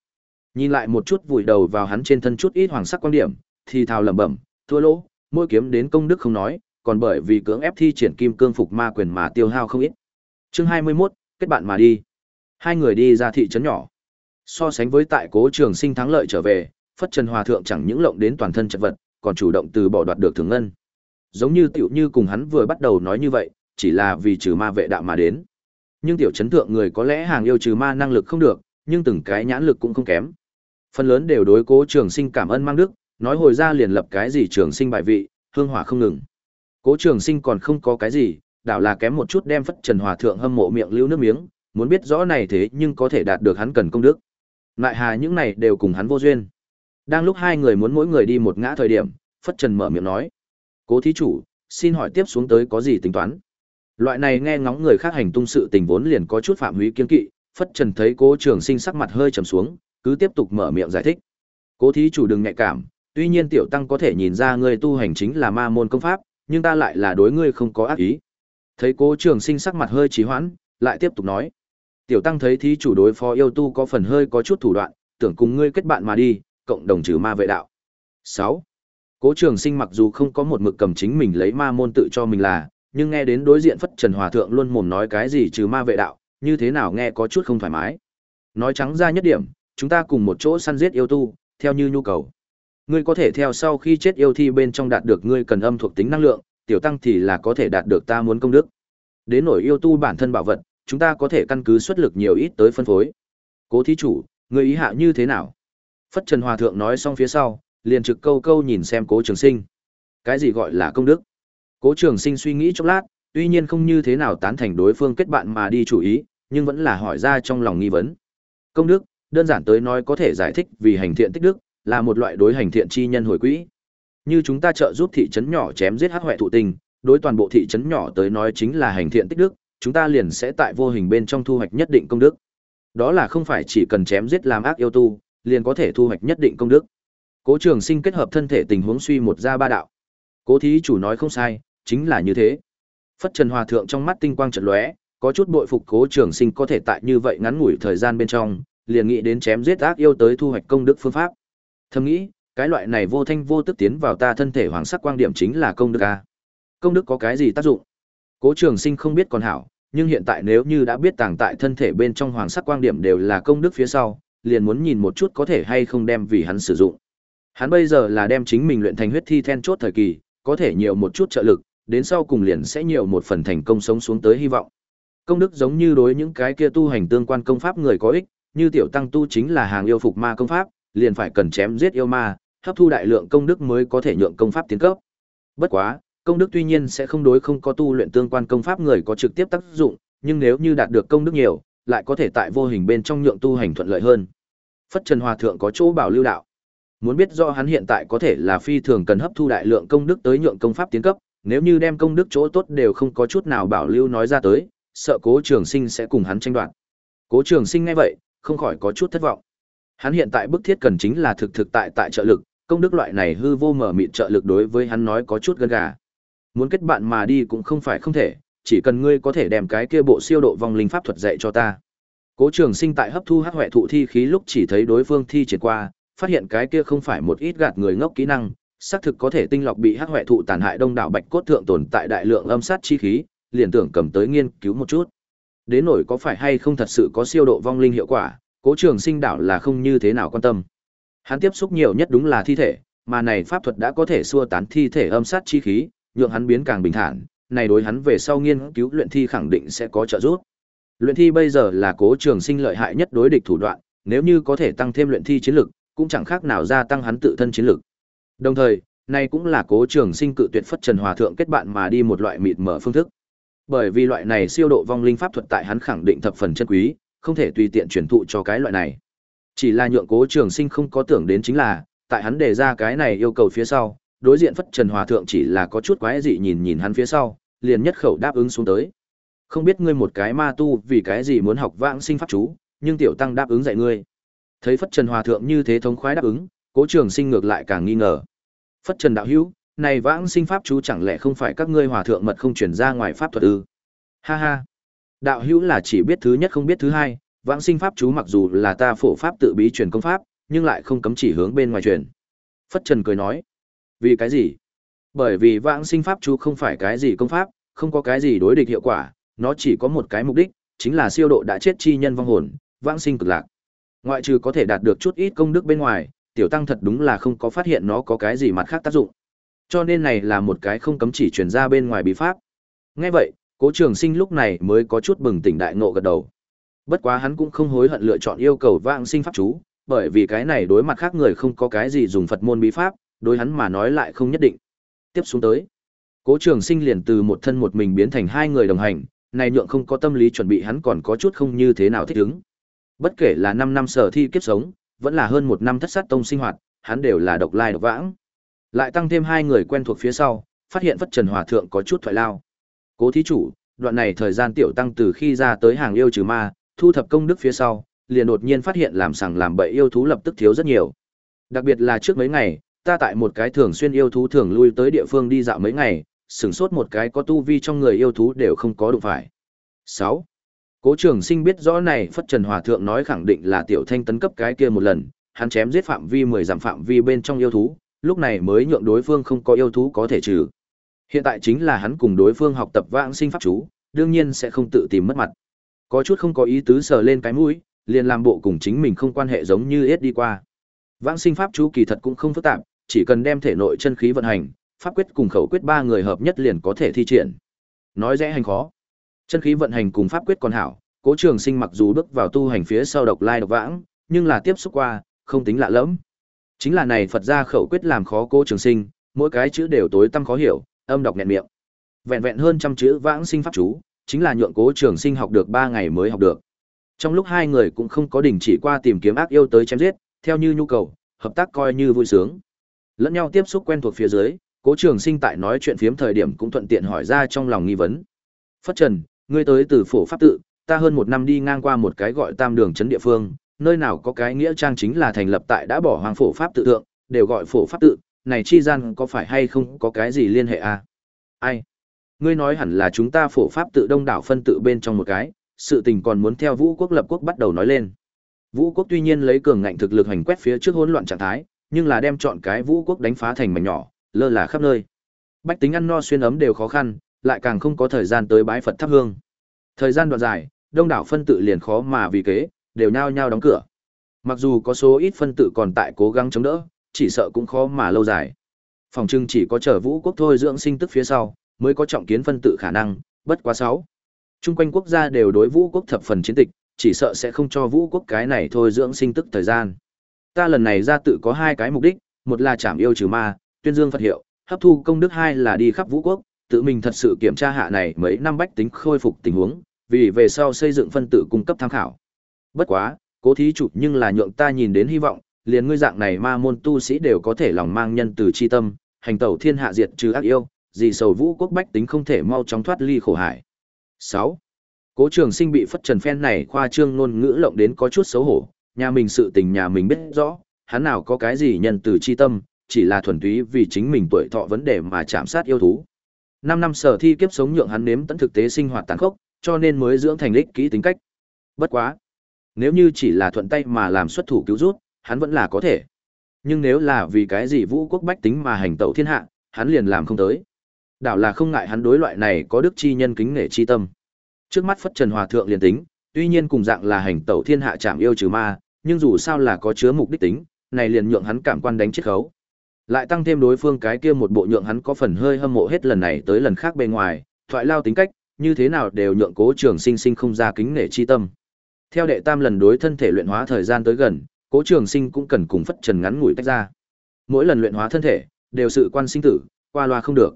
Nhìn lại một chút vùi đầu vào hắn trên thân chút ít hoàng sắc quan điểm, thì thào lẩm bẩm, thua lỗ, mỗi kiếm đến công đức không nói, còn bởi vì cưỡng ép thi triển kim cương phục ma quyền mà tiêu hao không ít. Chương 21, kết bạn mà đi. Hai người đi ra thị trấn nhỏ. So sánh với tại Cố Trường Sinh thắng lợi trở về, Phất Trần Hòa thượng chẳng những lộng đến toàn thân chất vật, còn chủ động từ bỏ đoạt được thưởng ngân. Giống như tiểu như cùng hắn vừa bắt đầu nói như vậy, chỉ là vì trừ ma vệ đạo mà đến. Nhưng tiểu chấn thượng người có lẽ hàng yêu trừ ma năng lực không được, nhưng từng cái nhãn lực cũng không kém. Phần lớn đều đối cố trường sinh cảm ơn mang đức, nói hồi ra liền lập cái gì trường sinh bài vị, hương hỏa không ngừng. Cố trường sinh còn không có cái gì, đảo là kém một chút đem phất trần hòa thượng hâm mộ miệng lưu nước miếng, muốn biết rõ này thế nhưng có thể đạt được hắn cần công đức. Lại hà những này đều cùng hắn vô duyên. Đang lúc hai người muốn mỗi người đi một ngã thời điểm, Phất Trần mở miệng nói. Cố thí chủ, xin hỏi tiếp xuống tới có gì tính toán? Loại này nghe ngóng người khác hành tung sự tình vốn liền có chút phạm húy kiên kỵ, Phất Trần thấy cố trường sinh sắc mặt hơi trầm xuống, cứ tiếp tục mở miệng giải thích. Cố thí chủ đừng nhạy cảm, tuy nhiên tiểu tăng có thể nhìn ra ngươi tu hành chính là ma môn công pháp, nhưng ta lại là đối ngươi không có ác ý. Thấy cố trường sinh sắc mặt hơi trì hoãn, lại tiếp tục nói. Tiểu tăng thấy thí chủ đối phó yêu tu có phần hơi có chút thủ đoạn, tưởng cùng ngươi kết bạn mà đi, cộng đồng trừ ma vệ đạo. 6. Cố Trường Sinh mặc dù không có một mực cầm chính mình lấy ma môn tự cho mình là, nhưng nghe đến đối diện Phất Trần Hòa thượng luôn mồm nói cái gì trừ ma vệ đạo, như thế nào nghe có chút không thoải mái. Nói trắng ra nhất điểm, chúng ta cùng một chỗ săn giết yêu tu, theo như nhu cầu. Ngươi có thể theo sau khi chết yêu thi bên trong đạt được ngươi cần âm thuộc tính năng lượng, tiểu tăng thì là có thể đạt được ta muốn công đức. Đến nổi yêu tu bản thân bảo vật, chúng ta có thể căn cứ xuất lực nhiều ít tới phân phối. Cố thí chủ, ngươi ý hạ như thế nào? Phất Trần Hòa thượng nói xong phía sau, liền trực câu câu nhìn xem Cố Trường Sinh. Cái gì gọi là công đức? Cố Trường Sinh suy nghĩ chốc lát, tuy nhiên không như thế nào tán thành đối phương kết bạn mà đi chủ ý, nhưng vẫn là hỏi ra trong lòng nghi vấn. Công đức, đơn giản tới nói có thể giải thích vì hành thiện tích đức, là một loại đối hành thiện chi nhân hồi quỹ. Như chúng ta trợ giúp thị trấn nhỏ chém giết hắc hoại thụ tình, đối toàn bộ thị trấn nhỏ tới nói chính là hành thiện tích đức, chúng ta liền sẽ tại vô hình bên trong thu hoạch nhất định công đức. Đó là không phải chỉ cần chém giết làm ác yêu tu, liền có thể thu hoạch nhất định công đức. Cố Trường Sinh kết hợp thân thể tình huống suy một ra ba đạo. Cố thí chủ nói không sai, chính là như thế. Phất Trần Hòa thượng trong mắt tinh quang trận lóe, có chút bội phục Cố Trường Sinh có thể tại như vậy ngắn ngủi thời gian bên trong, liền nghĩ đến chém giết ác yêu tới thu hoạch công đức phương pháp. Thầm nghĩ, cái loại này vô thanh vô tức tiến vào ta thân thể hoàng sắc quang điểm chính là công đức a. Công đức có cái gì tác dụng? Cố Trường Sinh không biết còn hảo, nhưng hiện tại nếu như đã biết tàng tại thân thể bên trong hoàng sắc quang điểm đều là công đức phía sau, liền muốn nhìn một chút có thể hay không đem vì hắn sử dụng. Hắn bây giờ là đem chính mình luyện thành huyết thi then chốt thời kỳ, có thể nhiều một chút trợ lực, đến sau cùng liền sẽ nhiều một phần thành công sống xuống tới hy vọng. Công đức giống như đối những cái kia tu hành tương quan công pháp người có ích, như tiểu tăng tu chính là hàng yêu phục ma công pháp, liền phải cần chém giết yêu ma, hấp thu đại lượng công đức mới có thể nhượng công pháp tiến cấp. Bất quá, công đức tuy nhiên sẽ không đối không có tu luyện tương quan công pháp người có trực tiếp tác dụng, nhưng nếu như đạt được công đức nhiều, lại có thể tại vô hình bên trong nhượng tu hành thuận lợi hơn. Phất Trần Hòa thượng có chỗ bảo lưu đạo. Muốn biết rõ hắn hiện tại có thể là phi thường cần hấp thu đại lượng công đức tới nhượng công pháp tiến cấp, nếu như đem công đức chỗ tốt đều không có chút nào bảo lưu nói ra tới, sợ Cố Trường Sinh sẽ cùng hắn tranh đoạt. Cố Trường Sinh nghe vậy, không khỏi có chút thất vọng. Hắn hiện tại bức thiết cần chính là thực thực tại tại trợ lực, công đức loại này hư vô mở mịt trợ lực đối với hắn nói có chút gân gà. Muốn kết bạn mà đi cũng không phải không thể, chỉ cần ngươi có thể đem cái kia bộ siêu độ vong linh pháp thuật dạy cho ta. Cố Trường Sinh tại hấp thu hắc hoại thụ thi khí lúc chỉ thấy đối phương thi triển qua, phát hiện cái kia không phải một ít gạt người ngốc kỹ năng, xác thực có thể tinh lọc bị hắc hoại thụ tàn hại đông đảo bạch cốt thượng tồn tại đại lượng âm sát chi khí, liền tưởng cầm tới nghiên cứu một chút. Đến nổi có phải hay không thật sự có siêu độ vong linh hiệu quả, Cố Trường Sinh đảo là không như thế nào quan tâm. Hắn tiếp xúc nhiều nhất đúng là thi thể, mà này pháp thuật đã có thể xua tán thi thể âm sát chi khí, nhượng hắn biến càng bình thản, này đối hắn về sau nghiên cứu luyện thi khẳng định sẽ có trợ giúp. Luyện thi bây giờ là Cố Trường Sinh lợi hại nhất đối địch thủ đoạn, nếu như có thể tăng thêm luyện thi chiến lực, cũng chẳng khác nào gia tăng hắn tự thân chiến lực. Đồng thời, này cũng là Cố Trường Sinh cự tuyệt phất Trần Hòa thượng kết bạn mà đi một loại mịt mở phương thức. Bởi vì loại này siêu độ vong linh pháp thuật tại hắn khẳng định thập phần chân quý, không thể tùy tiện truyền thụ cho cái loại này. Chỉ là nhượng Cố Trường Sinh không có tưởng đến chính là, tại hắn đề ra cái này yêu cầu phía sau, đối diện phất Trần Hòa thượng chỉ là có chút quái dị nhìn nhìn hắn phía sau, liền nhất khẩu đáp ứng xuống tới. Không biết ngươi một cái ma tu vì cái gì muốn học vãng sinh pháp chú, nhưng tiểu tăng đáp ứng dạy ngươi. Thấy Phất Trần Hòa thượng như thế thống khoái đáp ứng, Cố Trường Sinh ngược lại càng nghi ngờ. Phất Trần đạo hữu, này vãng sinh pháp chú chẳng lẽ không phải các ngươi hòa thượng mật không truyền ra ngoài pháp thuật ư? Ha ha. Đạo hữu là chỉ biết thứ nhất không biết thứ hai, vãng sinh pháp chú mặc dù là ta phổ pháp tự bí truyền công pháp, nhưng lại không cấm chỉ hướng bên ngoài truyền. Phất Trần cười nói. Vì cái gì? Bởi vì vãng sinh pháp chú không phải cái gì công pháp, không có cái gì đối địch hiệu quả, nó chỉ có một cái mục đích, chính là siêu độ đã chết chi nhân vong hồn, vãng sinh cực lạc. Ngoại trừ có thể đạt được chút ít công đức bên ngoài, tiểu tăng thật đúng là không có phát hiện nó có cái gì mặt khác tác dụng. Cho nên này là một cái không cấm chỉ truyền ra bên ngoài bí pháp. Nghe vậy, Cố Trường Sinh lúc này mới có chút bừng tỉnh đại ngộ gật đầu. Bất quá hắn cũng không hối hận lựa chọn yêu cầu vãng sinh pháp chú, bởi vì cái này đối mặt khác người không có cái gì dùng Phật môn bí pháp, đối hắn mà nói lại không nhất định. Tiếp xuống tới, Cố Trường Sinh liền từ một thân một mình biến thành hai người đồng hành, này nhượng không có tâm lý chuẩn bị hắn còn có chút không như thế nào thích ứng. Bất kể là 5 năm sở thi kiếp sống, vẫn là hơn một năm thất sát tông sinh hoạt, hắn đều là độc lai độc vãng. Lại tăng thêm hai người quen thuộc phía sau, phát hiện Phất Trần Hòa thượng có chút thoại lao. Cố thí chủ, đoạn này thời gian tiểu tăng từ khi ra tới hàng yêu trừ ma, thu thập công đức phía sau, liền đột nhiên phát hiện làm sằng làm bậy yêu thú lập tức thiếu rất nhiều. Đặc biệt là trước mấy ngày, ta tại một cái thường xuyên yêu thú thường lui tới địa phương đi dạo mấy ngày, sửng sốt một cái có tu vi trong người yêu thú đều không có đụng phải. 6. Cố Trường Sinh biết rõ này Phất Trần Hòa thượng nói khẳng định là tiểu thanh tấn cấp cái kia một lần, hắn chém giết phạm vi 10 giảm phạm vi bên trong yêu thú, lúc này mới nhượng đối phương không có yêu thú có thể trừ. Hiện tại chính là hắn cùng đối phương học tập vãng sinh pháp chú, đương nhiên sẽ không tự tìm mất mặt. Có chút không có ý tứ sờ lên cái mũi, liền làm bộ cùng chính mình không quan hệ giống như ít đi qua. Vãng sinh pháp chú kỳ thật cũng không phức tạp, chỉ cần đem thể nội chân khí vận hành, pháp quyết cùng khẩu quyết ba người hợp nhất liền có thể thi triển. Nói dễ hành khó. Chân khí vận hành cùng pháp quyết còn hảo, Cố Trường Sinh mặc dù bước vào tu hành phía sau độc lai độc vãng, nhưng là tiếp xúc qua, không tính lạ lẫm. Chính là này Phật gia khẩu quyết làm khó Cố Trường Sinh, mỗi cái chữ đều tối tăm khó hiểu, âm đọc nghẹn miệng. Vẹn vẹn hơn trăm chữ vãng sinh pháp chú, chính là nhượng Cố Trường Sinh học được 3 ngày mới học được. Trong lúc hai người cũng không có đình chỉ qua tìm kiếm ác yêu tới chém giết, theo như nhu cầu, hợp tác coi như vui sướng. Lẫn nhau tiếp xúc quen thuộc phía dưới, Cố Trường Sinh tại nói chuyện phiếm thời điểm cũng thuận tiện hỏi ra trong lòng nghi vấn. Phất Trần, ngươi tới từ phổ pháp tự, ta hơn một năm đi ngang qua một cái gọi Tam Đường trấn địa phương, nơi nào có cái nghĩa trang chính là thành lập tại đã bỏ hoàng phổ pháp tự tượng, đều gọi phổ pháp tự, này chi gian có phải hay không có cái gì liên hệ à? Ai? Ngươi nói hẳn là chúng ta phổ pháp tự đông đảo phân tự bên trong một cái, sự tình còn muốn theo vũ quốc lập quốc bắt đầu nói lên. Vũ quốc tuy nhiên lấy cường ngạnh thực lực hành quét phía trước hỗn loạn trạng thái, nhưng là đem chọn cái vũ quốc đánh phá thành mảnh nhỏ, lơ là khắp nơi. Bách tính ăn no xuyên ấm đều khó khăn, lại càng không có thời gian tới bái Phật thắp hương. Thời gian đoạn dài, đông đảo phân tự liền khó mà vì kế, đều nhao nhao đóng cửa. Mặc dù có số ít phân tự còn tại cố gắng chống đỡ, chỉ sợ cũng khó mà lâu dài. Phòng trưng chỉ có chờ vũ quốc thôi dưỡng sinh tức phía sau, mới có trọng kiến phân tự khả năng, bất quá sáu. Trung quanh quốc gia đều đối vũ quốc thập phần chiến tịch, chỉ sợ sẽ không cho vũ quốc cái này thôi dưỡng sinh tức thời gian. Ta lần này ra tự có hai cái mục đích, một là chảm yêu trừ ma, tuyên dương Phật hiệu, hấp thu công đức hai là đi khắp vũ quốc, tự mình thật sự kiểm tra hạ này mấy năm bách tính khôi phục tình huống, vì về sau xây dựng phân tử cung cấp tham khảo. Bất quá, cố thí chủ nhưng là nhượng ta nhìn đến hy vọng, liền ngươi dạng này ma môn tu sĩ đều có thể lòng mang nhân từ chi tâm, hành tẩu thiên hạ diệt trừ ác yêu, gì sầu vũ quốc bách tính không thể mau chóng thoát ly khổ hải. 6. Cố Trường Sinh bị phất trần phen này khoa trương ngôn ngữ lộng đến có chút xấu hổ, nhà mình sự tình nhà mình biết rõ, hắn nào có cái gì nhân từ chi tâm, chỉ là thuần túy vì chính mình tuổi thọ vấn đề mà chạm sát yêu thú. Năm năm sở thi kiếp sống nhượng hắn nếm tận thực tế sinh hoạt tàn khốc, cho nên mới dưỡng thành lịch kỹ tính cách. Bất quá, nếu như chỉ là thuận tay mà làm xuất thủ cứu rút, hắn vẫn là có thể. Nhưng nếu là vì cái gì vũ quốc bách tính mà hành tẩu thiên hạ, hắn liền làm không tới. Đảo là không ngại hắn đối loại này có đức chi nhân kính nể chi tâm. Trước mắt Phất Trần Hòa thượng liền tính, tuy nhiên cùng dạng là hành tẩu thiên hạ chạm yêu trừ ma, nhưng dù sao là có chứa mục đích tính, này liền nhượng hắn cảm quan đánh chết khấu. Lại tăng thêm đối phương cái kia một bộ nhượng hắn có phần hơi hâm mộ hết lần này tới lần khác bên ngoài, thoại lao tính cách, như thế nào đều nhượng Cố Trường Sinh sinh không ra kính nể chi tâm. Theo đệ tam lần đối thân thể luyện hóa thời gian tới gần, Cố Trường Sinh cũng cần cùng Phất Trần ngắn ngủi tách ra. Mỗi lần luyện hóa thân thể, đều sự quan sinh tử, qua loa không được.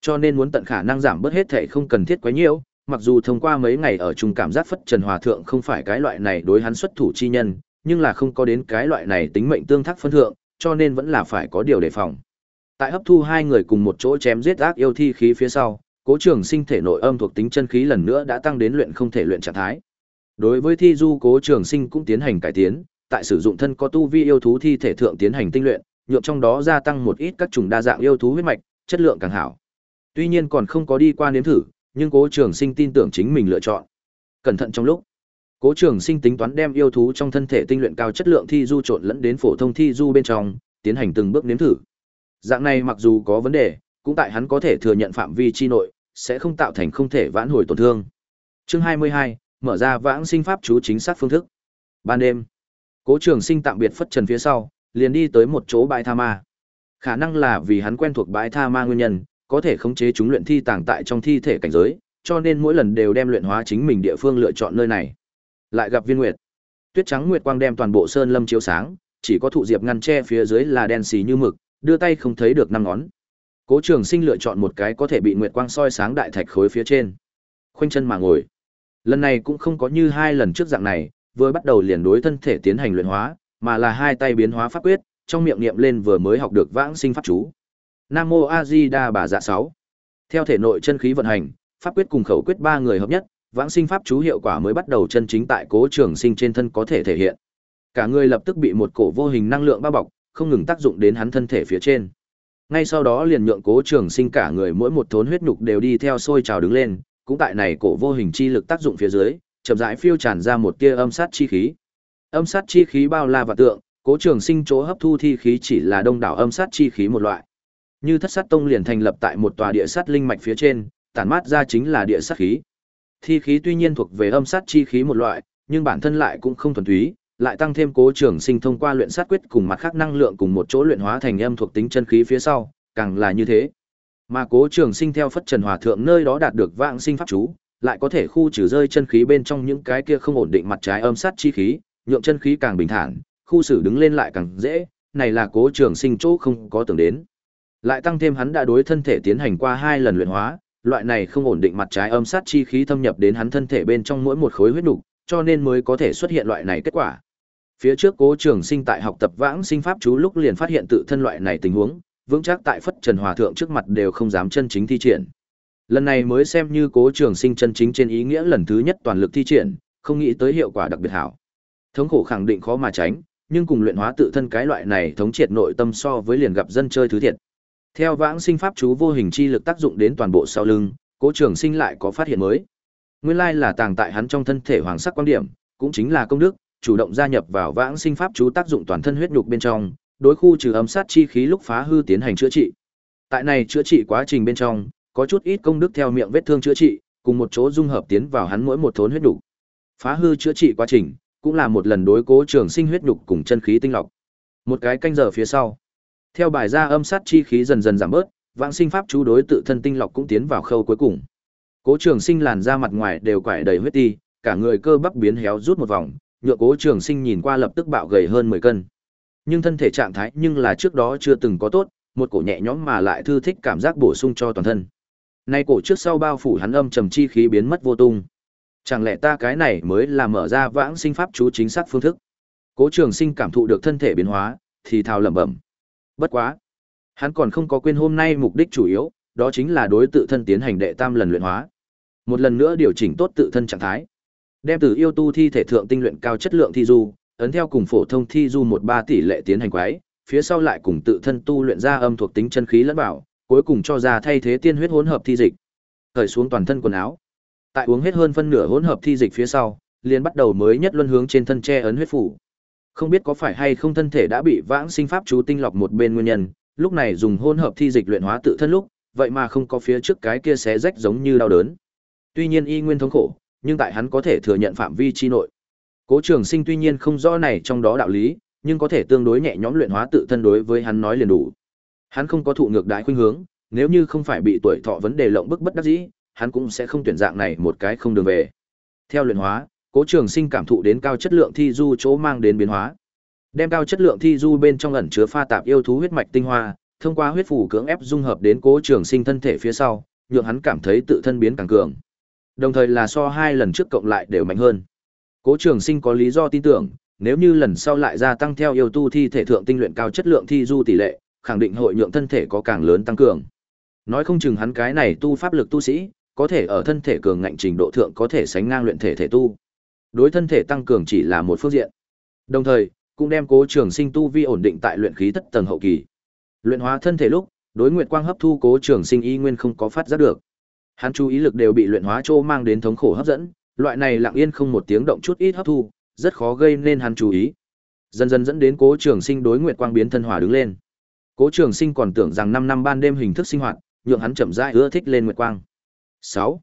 Cho nên muốn tận khả năng giảm bớt hết thể không cần thiết quá nhiều, mặc dù thông qua mấy ngày ở chung cảm giác Phất Trần Hòa thượng không phải cái loại này đối hắn xuất thủ chi nhân, nhưng là không có đến cái loại này tính mệnh tương thác phân thượng, cho nên vẫn là phải có điều đề phòng. Tại hấp thu hai người cùng một chỗ chém giết ác yêu thi khí phía sau, Cố Trường Sinh thể nội âm thuộc tính chân khí lần nữa đã tăng đến luyện không thể luyện trạng thái. Đối với thi du Cố Trường Sinh cũng tiến hành cải tiến, tại sử dụng thân có tu vi yêu thú thi thể thượng tiến hành tinh luyện, nhượng trong đó gia tăng một ít các chủng đa dạng yêu thú huyết mạch, chất lượng càng hảo. Tuy nhiên còn không có đi qua nếm thử, nhưng Cố Trường Sinh tin tưởng chính mình lựa chọn. Cẩn thận trong lúc Cố Trường Sinh tính toán đem yêu thú trong thân thể tinh luyện cao chất lượng thi du trộn lẫn đến phổ thông thi du bên trong, tiến hành từng bước nếm thử. Dạng này mặc dù có vấn đề, cũng tại hắn có thể thừa nhận phạm vi chi nội, sẽ không tạo thành không thể vãn hồi tổn thương. Chương 22, mở ra vãng sinh pháp chú chính xác phương thức. Ban đêm, Cố Trường Sinh tạm biệt phất trần phía sau, liền đi tới một chỗ bãi tha ma. Khả năng là vì hắn quen thuộc bãi tha ma nguyên nhân, có thể khống chế chúng luyện thi tàng tại trong thi thể cảnh giới, cho nên mỗi lần đều đem luyện hóa chính mình địa phương lựa chọn nơi này. Lại gặp Viên Nguyệt. Tuyết trắng nguyệt quang đem toàn bộ sơn lâm chiếu sáng, chỉ có thụ diệp ngăn tre phía dưới là đen xì như mực, đưa tay không thấy được năm ngón. Cố Trường Sinh lựa chọn một cái có thể bị nguyệt quang soi sáng đại thạch khối phía trên. Khoanh chân mà ngồi. Lần này cũng không có như hai lần trước dạng này, vừa bắt đầu liền đối thân thể tiến hành luyện hóa, mà là hai tay biến hóa pháp quyết, trong miệng niệm lên vừa mới học được vãng sinh pháp chú. Nam mô A Di Đà Bà Dạ sáu Theo thể nội chân khí vận hành, pháp quyết cùng khẩu quyết ba người hợp nhất, vãng sinh pháp chú hiệu quả mới bắt đầu chân chính tại Cố Trường Sinh trên thân có thể thể hiện. Cả người lập tức bị một cổ vô hình năng lượng bao bọc, không ngừng tác dụng đến hắn thân thể phía trên. Ngay sau đó liền nhượng Cố Trường Sinh cả người mỗi một thốn huyết nhục đều đi theo sôi trào đứng lên, cũng tại này cổ vô hình chi lực tác dụng phía dưới, chậm rãi phiêu tràn ra một tia âm sát chi khí. Âm sát chi khí bao la và tượng, Cố Trường Sinh chỗ hấp thu thi khí chỉ là đông đảo âm sát chi khí một loại. Như Thất Sát Tông liền thành lập tại một tòa địa sát linh mạch phía trên, tản mát ra chính là địa sát khí. Thi khí tuy nhiên thuộc về âm sát chi khí một loại, nhưng bản thân lại cũng không thuần túy, lại tăng thêm cố trường sinh thông qua luyện sát quyết cùng mặt khác năng lượng cùng một chỗ luyện hóa thành âm thuộc tính chân khí phía sau, càng là như thế. Mà cố trường sinh theo phất trần hòa thượng nơi đó đạt được vạn sinh pháp chú, lại có thể khu trừ rơi chân khí bên trong những cái kia không ổn định mặt trái âm sát chi khí, nhượng chân khí càng bình thản, khu xử đứng lên lại càng dễ, này là cố trường sinh chỗ không có tưởng đến. Lại tăng thêm hắn đã đối thân thể tiến hành qua hai lần luyện hóa, loại này không ổn định mặt trái âm sát chi khí thâm nhập đến hắn thân thể bên trong mỗi một khối huyết nục, cho nên mới có thể xuất hiện loại này kết quả. Phía trước Cố Trường Sinh tại học tập vãng sinh pháp chú lúc liền phát hiện tự thân loại này tình huống, vững chắc tại Phất Trần Hòa thượng trước mặt đều không dám chân chính thi triển. Lần này mới xem như Cố Trường Sinh chân chính trên ý nghĩa lần thứ nhất toàn lực thi triển, không nghĩ tới hiệu quả đặc biệt hảo. Thống khổ khẳng định khó mà tránh, nhưng cùng luyện hóa tự thân cái loại này thống triệt nội tâm so với liền gặp dân chơi thứ thiệt. Theo vãng sinh pháp chú vô hình chi lực tác dụng đến toàn bộ sau lưng, Cố Trường Sinh lại có phát hiện mới. Nguyên lai là tàng tại hắn trong thân thể hoàng sắc quan điểm, cũng chính là công đức, chủ động gia nhập vào vãng sinh pháp chú tác dụng toàn thân huyết nhục bên trong, đối khu trừ âm sát chi khí lúc phá hư tiến hành chữa trị. Tại này chữa trị quá trình bên trong, có chút ít công đức theo miệng vết thương chữa trị, cùng một chỗ dung hợp tiến vào hắn mỗi một thốn huyết nhục. Phá hư chữa trị quá trình, cũng là một lần đối cố trường sinh huyết nhục cùng chân khí tinh lọc. Một cái canh giờ phía sau, theo bài ra âm sát chi khí dần dần giảm bớt, vãng sinh pháp chú đối tự thân tinh lọc cũng tiến vào khâu cuối cùng. Cố Trường Sinh làn da mặt ngoài đều quải đầy huyết ti, cả người cơ bắp biến héo rút một vòng, nhựa Cố Trường Sinh nhìn qua lập tức bạo gầy hơn 10 cân. Nhưng thân thể trạng thái nhưng là trước đó chưa từng có tốt, một cổ nhẹ nhõm mà lại thư thích cảm giác bổ sung cho toàn thân. Nay cổ trước sau bao phủ hắn âm trầm chi khí biến mất vô tung. Chẳng lẽ ta cái này mới là mở ra vãng sinh pháp chú chính xác phương thức? Cố Trường Sinh cảm thụ được thân thể biến hóa, thì thào lẩm bẩm. Bất quá, hắn còn không có quên hôm nay mục đích chủ yếu, đó chính là đối tự thân tiến hành đệ tam lần luyện hóa. Một lần nữa điều chỉnh tốt tự thân trạng thái. Đem từ yêu tu thi thể thượng tinh luyện cao chất lượng thi du, ấn theo cùng phổ thông thi du một ba tỷ lệ tiến hành quái, phía sau lại cùng tự thân tu luyện ra âm thuộc tính chân khí lẫn bảo, cuối cùng cho ra thay thế tiên huyết hỗn hợp thi dịch. Cởi xuống toàn thân quần áo. Tại uống hết hơn phân nửa hỗn hợp thi dịch phía sau, liền bắt đầu mới nhất luân hướng trên thân che ấn huyết phủ. Không biết có phải hay không thân thể đã bị vãng sinh pháp chú tinh lọc một bên nguyên nhân, lúc này dùng hỗn hợp thi dịch luyện hóa tự thân lúc, vậy mà không có phía trước cái kia xé rách giống như đau đớn. Tuy nhiên y nguyên thống khổ, nhưng tại hắn có thể thừa nhận phạm vi chi nội. Cố Trường Sinh tuy nhiên không rõ này trong đó đạo lý, nhưng có thể tương đối nhẹ nhõm luyện hóa tự thân đối với hắn nói liền đủ. Hắn không có thụ ngược đại khuynh hướng, nếu như không phải bị tuổi thọ vấn đề lộng bức bất đắc dĩ, hắn cũng sẽ không tuyển dạng này một cái không đường về. Theo luyện hóa, Cố Trường Sinh cảm thụ đến cao chất lượng thi du chỗ mang đến biến hóa. Đem cao chất lượng thi du bên trong ẩn chứa pha tạp yêu thú huyết mạch tinh hoa, thông qua huyết phủ cưỡng ép dung hợp đến Cố Trường Sinh thân thể phía sau, nhượng hắn cảm thấy tự thân biến càng cường. Đồng thời là so hai lần trước cộng lại đều mạnh hơn. Cố Trường Sinh có lý do tin tưởng, nếu như lần sau lại gia tăng theo yêu tu thi thể thượng tinh luyện cao chất lượng thi du tỷ lệ, khẳng định hội nhượng thân thể có càng lớn tăng cường. Nói không chừng hắn cái này tu pháp lực tu sĩ, có thể ở thân thể cường ngạnh trình độ thượng có thể sánh ngang luyện thể thể tu. Đối thân thể tăng cường chỉ là một phương diện. Đồng thời, cũng đem Cố Trường Sinh tu vi ổn định tại luyện khí thất tầng hậu kỳ. Luyện hóa thân thể lúc, đối nguyệt quang hấp thu Cố Trường Sinh y nguyên không có phát giác được. Hắn chú ý lực đều bị luyện hóa chỗ mang đến thống khổ hấp dẫn, loại này lặng yên không một tiếng động chút ít hấp thu, rất khó gây nên hắn chú ý. Dần dần dẫn đến Cố Trường Sinh đối nguyệt quang biến thân hỏa đứng lên. Cố Trường Sinh còn tưởng rằng 5 năm ban đêm hình thức sinh hoạt, nhượng hắn chậm rãi ưa thích lên nguyệt quang. 6.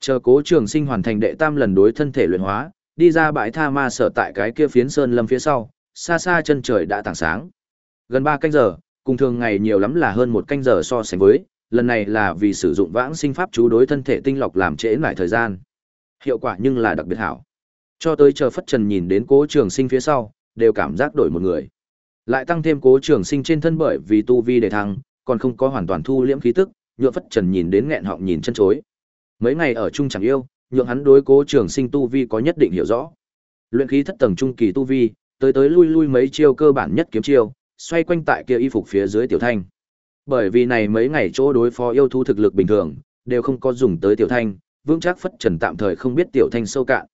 Chờ Cố Trường Sinh hoàn thành đệ tam lần đối thân thể luyện hóa, đi ra bãi tha ma sở tại cái kia phiến sơn lâm phía sau, xa xa chân trời đã tảng sáng. Gần ba canh giờ, cùng thường ngày nhiều lắm là hơn một canh giờ so sánh với, lần này là vì sử dụng vãng sinh pháp chú đối thân thể tinh lọc làm trễ lại thời gian. Hiệu quả nhưng là đặc biệt hảo. Cho tới chờ Phất Trần nhìn đến Cố Trường Sinh phía sau, đều cảm giác đổi một người. Lại tăng thêm Cố Trường Sinh trên thân bởi vì tu vi đề thăng, còn không có hoàn toàn thu liễm khí tức, nhựa Phất Trần nhìn đến nghẹn họng nhìn chân chối. Mấy ngày ở chung chẳng yêu, nhượng hắn đối Cố Trường Sinh tu vi có nhất định hiểu rõ. Luyện khí thất tầng trung kỳ tu vi, tới tới lui lui mấy chiêu cơ bản nhất kiếm chiêu, xoay quanh tại kia y phục phía dưới tiểu thanh. Bởi vì này mấy ngày chỗ đối phó yêu thú thực lực bình thường, đều không có dùng tới tiểu thanh, vững chắc phất trần tạm thời không biết tiểu thanh sâu cạn.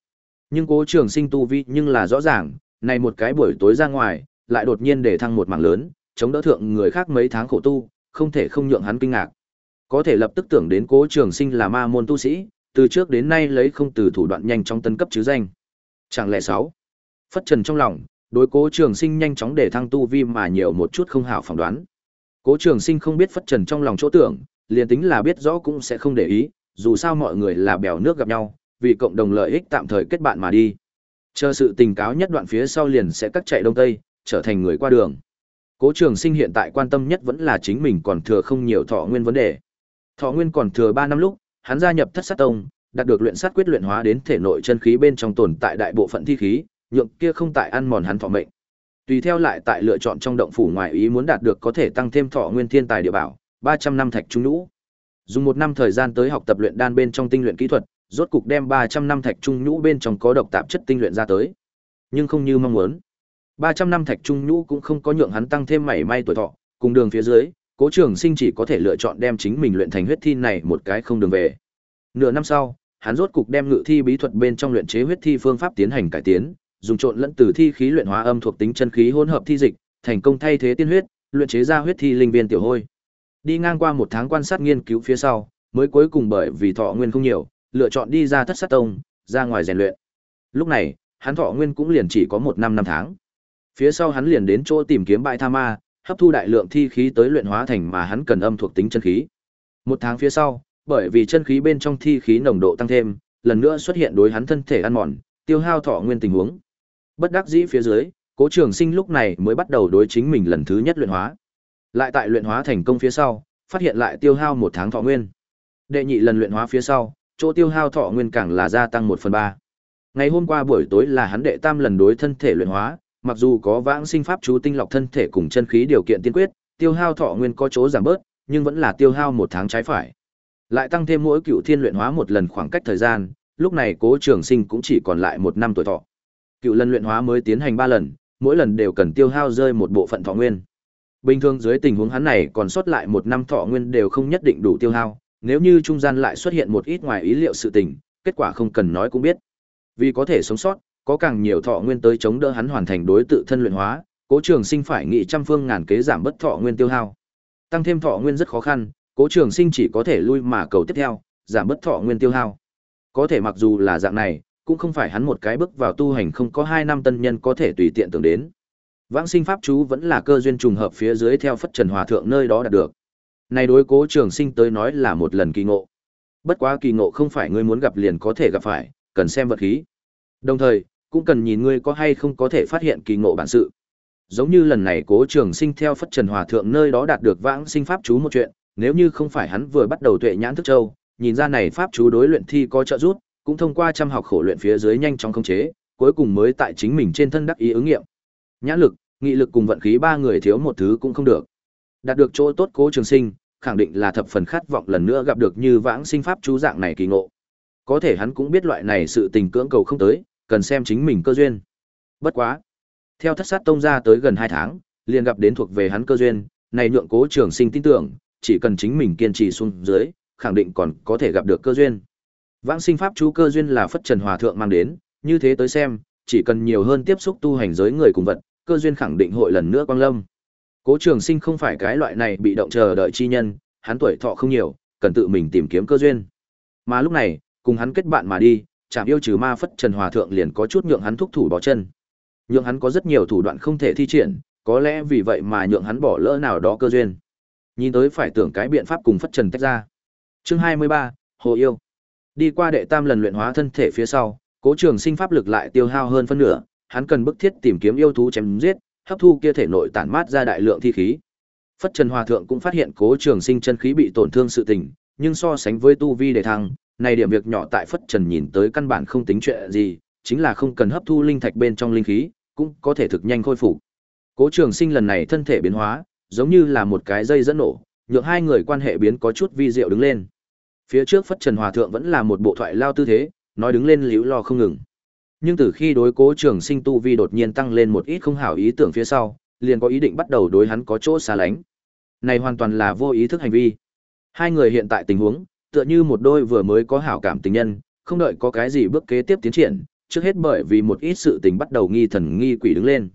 Nhưng cố trường sinh tu vi nhưng là rõ ràng, này một cái buổi tối ra ngoài, lại đột nhiên để thăng một mảng lớn, chống đỡ thượng người khác mấy tháng khổ tu, không thể không nhượng hắn kinh ngạc. Có thể lập tức tưởng đến cố trường sinh là ma môn tu sĩ, từ trước đến nay lấy không từ thủ đoạn nhanh trong tân cấp chứ danh. Chẳng lẽ sáu? Phất trần trong lòng, đối cố trường sinh nhanh chóng để thăng tu vi mà nhiều một chút không hảo phỏng đoán. Cố Trường Sinh không biết phất trần trong lòng chỗ tưởng, liền tính là biết rõ cũng sẽ không để ý, dù sao mọi người là bèo nước gặp nhau, vì cộng đồng lợi ích tạm thời kết bạn mà đi. Chờ sự tình cáo nhất đoạn phía sau liền sẽ cắt chạy đông tây, trở thành người qua đường. Cố Trường Sinh hiện tại quan tâm nhất vẫn là chính mình còn thừa không nhiều thọ nguyên vấn đề. Thọ nguyên còn thừa 3 năm lúc, hắn gia nhập Thất Sát Tông, đạt được luyện sát quyết luyện hóa đến thể nội chân khí bên trong tồn tại đại bộ phận thi khí, nhượng kia không tại ăn mòn hắn thọ mệnh. Tùy theo lại tại lựa chọn trong động phủ ngoài ý muốn đạt được có thể tăng thêm thọ nguyên thiên tài địa bảo, 300 năm thạch trung nhũ. Dùng một năm thời gian tới học tập luyện đan bên trong tinh luyện kỹ thuật, rốt cục đem 300 năm thạch trung nhũ bên trong có độc tạp chất tinh luyện ra tới. Nhưng không như mong muốn. 300 năm thạch trung nhũ cũng không có nhượng hắn tăng thêm mảy may tuổi thọ, cùng đường phía dưới, Cố Trường Sinh chỉ có thể lựa chọn đem chính mình luyện thành huyết thi này một cái không đường về. Nửa năm sau, hắn rốt cục đem ngự thi bí thuật bên trong luyện chế huyết thi phương pháp tiến hành cải tiến, dùng trộn lẫn từ thi khí luyện hóa âm thuộc tính chân khí hỗn hợp thi dịch, thành công thay thế tiên huyết, luyện chế ra huyết thi linh viên tiểu hôi. Đi ngang qua một tháng quan sát nghiên cứu phía sau, mới cuối cùng bởi vì thọ nguyên không nhiều, lựa chọn đi ra thất sát tông, ra ngoài rèn luyện. Lúc này, hắn thọ nguyên cũng liền chỉ có một năm năm tháng. Phía sau hắn liền đến chỗ tìm kiếm bãi tha ma, hấp thu đại lượng thi khí tới luyện hóa thành mà hắn cần âm thuộc tính chân khí. Một tháng phía sau, bởi vì chân khí bên trong thi khí nồng độ tăng thêm, lần nữa xuất hiện đối hắn thân thể ăn mòn, tiêu hao thọ nguyên tình huống. Bất đắc dĩ phía dưới, Cố Trường Sinh lúc này mới bắt đầu đối chính mình lần thứ nhất luyện hóa. Lại tại luyện hóa thành công phía sau, phát hiện lại tiêu hao một tháng thọ nguyên. Đệ nhị lần luyện hóa phía sau, chỗ tiêu hao thọ nguyên càng là gia tăng một phần ba. Ngày hôm qua buổi tối là hắn đệ tam lần đối thân thể luyện hóa, mặc dù có vãng sinh pháp chú tinh lọc thân thể cùng chân khí điều kiện tiên quyết, tiêu hao thọ nguyên có chỗ giảm bớt, nhưng vẫn là tiêu hao một tháng trái phải. Lại tăng thêm mỗi cựu thiên luyện hóa một lần khoảng cách thời gian, lúc này Cố Trường Sinh cũng chỉ còn lại một năm tuổi thọ. Cựu lần luyện hóa mới tiến hành ba lần, mỗi lần đều cần tiêu hao rơi một bộ phận thọ nguyên. Bình thường dưới tình huống hắn này còn sót lại một năm thọ nguyên đều không nhất định đủ tiêu hao, nếu như trung gian lại xuất hiện một ít ngoài ý liệu sự tình, kết quả không cần nói cũng biết. Vì có thể sống sót, có càng nhiều thọ nguyên tới chống đỡ hắn hoàn thành đối tự thân luyện hóa, Cố Trường Sinh phải nghị trăm phương ngàn kế giảm bất thọ nguyên tiêu hao. Tăng thêm thọ nguyên rất khó khăn, Cố Trường Sinh chỉ có thể lui mà cầu tiếp theo, giảm bất thọ nguyên tiêu hao. Có thể mặc dù là dạng này, cũng không phải hắn một cái bước vào tu hành không có hai năm tân nhân có thể tùy tiện tưởng đến. Vãng sinh pháp chú vẫn là cơ duyên trùng hợp phía dưới theo phất trần hòa thượng nơi đó đạt được. Này đối cố trường sinh tới nói là một lần kỳ ngộ. Bất quá kỳ ngộ không phải ngươi muốn gặp liền có thể gặp phải, cần xem vật khí. Đồng thời, cũng cần nhìn ngươi có hay không có thể phát hiện kỳ ngộ bản sự. Giống như lần này cố trường sinh theo phất trần hòa thượng nơi đó đạt được vãng sinh pháp chú một chuyện, nếu như không phải hắn vừa bắt đầu tuệ nhãn thức châu, nhìn ra này pháp chú đối luyện thi có trợ giúp, cũng thông qua trăm học khổ luyện phía dưới nhanh chóng khống chế, cuối cùng mới tại chính mình trên thân đắc ý ứng nghiệm. Nhãn lực, nghị lực cùng vận khí ba người thiếu một thứ cũng không được. Đạt được chỗ tốt Cố Trường Sinh, khẳng định là thập phần khát vọng lần nữa gặp được như vãng sinh pháp chú dạng này kỳ ngộ. Có thể hắn cũng biết loại này sự tình cưỡng cầu không tới, cần xem chính mình cơ duyên. Bất quá, theo thất sát tông ra tới gần 2 tháng, liền gặp đến thuộc về hắn cơ duyên, này nhượng Cố Trường Sinh tin tưởng, chỉ cần chính mình kiên trì xuống dưới, khẳng định còn có thể gặp được cơ duyên. Vãng sinh pháp chú cơ duyên là Phất Trần Hòa thượng mang đến, như thế tới xem, chỉ cần nhiều hơn tiếp xúc tu hành giới người cùng vật, cơ duyên khẳng định hội lần nữa quang lâm. Cố Trường Sinh không phải cái loại này bị động chờ đợi chi nhân, hắn tuổi thọ không nhiều, cần tự mình tìm kiếm cơ duyên. Mà lúc này, cùng hắn kết bạn mà đi, chạm yêu trừ ma Phất Trần Hòa thượng liền có chút nhượng hắn thúc thủ bỏ chân. Nhượng hắn có rất nhiều thủ đoạn không thể thi triển, có lẽ vì vậy mà nhượng hắn bỏ lỡ nào đó cơ duyên. Nhìn tới phải tưởng cái biện pháp cùng Phất Trần tách ra. Chương 23, Hồ yêu. Đi qua đệ tam lần luyện hóa thân thể phía sau, Cố Trường Sinh pháp lực lại tiêu hao hơn phân nửa, hắn cần bức thiết tìm kiếm yêu thú chém giết, hấp thu kia thể nội tản mát ra đại lượng thi khí. Phất Trần Hòa thượng cũng phát hiện Cố Trường Sinh chân khí bị tổn thương sự tình, nhưng so sánh với tu vi đề thăng, này điểm việc nhỏ tại Phất Trần nhìn tới căn bản không tính chuyện gì, chính là không cần hấp thu linh thạch bên trong linh khí, cũng có thể thực nhanh khôi phục. Cố Trường Sinh lần này thân thể biến hóa, giống như là một cái dây dẫn nổ, nhượng hai người quan hệ biến có chút vi diệu đứng lên. Phía trước Phất Trần Hòa thượng vẫn là một bộ thoại lao tư thế, nói đứng lên liễu lo không ngừng. Nhưng từ khi đối cố trường sinh tu vi đột nhiên tăng lên một ít không hảo ý tưởng phía sau, liền có ý định bắt đầu đối hắn có chỗ xa lánh. Này hoàn toàn là vô ý thức hành vi. Hai người hiện tại tình huống, tựa như một đôi vừa mới có hảo cảm tình nhân, không đợi có cái gì bước kế tiếp tiến triển, trước hết bởi vì một ít sự tình bắt đầu nghi thần nghi quỷ đứng lên.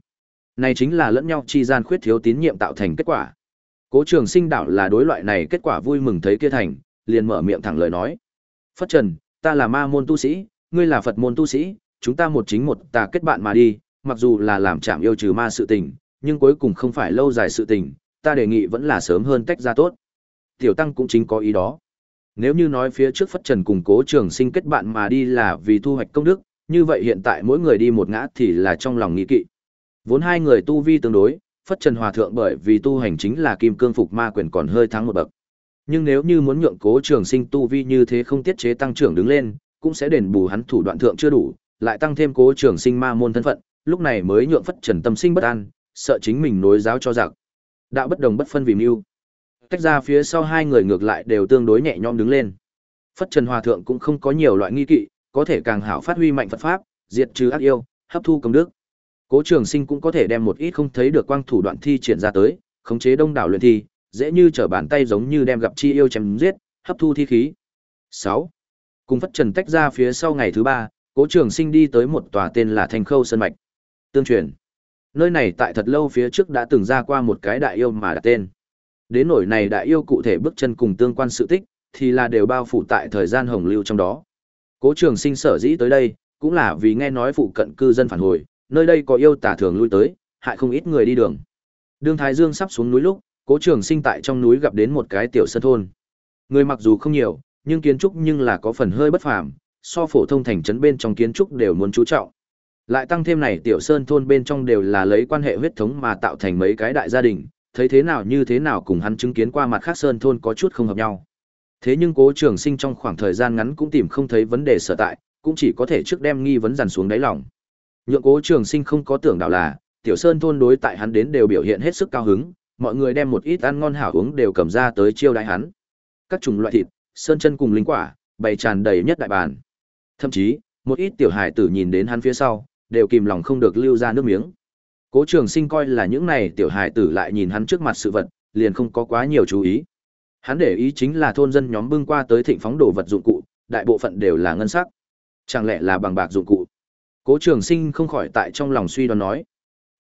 Này chính là lẫn nhau chi gian khuyết thiếu tín nhiệm tạo thành kết quả. Cố Trường Sinh đạo là đối loại này kết quả vui mừng thấy kia thành, liền mở miệng thẳng lời nói: "Phất Trần, ta là ma môn tu sĩ, ngươi là Phật môn tu sĩ, chúng ta một chính một tà kết bạn mà đi, mặc dù là làm chạm yêu trừ ma sự tình, nhưng cuối cùng không phải lâu dài sự tình, ta đề nghị vẫn là sớm hơn tách ra tốt. Tiểu Tăng cũng chính có ý đó. Nếu như nói phía trước Phất Trần cùng cố trường sinh kết bạn mà đi là vì thu hoạch công đức, như vậy hiện tại mỗi người đi một ngã thì là trong lòng nghi kỵ. Vốn hai người tu vi tương đối, Phất Trần Hòa Thượng bởi vì tu hành chính là kim cương phục ma quyền còn hơi thắng một bậc. Nhưng nếu như muốn nhượng cố trường sinh tu vi như thế không tiết chế tăng trưởng đứng lên, cũng sẽ đền bù hắn thủ đoạn thượng chưa đủ, lại tăng thêm cố trường sinh ma môn thân phận, lúc này mới nhượng phất trần tâm sinh bất an, sợ chính mình nối giáo cho giặc. Đạo bất đồng bất phân vì mưu. Tách ra phía sau hai người ngược lại đều tương đối nhẹ nhõm đứng lên. Phất Trần Hòa thượng cũng không có nhiều loại nghi kỵ, có thể càng hảo phát huy mạnh Phật pháp, diệt trừ ác yêu, hấp thu công đức. Cố Trường Sinh cũng có thể đem một ít không thấy được quang thủ đoạn thi triển ra tới, khống chế đông đảo luyện thi, dễ như trở bàn tay giống như đem gặp chi yêu chém giết, hấp thu thi khí. 6. Cùng Phất Trần tách ra phía sau ngày thứ ba, Cố Trường Sinh đi tới một tòa tên là Thanh Khâu Sơn Mạch. Tương truyền, nơi này tại thật lâu phía trước đã từng ra qua một cái đại yêu mà đặt tên. Đến nổi này đại yêu cụ thể bước chân cùng tương quan sự tích, thì là đều bao phủ tại thời gian hồng lưu trong đó. Cố Trường Sinh sở dĩ tới đây, cũng là vì nghe nói phụ cận cư dân phản hồi, nơi đây có yêu tả thường lui tới, hại không ít người đi đường. Đường Thái Dương sắp xuống núi lúc, Cố Trường Sinh tại trong núi gặp đến một cái tiểu sơn thôn. Người mặc dù không nhiều, nhưng kiến trúc nhưng là có phần hơi bất phàm, so phổ thông thành trấn bên trong kiến trúc đều muốn chú trọng. Lại tăng thêm này tiểu sơn thôn bên trong đều là lấy quan hệ huyết thống mà tạo thành mấy cái đại gia đình, thấy thế nào như thế nào cùng hắn chứng kiến qua mặt khác sơn thôn có chút không hợp nhau. Thế nhưng Cố Trường Sinh trong khoảng thời gian ngắn cũng tìm không thấy vấn đề sở tại, cũng chỉ có thể trước đem nghi vấn dằn xuống đáy lòng. Nhượng Cố Trường Sinh không có tưởng đạo là, Tiểu Sơn thôn đối tại hắn đến đều biểu hiện hết sức cao hứng, mọi người đem một ít ăn ngon hảo uống đều cầm ra tới chiêu đãi hắn. Các chủng loại thịt, sơn chân cùng linh quả, bày tràn đầy nhất đại bàn. Thậm chí, một ít tiểu hài tử nhìn đến hắn phía sau, đều kìm lòng không được lưu ra nước miếng. Cố Trường Sinh coi là những này tiểu hài tử lại nhìn hắn trước mặt sự vật, liền không có quá nhiều chú ý. Hắn để ý chính là thôn dân nhóm bưng qua tới thịnh phóng đồ vật dụng cụ, đại bộ phận đều là ngân sắc. Chẳng lẽ là bằng bạc dụng cụ? Cố Trường Sinh không khỏi tại trong lòng suy đoán nói.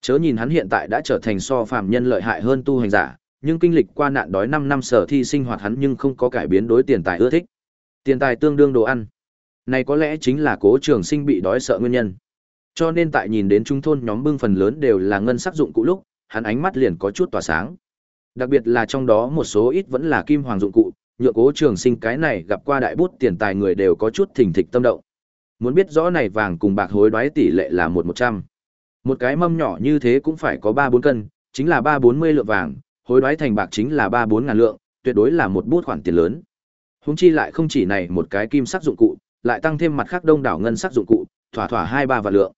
Chớ nhìn hắn hiện tại đã trở thành so phàm nhân lợi hại hơn tu hành giả, nhưng kinh lịch qua nạn đói 5 năm sở thi sinh hoạt hắn nhưng không có cải biến đối tiền tài ưa thích. Tiền tài tương đương đồ ăn. Này có lẽ chính là Cố Trường Sinh bị đói sợ nguyên nhân. Cho nên tại nhìn đến trung thôn nhóm bưng phần lớn đều là ngân sắc dụng cụ lúc, hắn ánh mắt liền có chút tỏa sáng. Đặc biệt là trong đó một số ít vẫn là kim hoàng dụng cụ, nhựa cố trường sinh cái này gặp qua đại bút tiền tài người đều có chút thỉnh thịch tâm động. Muốn biết rõ này vàng cùng bạc hối đoái tỷ lệ là một một trăm Một cái mâm nhỏ như thế cũng phải có ba bốn cân, chính là ba bốn mươi lượng vàng, hối đoái thành bạc chính là ba bốn ngàn lượng, tuyệt đối là một bút khoản tiền lớn. Húng chi lại không chỉ này một cái kim sắc dụng cụ, lại tăng thêm mặt khác đông đảo ngân sắc dụng cụ, thỏa thỏa hai ba vạn lượng.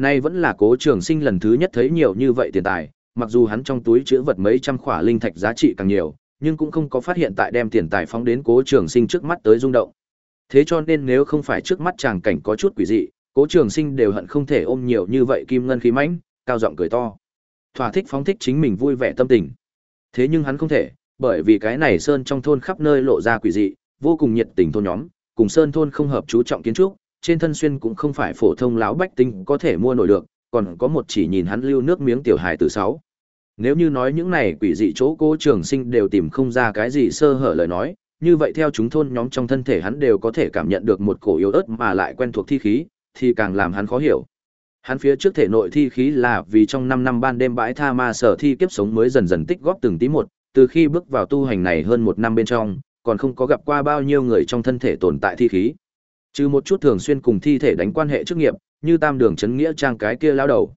Nay vẫn là cố trường sinh lần thứ nhất thấy nhiều như vậy tiền tài, mặc dù hắn trong túi chứa vật mấy trăm khỏa linh thạch giá trị càng nhiều, nhưng cũng không có phát hiện tại đem tiền tài phóng đến cố trường sinh trước mắt tới rung động. Thế cho nên nếu không phải trước mắt chàng cảnh có chút quỷ dị, cố trường sinh đều hận không thể ôm nhiều như vậy kim ngân khí mãnh, cao giọng cười to. Thỏa thích phóng thích chính mình vui vẻ tâm tình. Thế nhưng hắn không thể, bởi vì cái này sơn trong thôn khắp nơi lộ ra quỷ dị, vô cùng nhiệt tình thôn nhóm, cùng sơn thôn không hợp chú trọng kiến trúc, trên thân xuyên cũng không phải phổ thông láo bách tinh có thể mua nổi được, còn có một chỉ nhìn hắn lưu nước miếng tiểu hài từ sáu. Nếu như nói những này quỷ dị chỗ cô trường sinh đều tìm không ra cái gì sơ hở lời nói, như vậy theo chúng thôn nhóm trong thân thể hắn đều có thể cảm nhận được một cổ yếu ớt mà lại quen thuộc thi khí, thì càng làm hắn khó hiểu. Hắn phía trước thể nội thi khí là vì trong 5 năm ban đêm bãi tha ma sở thi kiếp sống mới dần dần tích góp từng tí một, từ khi bước vào tu hành này hơn một năm bên trong, còn không có gặp qua bao nhiêu người trong thân thể tồn tại thi khí. Trừ một chút thường xuyên cùng thi thể đánh quan hệ chức nghiệp, như tam đường chấn nghĩa trang cái kia lao đầu.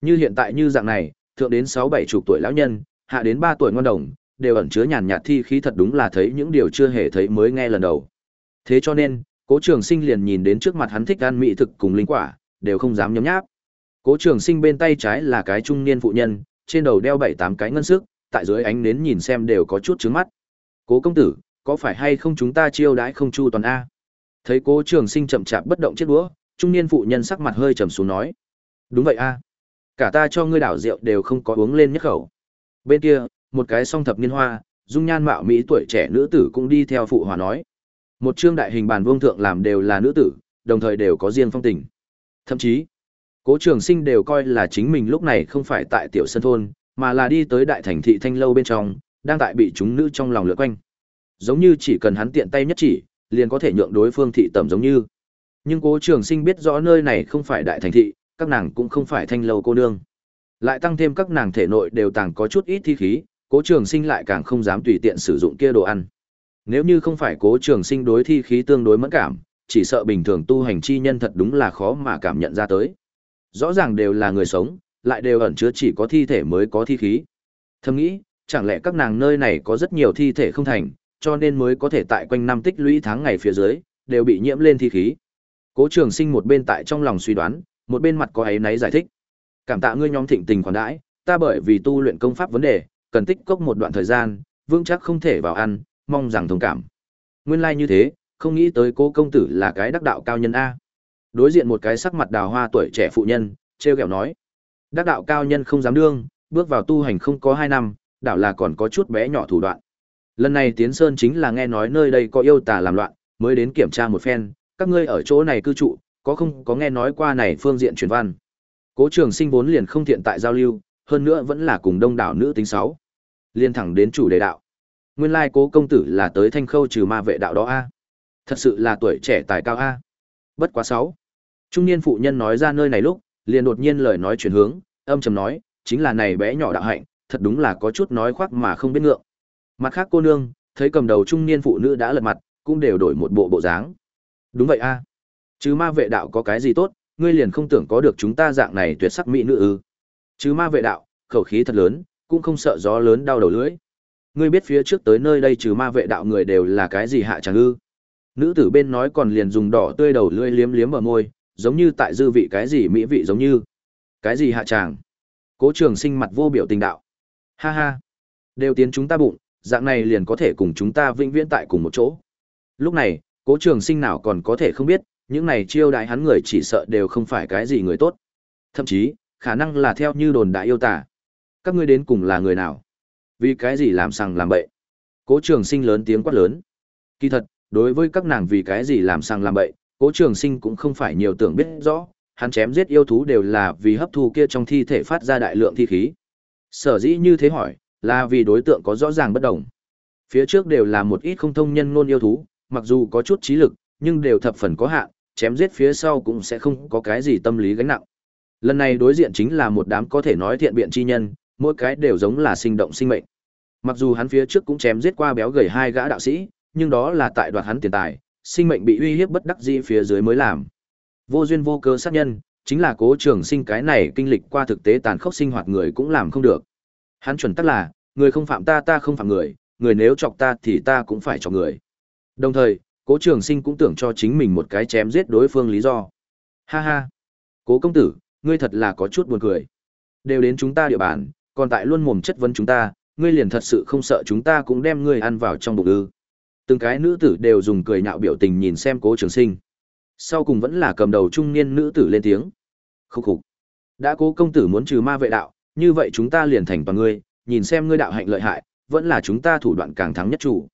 Như hiện tại như dạng này, thượng đến sáu bảy chục tuổi lão nhân, hạ đến ba tuổi ngon đồng, đều ẩn chứa nhàn nhạt thi khí thật đúng là thấy những điều chưa hề thấy mới nghe lần đầu. Thế cho nên, Cố Trường Sinh liền nhìn đến trước mặt hắn thích ăn mỹ thực cùng linh quả, đều không dám nhấm nháp. Cố Trường Sinh bên tay trái là cái trung niên phụ nhân, trên đầu đeo bảy tám cái ngân sức, tại dưới ánh nến nhìn xem đều có chút chướng mắt. Cố công tử, có phải hay không chúng ta chiêu đãi không chu toàn a? Thấy Cố Trường Sinh chậm chạp bất động chiếc đũa, trung niên phụ nhân sắc mặt hơi trầm xuống nói: "Đúng vậy a cả ta cho ngươi đảo rượu đều không có uống lên nhất khẩu. Bên kia, một cái song thập niên hoa, dung nhan mạo mỹ tuổi trẻ nữ tử cũng đi theo phụ hòa nói. Một chương đại hình bàn vương thượng làm đều là nữ tử, đồng thời đều có riêng phong tình. Thậm chí, cố trường sinh đều coi là chính mình lúc này không phải tại tiểu sân thôn, mà là đi tới đại thành thị thanh lâu bên trong, đang tại bị chúng nữ trong lòng lựa quanh. Giống như chỉ cần hắn tiện tay nhất chỉ, liền có thể nhượng đối phương thị tầm giống như. Nhưng cố trường sinh biết rõ nơi này không phải đại thành thị, các nàng cũng không phải thanh lâu cô nương. Lại tăng thêm các nàng thể nội đều tàng có chút ít thi khí, cố trường sinh lại càng không dám tùy tiện sử dụng kia đồ ăn. Nếu như không phải cố trường sinh đối thi khí tương đối mẫn cảm, chỉ sợ bình thường tu hành chi nhân thật đúng là khó mà cảm nhận ra tới. Rõ ràng đều là người sống, lại đều ẩn chứa chỉ có thi thể mới có thi khí. Thầm nghĩ, chẳng lẽ các nàng nơi này có rất nhiều thi thể không thành, cho nên mới có thể tại quanh năm tích lũy tháng ngày phía dưới, đều bị nhiễm lên thi khí. Cố trường sinh một bên tại trong lòng suy đoán, một bên mặt có ấy náy giải thích. Cảm tạ ngươi nhóm thịnh tình khoản đãi ta bởi vì tu luyện công pháp vấn đề cần tích cốc một đoạn thời gian vững chắc không thể vào ăn mong rằng thông cảm. Nguyên lai như thế không nghĩ tới cô công tử là cái đắc đạo cao nhân a. Đối diện một cái sắc mặt đào hoa tuổi trẻ phụ nhân trêu ghẹo nói đắc đạo cao nhân không dám đương bước vào tu hành không có hai năm đảo là còn có chút bé nhỏ thủ đoạn lần này tiến sơn chính là nghe nói nơi đây có yêu tà làm loạn mới đến kiểm tra một phen các ngươi ở chỗ này cư trụ có không có nghe nói qua này phương diện truyền văn. Cố Trường Sinh vốn liền không thiện tại giao lưu, hơn nữa vẫn là cùng đông đảo nữ tính sáu. Liên thẳng đến chủ đề đạo. Nguyên lai Cố công tử là tới Thanh Khâu trừ ma vệ đạo đó a. Thật sự là tuổi trẻ tài cao a. Bất quá sáu. Trung niên phụ nhân nói ra nơi này lúc, liền đột nhiên lời nói chuyển hướng, âm trầm nói, chính là này bé nhỏ đạo hạnh, thật đúng là có chút nói khoác mà không biết ngượng. Mặt khác cô nương, thấy cầm đầu trung niên phụ nữ đã lật mặt, cũng đều đổi một bộ bộ dáng. Đúng vậy a. Chứ ma vệ đạo có cái gì tốt, ngươi liền không tưởng có được chúng ta dạng này tuyệt sắc mỹ nữ ư. Chứ ma vệ đạo, khẩu khí thật lớn, cũng không sợ gió lớn đau đầu lưỡi. Ngươi biết phía trước tới nơi đây trừ ma vệ đạo người đều là cái gì hạ chẳng ư? Nữ tử bên nói còn liền dùng đỏ tươi đầu lưỡi liếm liếm ở môi, giống như tại dư vị cái gì mỹ vị giống như. Cái gì hạ tràng? Cố trường sinh mặt vô biểu tình đạo. Ha ha. Đều tiến chúng ta bụng, dạng này liền có thể cùng chúng ta vĩnh viễn tại cùng một chỗ. Lúc này, cố trường sinh nào còn có thể không biết, những này chiêu đại hắn người chỉ sợ đều không phải cái gì người tốt. Thậm chí, khả năng là theo như đồn đại yêu tả. Các ngươi đến cùng là người nào? Vì cái gì làm sằng làm bậy? Cố trường sinh lớn tiếng quát lớn. Kỳ thật, đối với các nàng vì cái gì làm sằng làm bậy, cố trường sinh cũng không phải nhiều tưởng biết rõ, hắn chém giết yêu thú đều là vì hấp thu kia trong thi thể phát ra đại lượng thi khí. Sở dĩ như thế hỏi, là vì đối tượng có rõ ràng bất đồng. Phía trước đều là một ít không thông nhân ngôn yêu thú, mặc dù có chút trí lực, nhưng đều thập phần có hạn, chém giết phía sau cũng sẽ không có cái gì tâm lý gánh nặng. Lần này đối diện chính là một đám có thể nói thiện biện chi nhân, mỗi cái đều giống là sinh động sinh mệnh. Mặc dù hắn phía trước cũng chém giết qua béo gầy hai gã đạo sĩ, nhưng đó là tại đoạt hắn tiền tài, sinh mệnh bị uy hiếp bất đắc dĩ phía dưới mới làm. Vô duyên vô cớ sát nhân, chính là cố trường sinh cái này kinh lịch qua thực tế tàn khốc sinh hoạt người cũng làm không được. Hắn chuẩn tắc là, người không phạm ta ta không phạm người, người nếu chọc ta thì ta cũng phải chọc người. Đồng thời, cố trường sinh cũng tưởng cho chính mình một cái chém giết đối phương lý do. Ha ha! Cố công tử, ngươi thật là có chút buồn cười. Đều đến chúng ta địa bàn, còn tại luôn mồm chất vấn chúng ta, ngươi liền thật sự không sợ chúng ta cũng đem ngươi ăn vào trong bụng ư. Từng cái nữ tử đều dùng cười nhạo biểu tình nhìn xem cố trường sinh. Sau cùng vẫn là cầm đầu trung niên nữ tử lên tiếng. Khúc khục. Đã cố công tử muốn trừ ma vệ đạo, như vậy chúng ta liền thành toàn ngươi, nhìn xem ngươi đạo hạnh lợi hại, vẫn là chúng ta thủ đoạn càng thắng nhất chủ.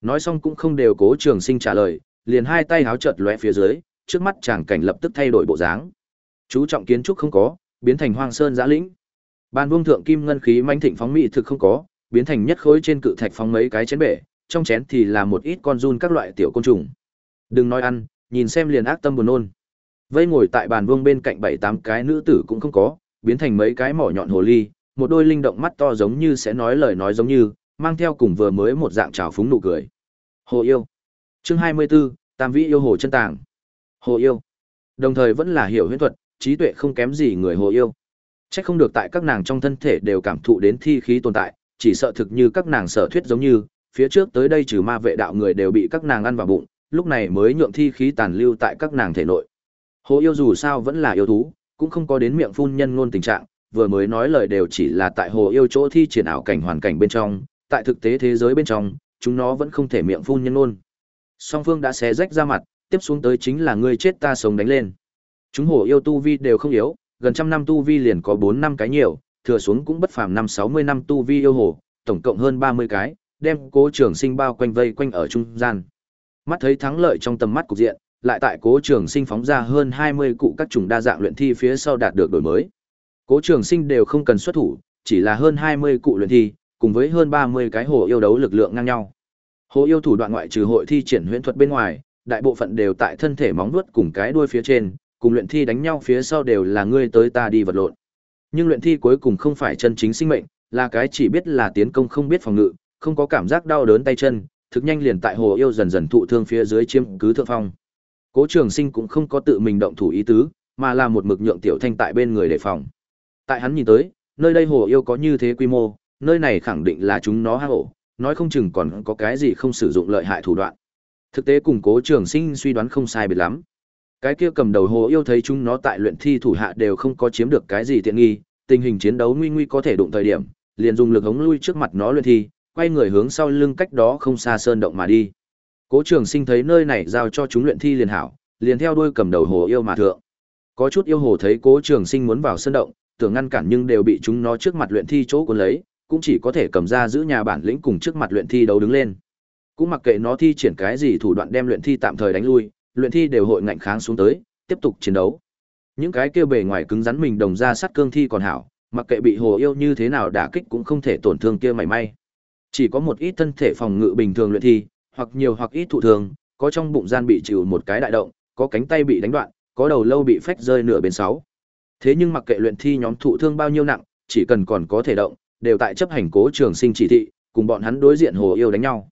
Nói xong cũng không đều cố trường sinh trả lời, liền hai tay háo chợt lóe phía dưới, trước mắt chàng cảnh lập tức thay đổi bộ dáng. Chú trọng kiến trúc không có, biến thành hoang sơn giã lĩnh. Bàn vương thượng kim ngân khí mãnh thịnh phóng mỹ thực không có, biến thành nhất khối trên cự thạch phóng mấy cái chén bể, trong chén thì là một ít con run các loại tiểu côn trùng. Đừng nói ăn, nhìn xem liền ác tâm buồn nôn. Vây ngồi tại bàn vương bên cạnh bảy tám cái nữ tử cũng không có, biến thành mấy cái mỏ nhọn hồ ly, một đôi linh động mắt to giống như sẽ nói lời nói giống như, mang theo cùng vừa mới một dạng trào phúng nụ cười. Hồ yêu. Chương 24, Tam vị yêu hồ chân tàng. Hồ yêu. Đồng thời vẫn là hiểu huyễn thuật, trí tuệ không kém gì người hồ yêu. Chắc không được tại các nàng trong thân thể đều cảm thụ đến thi khí tồn tại, chỉ sợ thực như các nàng sở thuyết giống như, phía trước tới đây trừ ma vệ đạo người đều bị các nàng ăn vào bụng, lúc này mới nhượng thi khí tàn lưu tại các nàng thể nội. Hồ yêu dù sao vẫn là yêu thú, cũng không có đến miệng phun nhân ngôn tình trạng, vừa mới nói lời đều chỉ là tại hồ yêu chỗ thi triển ảo cảnh hoàn cảnh bên trong, tại thực tế thế giới bên trong, chúng nó vẫn không thể miệng phun nhân ngôn. Song phương đã xé rách ra mặt, tiếp xuống tới chính là ngươi chết ta sống đánh lên. Chúng hồ yêu tu vi đều không yếu, gần trăm năm tu vi liền có 4 năm cái nhiều, thừa xuống cũng bất phàm năm 60 năm tu vi yêu hồ, tổng cộng hơn 30 cái, đem Cố Trường Sinh bao quanh vây quanh ở trung gian. Mắt thấy thắng lợi trong tầm mắt cục diện, lại tại Cố Trường Sinh phóng ra hơn 20 cụ các chủng đa dạng luyện thi phía sau đạt được đổi mới. Cố Trường Sinh đều không cần xuất thủ, chỉ là hơn 20 cụ luyện thi, cùng với hơn 30 cái hồ yêu đấu lực lượng ngang nhau. Hồ yêu thủ đoạn ngoại trừ hội thi triển huyễn thuật bên ngoài, đại bộ phận đều tại thân thể móng vuốt cùng cái đuôi phía trên, cùng luyện thi đánh nhau phía sau đều là ngươi tới ta đi vật lộn. Nhưng luyện thi cuối cùng không phải chân chính sinh mệnh, là cái chỉ biết là tiến công không biết phòng ngự, không có cảm giác đau đớn tay chân, thực nhanh liền tại hồ yêu dần dần thụ thương phía dưới chiếm cứ thượng phong. Cố Trường Sinh cũng không có tự mình động thủ ý tứ, mà là một mực nhượng tiểu thanh tại bên người đề phòng. Tại hắn nhìn tới, nơi đây hồ yêu có như thế quy mô, nơi này khẳng định là chúng nó hang ổ, nói không chừng còn có cái gì không sử dụng lợi hại thủ đoạn. Thực tế cùng Cố Trường Sinh suy đoán không sai biệt lắm. Cái kia cầm đầu hồ yêu thấy chúng nó tại luyện thi thủ hạ đều không có chiếm được cái gì tiện nghi, tình hình chiến đấu nguy nguy có thể đụng thời điểm, liền dùng lực hống lui trước mặt nó luyện thi, quay người hướng sau lưng cách đó không xa sơn động mà đi. Cố Trường Sinh thấy nơi này giao cho chúng luyện thi liền hảo, liền theo đuôi cầm đầu hồ yêu mà thượng. Có chút yêu hồ thấy Cố Trường Sinh muốn vào sân động, tưởng ngăn cản nhưng đều bị chúng nó trước mặt luyện thi chỗ cuốn lấy, cũng chỉ có thể cầm ra giữ nhà bản lĩnh cùng trước mặt luyện thi đấu đứng lên. Cũng mặc kệ nó thi triển cái gì thủ đoạn đem luyện thi tạm thời đánh lui, luyện thi đều hội ngạnh kháng xuống tới, tiếp tục chiến đấu. Những cái kia bề ngoài cứng rắn mình đồng ra sắt cương thi còn hảo, mặc kệ bị hồ yêu như thế nào đả kích cũng không thể tổn thương kia mảy may. Chỉ có một ít thân thể phòng ngự bình thường luyện thi, hoặc nhiều hoặc ít thụ thương, có trong bụng gian bị chịu một cái đại động, có cánh tay bị đánh đoạn, có đầu lâu bị phách rơi nửa bên sáu. Thế nhưng mặc kệ luyện thi nhóm thụ thương bao nhiêu nặng, chỉ cần còn có thể động, đều tại chấp hành cố trường sinh chỉ thị, cùng bọn hắn đối diện hồ yêu đánh nhau.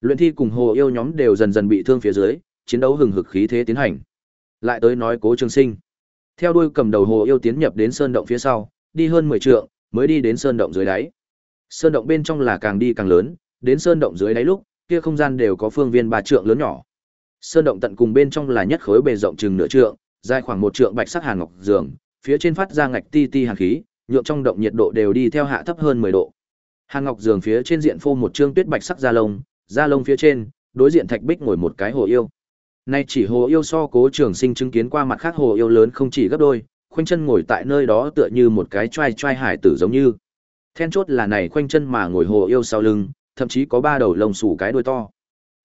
Luyện thi cùng hồ yêu nhóm đều dần dần bị thương phía dưới, chiến đấu hừng hực khí thế tiến hành. Lại tới nói Cố Trường Sinh. Theo đuôi cầm đầu hồ yêu tiến nhập đến sơn động phía sau, đi hơn 10 trượng, mới đi đến sơn động dưới đáy. Sơn động bên trong là càng đi càng lớn, đến sơn động dưới đáy lúc, kia không gian đều có phương viên ba trượng lớn nhỏ. Sơn động tận cùng bên trong là nhất khối bề rộng chừng nửa trượng, dài khoảng một trượng bạch sắc hàn ngọc giường, phía trên phát ra ngạch ti ti hàn khí, nhượng trong động nhiệt độ đều đi theo hạ thấp hơn 10 độ. Hàn ngọc giường phía trên diện phô một trương tuyết bạch sắc da lông, da lông phía trên, đối diện thạch bích ngồi một cái hồ yêu. Nay chỉ hồ yêu so Cố Trường Sinh chứng kiến qua mặt khác hồ yêu lớn không chỉ gấp đôi, khoanh chân ngồi tại nơi đó tựa như một cái trai trai hải tử giống như. Then chốt là này khoanh chân mà ngồi hồ yêu sau lưng, thậm chí có ba đầu lông xù cái đuôi to.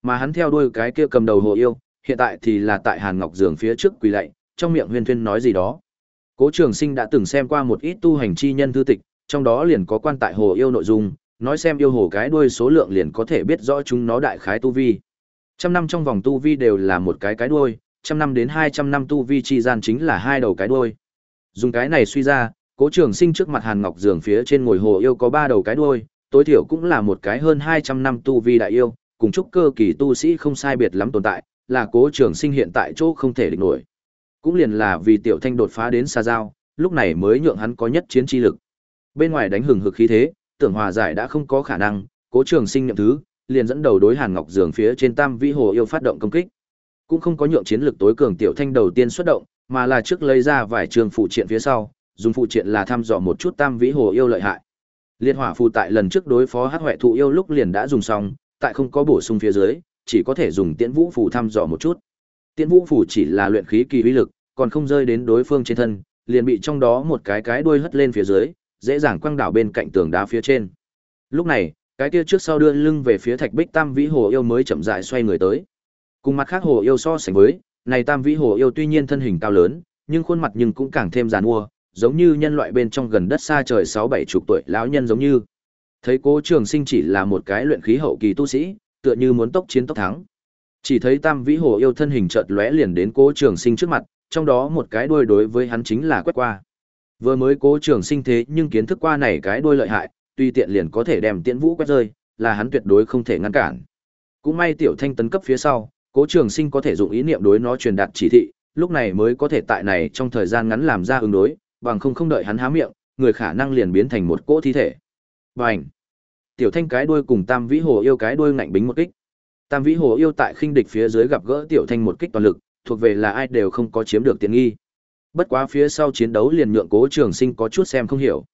Mà hắn theo đuôi cái kia cầm đầu hồ yêu, hiện tại thì là tại Hàn Ngọc giường phía trước quỳ lạy, trong miệng huyên thuyên nói gì đó. Cố Trường Sinh đã từng xem qua một ít tu hành chi nhân thư tịch, trong đó liền có quan tại hồ yêu nội dung, nói xem yêu hồ cái đuôi số lượng liền có thể biết rõ chúng nó đại khái tu vi. Trăm năm trong vòng tu vi đều là một cái cái đuôi, trăm năm đến hai trăm năm tu vi chi gian chính là hai đầu cái đuôi. Dùng cái này suy ra, Cố Trường Sinh trước mặt Hàn Ngọc giường phía trên ngồi hồ yêu có ba đầu cái đuôi, tối thiểu cũng là một cái hơn 200 năm tu vi đại yêu, cùng chúc cơ kỳ tu sĩ không sai biệt lắm tồn tại, là Cố Trường Sinh hiện tại chỗ không thể địch nổi. Cũng liền là vì Tiểu Thanh đột phá đến xa giao, lúc này mới nhượng hắn có nhất chiến chi lực. Bên ngoài đánh hừng hực khí thế, tưởng hòa giải đã không có khả năng, Cố Trường Sinh nhậm thứ, liền dẫn đầu đối Hàn Ngọc giường phía trên Tam Vĩ Hồ yêu phát động công kích. Cũng không có nhượng chiến lực tối cường Tiểu Thanh đầu tiên xuất động, mà là trước lấy ra vài trường phụ triện phía sau, dùng phụ triện là thăm dò một chút Tam Vĩ Hồ yêu lợi hại. Liệt hỏa phù tại lần trước đối phó Hắc hoại thụ yêu lúc liền đã dùng xong, tại không có bổ sung phía dưới, chỉ có thể dùng Tiễn Vũ phù thăm dò một chút. Tiễn Vũ phù chỉ là luyện khí kỳ uy lực, còn không rơi đến đối phương trên thân, liền bị trong đó một cái cái đuôi hất lên phía dưới, dễ dàng quăng đảo bên cạnh tường đá phía trên. Lúc này, cái kia trước sau đưa lưng về phía Thạch Bích Tam Vĩ Hồ yêu mới chậm rãi xoay người tới. Cùng mặt khác hồ yêu so sánh với, này Tam Vĩ Hồ yêu tuy nhiên thân hình cao lớn, nhưng khuôn mặt nhưng cũng càng thêm giàn mua, giống như nhân loại bên trong gần đất xa trời sáu bảy chục tuổi lão nhân giống như. Thấy Cố Trường Sinh chỉ là một cái luyện khí hậu kỳ tu sĩ, tựa như muốn tốc chiến tốc thắng. Chỉ thấy Tam Vĩ Hồ yêu thân hình chợt lóe liền đến Cố Trường Sinh trước mặt, trong đó một cái đuôi đối với hắn chính là quét qua. Vừa mới Cố Trường Sinh thế nhưng kiến thức qua này cái đuôi lợi hại, tuy tiện liền có thể đem Tiễn Vũ quét rơi, là hắn tuyệt đối không thể ngăn cản. Cũng may Tiểu Thanh tấn cấp phía sau, Cố Trường Sinh có thể dụng ý niệm đối nó truyền đạt chỉ thị, lúc này mới có thể tại này trong thời gian ngắn làm ra ứng đối, bằng không không đợi hắn há miệng, người khả năng liền biến thành một cỗ thi thể. Bành! Tiểu Thanh cái đuôi cùng Tam Vĩ Hồ yêu cái đuôi ngạnh bính một kích. Tam Vĩ Hồ yêu tại khinh địch phía dưới gặp gỡ Tiểu Thanh một kích toàn lực, thuộc về là ai đều không có chiếm được tiện nghi. Bất quá phía sau chiến đấu liền nhượng Cố Trường Sinh có chút xem không hiểu.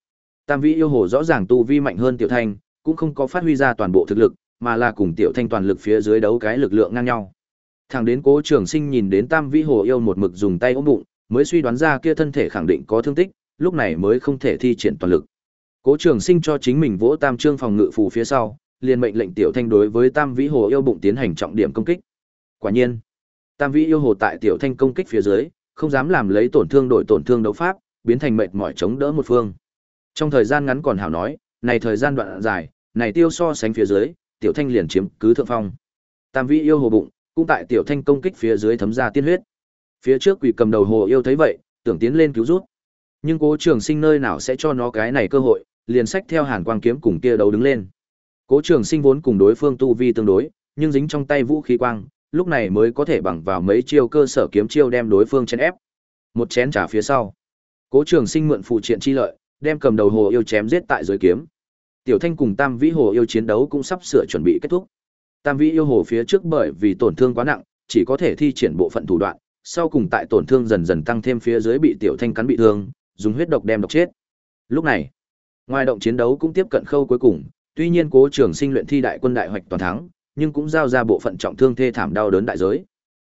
Tam Vĩ yêu hồ rõ ràng tu vi mạnh hơn Tiểu Thanh, cũng không có phát huy ra toàn bộ thực lực, mà là cùng Tiểu Thanh toàn lực phía dưới đấu cái lực lượng ngang nhau. Thẳng đến Cố Trường Sinh nhìn đến Tam Vĩ hồ yêu một mực dùng tay ôm bụng, mới suy đoán ra kia thân thể khẳng định có thương tích, lúc này mới không thể thi triển toàn lực. Cố Trường Sinh cho chính mình vỗ Tam Trương phòng ngự phù phía sau, liền mệnh lệnh Tiểu Thanh đối với Tam Vĩ Hồ yêu bụng tiến hành trọng điểm công kích. Quả nhiên, Tam Vĩ yêu hồ tại Tiểu Thanh công kích phía dưới, không dám làm lấy tổn thương đổi tổn thương đấu pháp, biến thành mệt mỏi chống đỡ một phương. Trong thời gian ngắn còn hảo nói, này thời gian đoạn dài, này tiêu so sánh phía dưới, Tiểu Thanh liền chiếm cứ thượng phong. Tam Vĩ yêu hồ bụng, cũng tại Tiểu Thanh công kích phía dưới thấm ra tiên huyết. Phía trước quỷ cầm đầu hồ yêu thấy vậy, tưởng tiến lên cứu rút. Nhưng Cố Trường Sinh nơi nào sẽ cho nó cái này cơ hội, liền sách theo Hàn Quang kiếm cùng kia đấu đứng lên. Cố Trường Sinh vốn cùng đối phương tu vi tương đối, nhưng dính trong tay vũ khí quang, lúc này mới có thể bằng vào mấy chiêu cơ sở kiếm chiêu đem đối phương chèn ép. Một chén trả phía sau. Cố Trường Sinh mượn phụ triện chi lợi, đem cầm đầu hồ yêu chém giết tại dưới kiếm. Tiểu Thanh cùng Tam Vĩ hồ yêu chiến đấu cũng sắp sửa chuẩn bị kết thúc. Tam Vĩ yêu hồ phía trước bởi vì tổn thương quá nặng, chỉ có thể thi triển bộ phận thủ đoạn, sau cùng tại tổn thương dần dần tăng thêm phía dưới bị tiểu thanh cắn bị thương, dùng huyết độc đem độc chết. Lúc này, ngoài động chiến đấu cũng tiếp cận khâu cuối cùng, tuy nhiên Cố Trường Sinh luyện thi đại quân đại hoạch toàn thắng, nhưng cũng giao ra bộ phận trọng thương thê thảm đau đớn đại giới.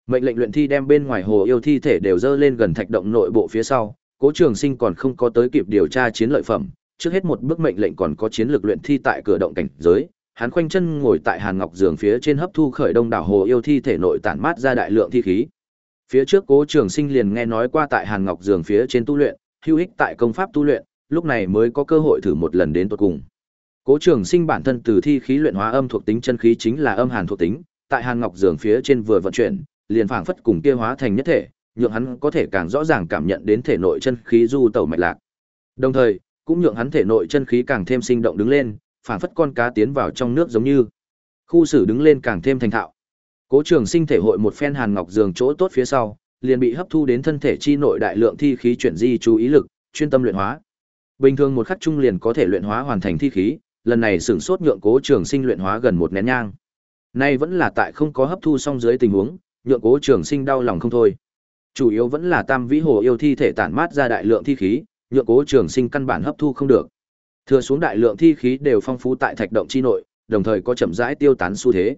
Mệnh lệnh luyện thi đem bên ngoài hồ yêu thi thể đều dơ lên gần thạch động nội bộ phía sau, Cố Trường Sinh còn không có tới kịp điều tra chiến lợi phẩm, trước hết một bước mệnh lệnh còn có chiến lược luyện thi tại cửa động cảnh giới, hắn khoanh chân ngồi tại Hàn Ngọc giường phía trên hấp thu khởi đông đảo hồ yêu thi thể nội tản mát ra đại lượng thi khí. Phía trước Cố Trường Sinh liền nghe nói qua tại Hàn Ngọc giường phía trên tu luyện, hữu ích tại công pháp tu luyện, lúc này mới có cơ hội thử một lần đến tận cùng. Cố Trường Sinh bản thân từ thi khí luyện hóa âm thuộc tính chân khí chính là âm hàn thuộc tính, tại Hàn Ngọc giường phía trên vừa vận chuyển, liền phảng phất cùng kia hóa thành nhất thể, nhượng hắn có thể càng rõ ràng cảm nhận đến thể nội chân khí du tẩu mạch lạc. Đồng thời, cũng nhượng hắn thể nội chân khí càng thêm sinh động đứng lên, phảng phất con cá tiến vào trong nước giống như. Khu xử đứng lên càng thêm thành thạo. Cố Trường Sinh thể hội một phen Hàn Ngọc giường chỗ tốt phía sau, liền bị hấp thu đến thân thể chi nội đại lượng thi khí chuyển di chú ý lực, chuyên tâm luyện hóa. Bình thường một khắc trung liền có thể luyện hóa hoàn thành thi khí, lần này sửng sốt nhượng cố trường sinh luyện hóa gần một nén nhang. Nay vẫn là tại không có hấp thu xong dưới tình huống, nhượng cố trường sinh đau lòng không thôi. Chủ yếu vẫn là tam vĩ hồ yêu thi thể tản mát ra đại lượng thi khí, nhượng cố trường sinh căn bản hấp thu không được. Thừa xuống đại lượng thi khí đều phong phú tại thạch động chi nội, đồng thời có chậm rãi tiêu tán xu thế.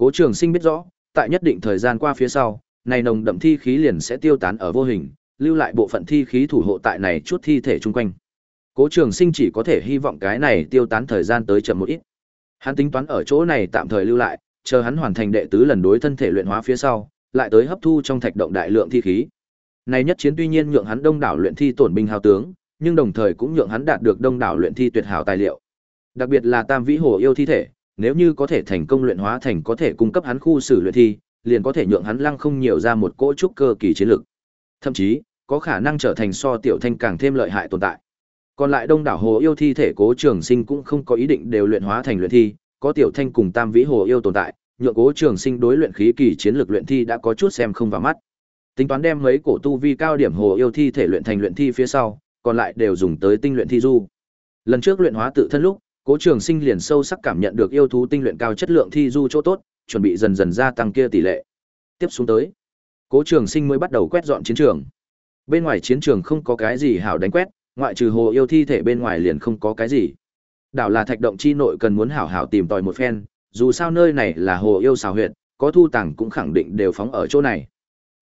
Cố Trường Sinh biết rõ, tại nhất định thời gian qua phía sau, này nồng đậm thi khí liền sẽ tiêu tán ở vô hình, lưu lại bộ phận thi khí thủ hộ tại này chút thi thể chung quanh. Cố Trường Sinh chỉ có thể hy vọng cái này tiêu tán thời gian tới chậm một ít. Hắn tính toán ở chỗ này tạm thời lưu lại, chờ hắn hoàn thành đệ tứ lần đối thân thể luyện hóa phía sau, lại tới hấp thu trong thạch động đại lượng thi khí. Này nhất chiến tuy nhiên nhượng hắn đông đảo luyện thi tổn binh hào tướng, nhưng đồng thời cũng nhượng hắn đạt được đông đảo luyện thi tuyệt hảo tài liệu. Đặc biệt là Tam Vĩ Hồ yêu thi thể, nếu như có thể thành công luyện hóa thành có thể cung cấp hắn khu xử luyện thi, liền có thể nhượng hắn lăng không nhiều ra một cỗ trúc cơ kỳ chiến lực. Thậm chí, có khả năng trở thành so tiểu thanh càng thêm lợi hại tồn tại. Còn lại đông đảo hồ yêu thi thể Cố Trường Sinh cũng không có ý định đều luyện hóa thành luyện thi, có tiểu thanh cùng Tam Vĩ Hồ yêu tồn tại, nhượng Cố Trường Sinh đối luyện khí kỳ chiến lực luyện thi đã có chút xem không vào mắt. Tính toán đem mấy cổ tu vi cao điểm hồ yêu thi thể luyện thành luyện thi phía sau, còn lại đều dùng tới tinh luyện thi du. Lần trước luyện hóa tự thân lúc, Cố Trường Sinh liền sâu sắc cảm nhận được yêu thú tinh luyện cao chất lượng thi du chỗ tốt, chuẩn bị dần dần gia tăng kia tỷ lệ. Tiếp xuống tới, Cố Trường Sinh mới bắt đầu quét dọn chiến trường. Bên ngoài chiến trường không có cái gì hảo đánh quét, ngoại trừ hồ yêu thi thể bên ngoài liền không có cái gì. Đảo là thạch động chi nội cần muốn hảo hảo tìm tòi một phen, dù sao nơi này là hồ yêu xào huyệt, có thu tàng cũng khẳng định đều phóng ở chỗ này.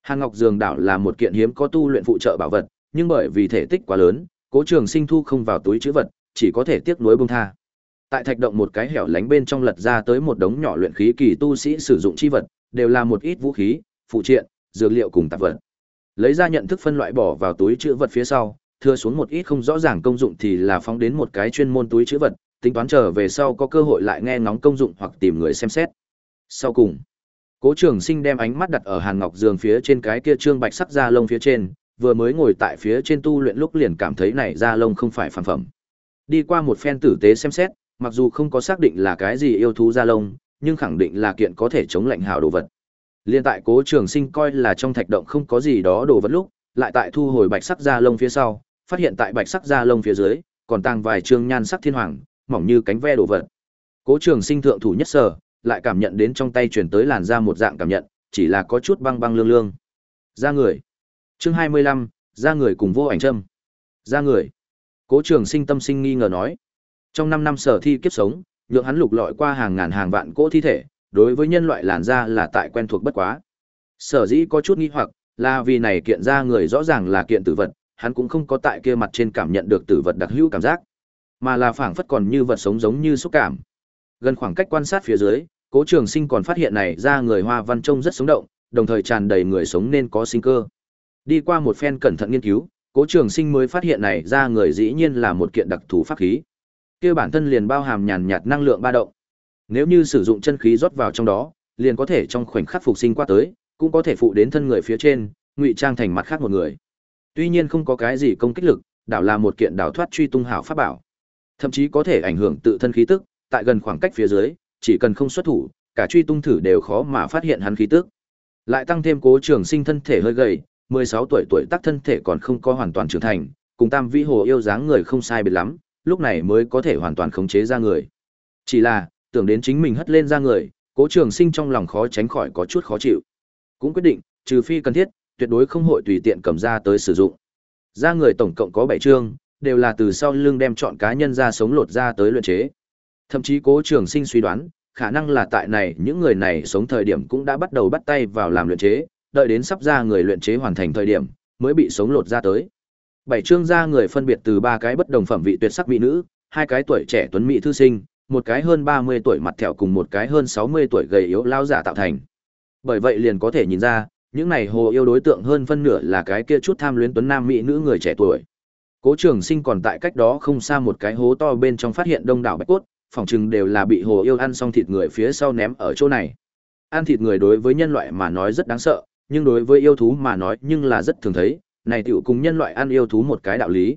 Hàn Ngọc Dường đảo là một kiện hiếm có tu luyện phụ trợ bảo vật, nhưng bởi vì thể tích quá lớn, Cố Trường Sinh thu không vào túi trữ vật, chỉ có thể tiếc nuối buông tha. Tại thạch động một cái hẻo lánh bên trong lật ra tới một đống nhỏ luyện khí kỳ tu sĩ sử dụng chi vật, đều là một ít vũ khí, phụ triện, dược liệu cùng tạp vật. Lấy ra nhận thức phân loại bỏ vào túi trữ vật phía sau, thưa xuống một ít không rõ ràng công dụng thì là phóng đến một cái chuyên môn túi trữ vật, tính toán trở về sau có cơ hội lại nghe ngóng công dụng hoặc tìm người xem xét. Sau cùng, Cố Trường Sinh đem ánh mắt đặt ở Hàn Ngọc giường phía trên cái kia trương bạch sắc da lông phía trên, vừa mới ngồi tại phía trên tu luyện lúc liền cảm thấy này da lông không phải phàm phẩm. Đi qua một phen tử tế xem xét, mặc dù không có xác định là cái gì yêu thú da lông, nhưng khẳng định là kiện có thể chống lạnh hảo đồ vật. Liên tại Cố Trường Sinh coi là trong thạch động không có gì đó đồ vật lúc, lại tại thu hồi bạch sắc da lông phía sau, phát hiện tại bạch sắc da lông phía dưới, còn tàng vài trương nhan sắc thiên hoàng, mỏng như cánh ve đồ vật. Cố Trường Sinh thượng thủ nhất sở, lại cảm nhận đến trong tay truyền tới làn da một dạng cảm nhận, chỉ là có chút băng băng lương lương. Da người. Chương 25, da người cùng vô ảnh châm. Da người. Cố Trường Sinh tâm sinh nghi ngờ nói, trong 5 năm sở thi kiếp sống, nhượng hắn lục lọi qua hàng ngàn hàng vạn cỗ thi thể, đối với nhân loại làn da là tại quen thuộc bất quá. Sở dĩ có chút nghi hoặc, là vì này kiện da người rõ ràng là kiện tử vật, hắn cũng không có tại kia mặt trên cảm nhận được tử vật đặc hữu cảm giác, mà là phảng phất còn như vật sống giống như xúc cảm. Gần khoảng cách quan sát phía dưới, Cố Trường Sinh còn phát hiện này da người hoa văn trông rất sống động, đồng thời tràn đầy người sống nên có sinh cơ. Đi qua một phen cẩn thận nghiên cứu, Cố Trường Sinh mới phát hiện này da người dĩ nhiên là một kiện đặc thù pháp khí. Kia bản thân liền bao hàm nhàn nhạt năng lượng ba động. Nếu như sử dụng chân khí rót vào trong đó, liền có thể trong khoảnh khắc phục sinh qua tới, cũng có thể phụ đến thân người phía trên, ngụy trang thành mặt khác một người. Tuy nhiên không có cái gì công kích lực, đảo là một kiện đảo thoát truy tung hảo pháp bảo. Thậm chí có thể ảnh hưởng tự thân khí tức, tại gần khoảng cách phía dưới, chỉ cần không xuất thủ, cả truy tung thử đều khó mà phát hiện hắn khí tức. Lại tăng thêm Cố Trường Sinh thân thể hơi gầy, 16 tuổi tuổi tác thân thể còn không có hoàn toàn trưởng thành, cùng Tam Vĩ Hồ yêu dáng người không sai biệt lắm, lúc này mới có thể hoàn toàn khống chế ra người. Chỉ là, tưởng đến chính mình hất lên ra người, Cố Trường Sinh trong lòng khó tránh khỏi có chút khó chịu. Cũng quyết định, trừ phi cần thiết, tuyệt đối không hội tùy tiện cầm ra tới sử dụng. Ra người tổng cộng có 7 chương, đều là từ sau lưng đem chọn cá nhân ra sống lột ra tới luyện chế. Thậm chí Cố Trường Sinh suy đoán, khả năng là tại này những người này sống thời điểm cũng đã bắt đầu bắt tay vào làm luyện chế, đợi đến sắp ra người luyện chế hoàn thành thời điểm, mới bị sống lột ra tới. Bảy chương ra người phân biệt từ ba cái bất đồng phẩm vị tuyệt sắc mỹ nữ, hai cái tuổi trẻ tuấn mỹ thư sinh, một cái hơn 30 tuổi mặt thẹo cùng một cái hơn 60 tuổi gầy yếu lao giả tạo thành. Bởi vậy liền có thể nhìn ra, những này hồ yêu đối tượng hơn phân nửa là cái kia chút tham luyến tuấn nam mỹ nữ người trẻ tuổi. Cố Trường Sinh còn tại cách đó không xa một cái hố to bên trong phát hiện đông đảo bạch cốt, phòng chừng đều là bị hồ yêu ăn xong thịt người phía sau ném ở chỗ này. Ăn thịt người đối với nhân loại mà nói rất đáng sợ, nhưng đối với yêu thú mà nói nhưng là rất thường thấy, này tiểu cùng nhân loại ăn yêu thú một cái đạo lý.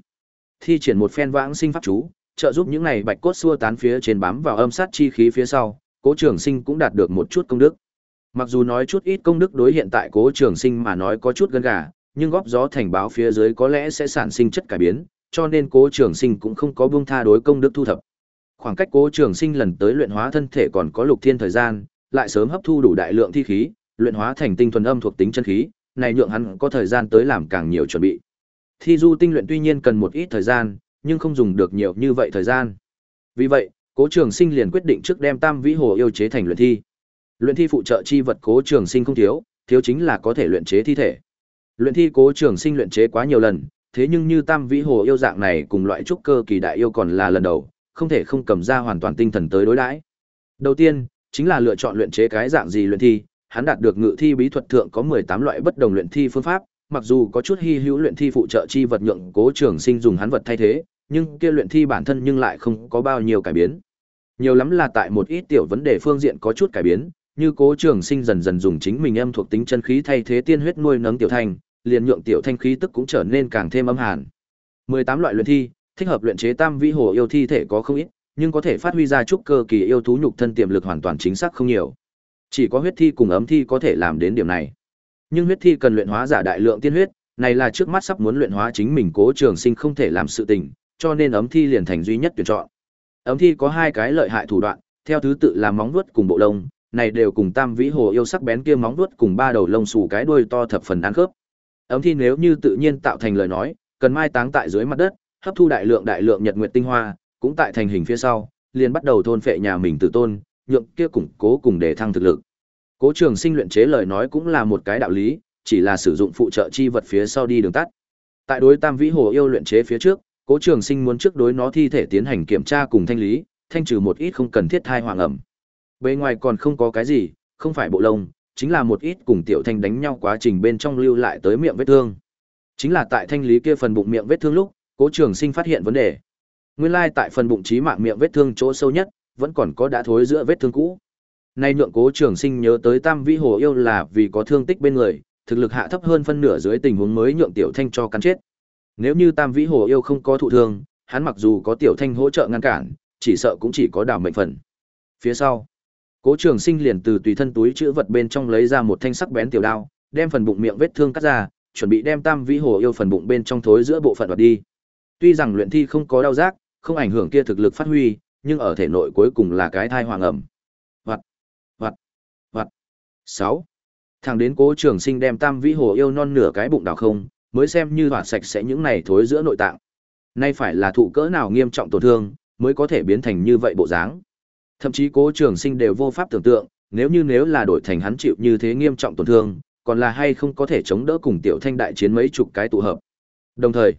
Thi triển một phen vãng sinh pháp chú, trợ giúp những này bạch cốt xua tán phía trên bám vào âm sát chi khí phía sau, Cố Trường Sinh cũng đạt được một chút công đức. Mặc dù nói chút ít công đức đối hiện tại Cố Trường Sinh mà nói có chút gân gà, nhưng góp gió thành báo phía dưới có lẽ sẽ sản sinh chất cải biến, cho nên Cố Trường Sinh cũng không có buông tha đối công đức thu thập. Khoảng cách Cố Trường Sinh lần tới luyện hóa thân thể còn có Lục Thiên thời gian, lại sớm hấp thu đủ đại lượng thi khí, luyện hóa thành tinh thuần âm thuộc tính chân khí, này nhượng hắn có thời gian tới làm càng nhiều chuẩn bị. Thi du tinh luyện tuy nhiên cần một ít thời gian, nhưng không dùng được nhiều như vậy thời gian. Vì vậy, Cố Trường Sinh liền quyết định trước đem Tam Vĩ Hồ yêu chế thành luyện thi. Luyện thi phụ trợ chi vật Cố Trường Sinh không thiếu, thiếu chính là có thể luyện chế thi thể. Luyện thi Cố Trường Sinh luyện chế quá nhiều lần, thế nhưng như Tam Vĩ Hồ yêu dạng này cùng loại trúc cơ kỳ đại yêu còn là lần đầu, không thể không cầm ra hoàn toàn tinh thần tới đối đãi. Đầu tiên, chính là lựa chọn luyện chế cái dạng gì luyện thi, hắn đạt được ngự thi bí thuật thượng có 18 loại bất đồng luyện thi phương pháp, mặc dù có chút hy hữu luyện thi phụ trợ chi vật nhượng Cố Trường Sinh dùng hắn vật thay thế, nhưng kia luyện thi bản thân nhưng lại không có bao nhiêu cải biến. Nhiều lắm là tại một ít tiểu vấn đề phương diện có chút cải biến, như Cố Trường Sinh dần dần dùng chính mình âm thuộc tính chân khí thay thế tiên huyết nuôi nấng tiểu thành, liền nhượng tiểu thanh khí tức cũng trở nên càng thêm âm hàn. 18 loại luyện thi, thích hợp luyện chế tam vĩ hồ yêu thi thể có không ít, nhưng có thể phát huy ra chút cơ kỳ yêu thú nhục thân tiềm lực hoàn toàn chính xác không nhiều. Chỉ có huyết thi cùng ấm thi có thể làm đến điểm này. Nhưng huyết thi cần luyện hóa giả đại lượng tiên huyết, này là trước mắt sắp muốn luyện hóa chính mình Cố Trường Sinh không thể làm sự tình, cho nên ấm thi liền thành duy nhất tuyển chọn. Ấm thi có hai cái lợi hại thủ đoạn, theo thứ tự là móng vuốt cùng bộ lông, này đều cùng Tam Vĩ Hồ yêu sắc bén kia móng vuốt cùng ba đầu lông xù cái đuôi to thập phần ăn khớp. Ấm thi nếu như tự nhiên tạo thành lời nói, cần mai táng tại dưới mặt đất, hấp thu đại lượng đại lượng nhật nguyệt tinh hoa, cũng tại thành hình phía sau, liền bắt đầu thôn phệ nhà mình tự tôn, nhượng kia củng cố cùng để thăng thực lực. Cố Trường Sinh luyện chế lời nói cũng là một cái đạo lý, chỉ là sử dụng phụ trợ chi vật phía sau đi đường tắt. Tại đối Tam Vĩ Hồ yêu luyện chế phía trước, Cố Trường Sinh muốn trước đối nó thi thể tiến hành kiểm tra cùng thanh lý, thanh trừ một ít không cần thiết thai hoàng ẩm. Bên ngoài còn không có cái gì, không phải bộ lông, chính là một ít cùng tiểu thanh đánh nhau quá trình bên trong lưu lại tới miệng vết thương. Chính là tại thanh lý kia phần bụng miệng vết thương lúc, Cố Trường Sinh phát hiện vấn đề. Nguyên lai tại phần bụng trí mạng miệng vết thương chỗ sâu nhất, vẫn còn có đã thối giữa vết thương cũ. Nay nhượng Cố Trường Sinh nhớ tới Tam Vĩ Hồ yêu là vì có thương tích bên người, thực lực hạ thấp hơn phân nửa dưới tình huống mới nhượng tiểu thanh cho cắn chết. Nếu như Tam Vĩ Hồ yêu không có thụ thương, hắn mặc dù có tiểu thanh hỗ trợ ngăn cản, chỉ sợ cũng chỉ có đảo mệnh phần. Phía sau, Cố Trường Sinh liền từ tùy thân túi chữ vật bên trong lấy ra một thanh sắc bén tiểu đao, đem phần bụng miệng vết thương cắt ra, chuẩn bị đem Tam Vĩ Hồ yêu phần bụng bên trong thối giữa bộ phận đoạt đi. Tuy rằng luyện thi không có đau giác, không ảnh hưởng kia thực lực phát huy, nhưng ở thể nội cuối cùng là cái thai hoàng ẩm. vặt, vặt, vặt, 6. Thằng đến Cố Trường Sinh đem Tam Vĩ Hồ yêu non nửa cái bụng đào không, mới xem như hoàn sạch sẽ những này thối giữa nội tạng. Nay phải là thụ cỡ nào nghiêm trọng tổn thương, mới có thể biến thành như vậy bộ dáng. Thậm chí Cố Trường Sinh đều vô pháp tưởng tượng, nếu như nếu là đổi thành hắn chịu như thế nghiêm trọng tổn thương, còn là hay không có thể chống đỡ cùng tiểu thanh đại chiến mấy chục cái tụ hợp. Đồng thời,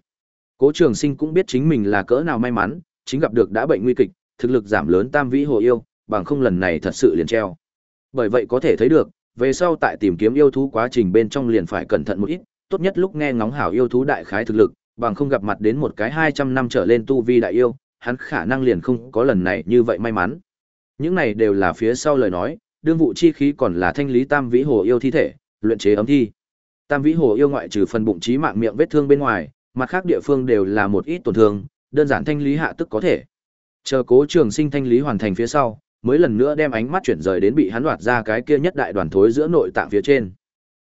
Cố Trường Sinh cũng biết chính mình là cỡ nào may mắn, chính gặp được đã bệnh nguy kịch, thực lực giảm lớn tam vĩ hồ yêu, bằng không lần này thật sự liền treo. Bởi vậy có thể thấy được, về sau tại tìm kiếm yêu thú quá trình bên trong liền phải cẩn thận một ít, tốt nhất lúc nghe ngóng hảo yêu thú đại khái thực lực, bằng không gặp mặt đến một cái 200 năm trở lên tu vi đại yêu, hắn khả năng liền không có lần này như vậy may mắn. Những này đều là phía sau lời nói, đương vụ chi khí còn là thanh lý tam vĩ hồ yêu thi thể, luyện chế ấm thi. Tam vĩ hồ yêu ngoại trừ phần bụng trí mạng miệng vết thương bên ngoài, mặt khác địa phương đều là một ít tổn thương, đơn giản thanh lý hạ tức có thể. Chờ Cố Trường Sinh thanh lý hoàn thành phía sau, mới lần nữa đem ánh mắt chuyển rời đến bị hắn đoạt ra cái kia nhất đại đoàn thối giữa nội tạng phía trên.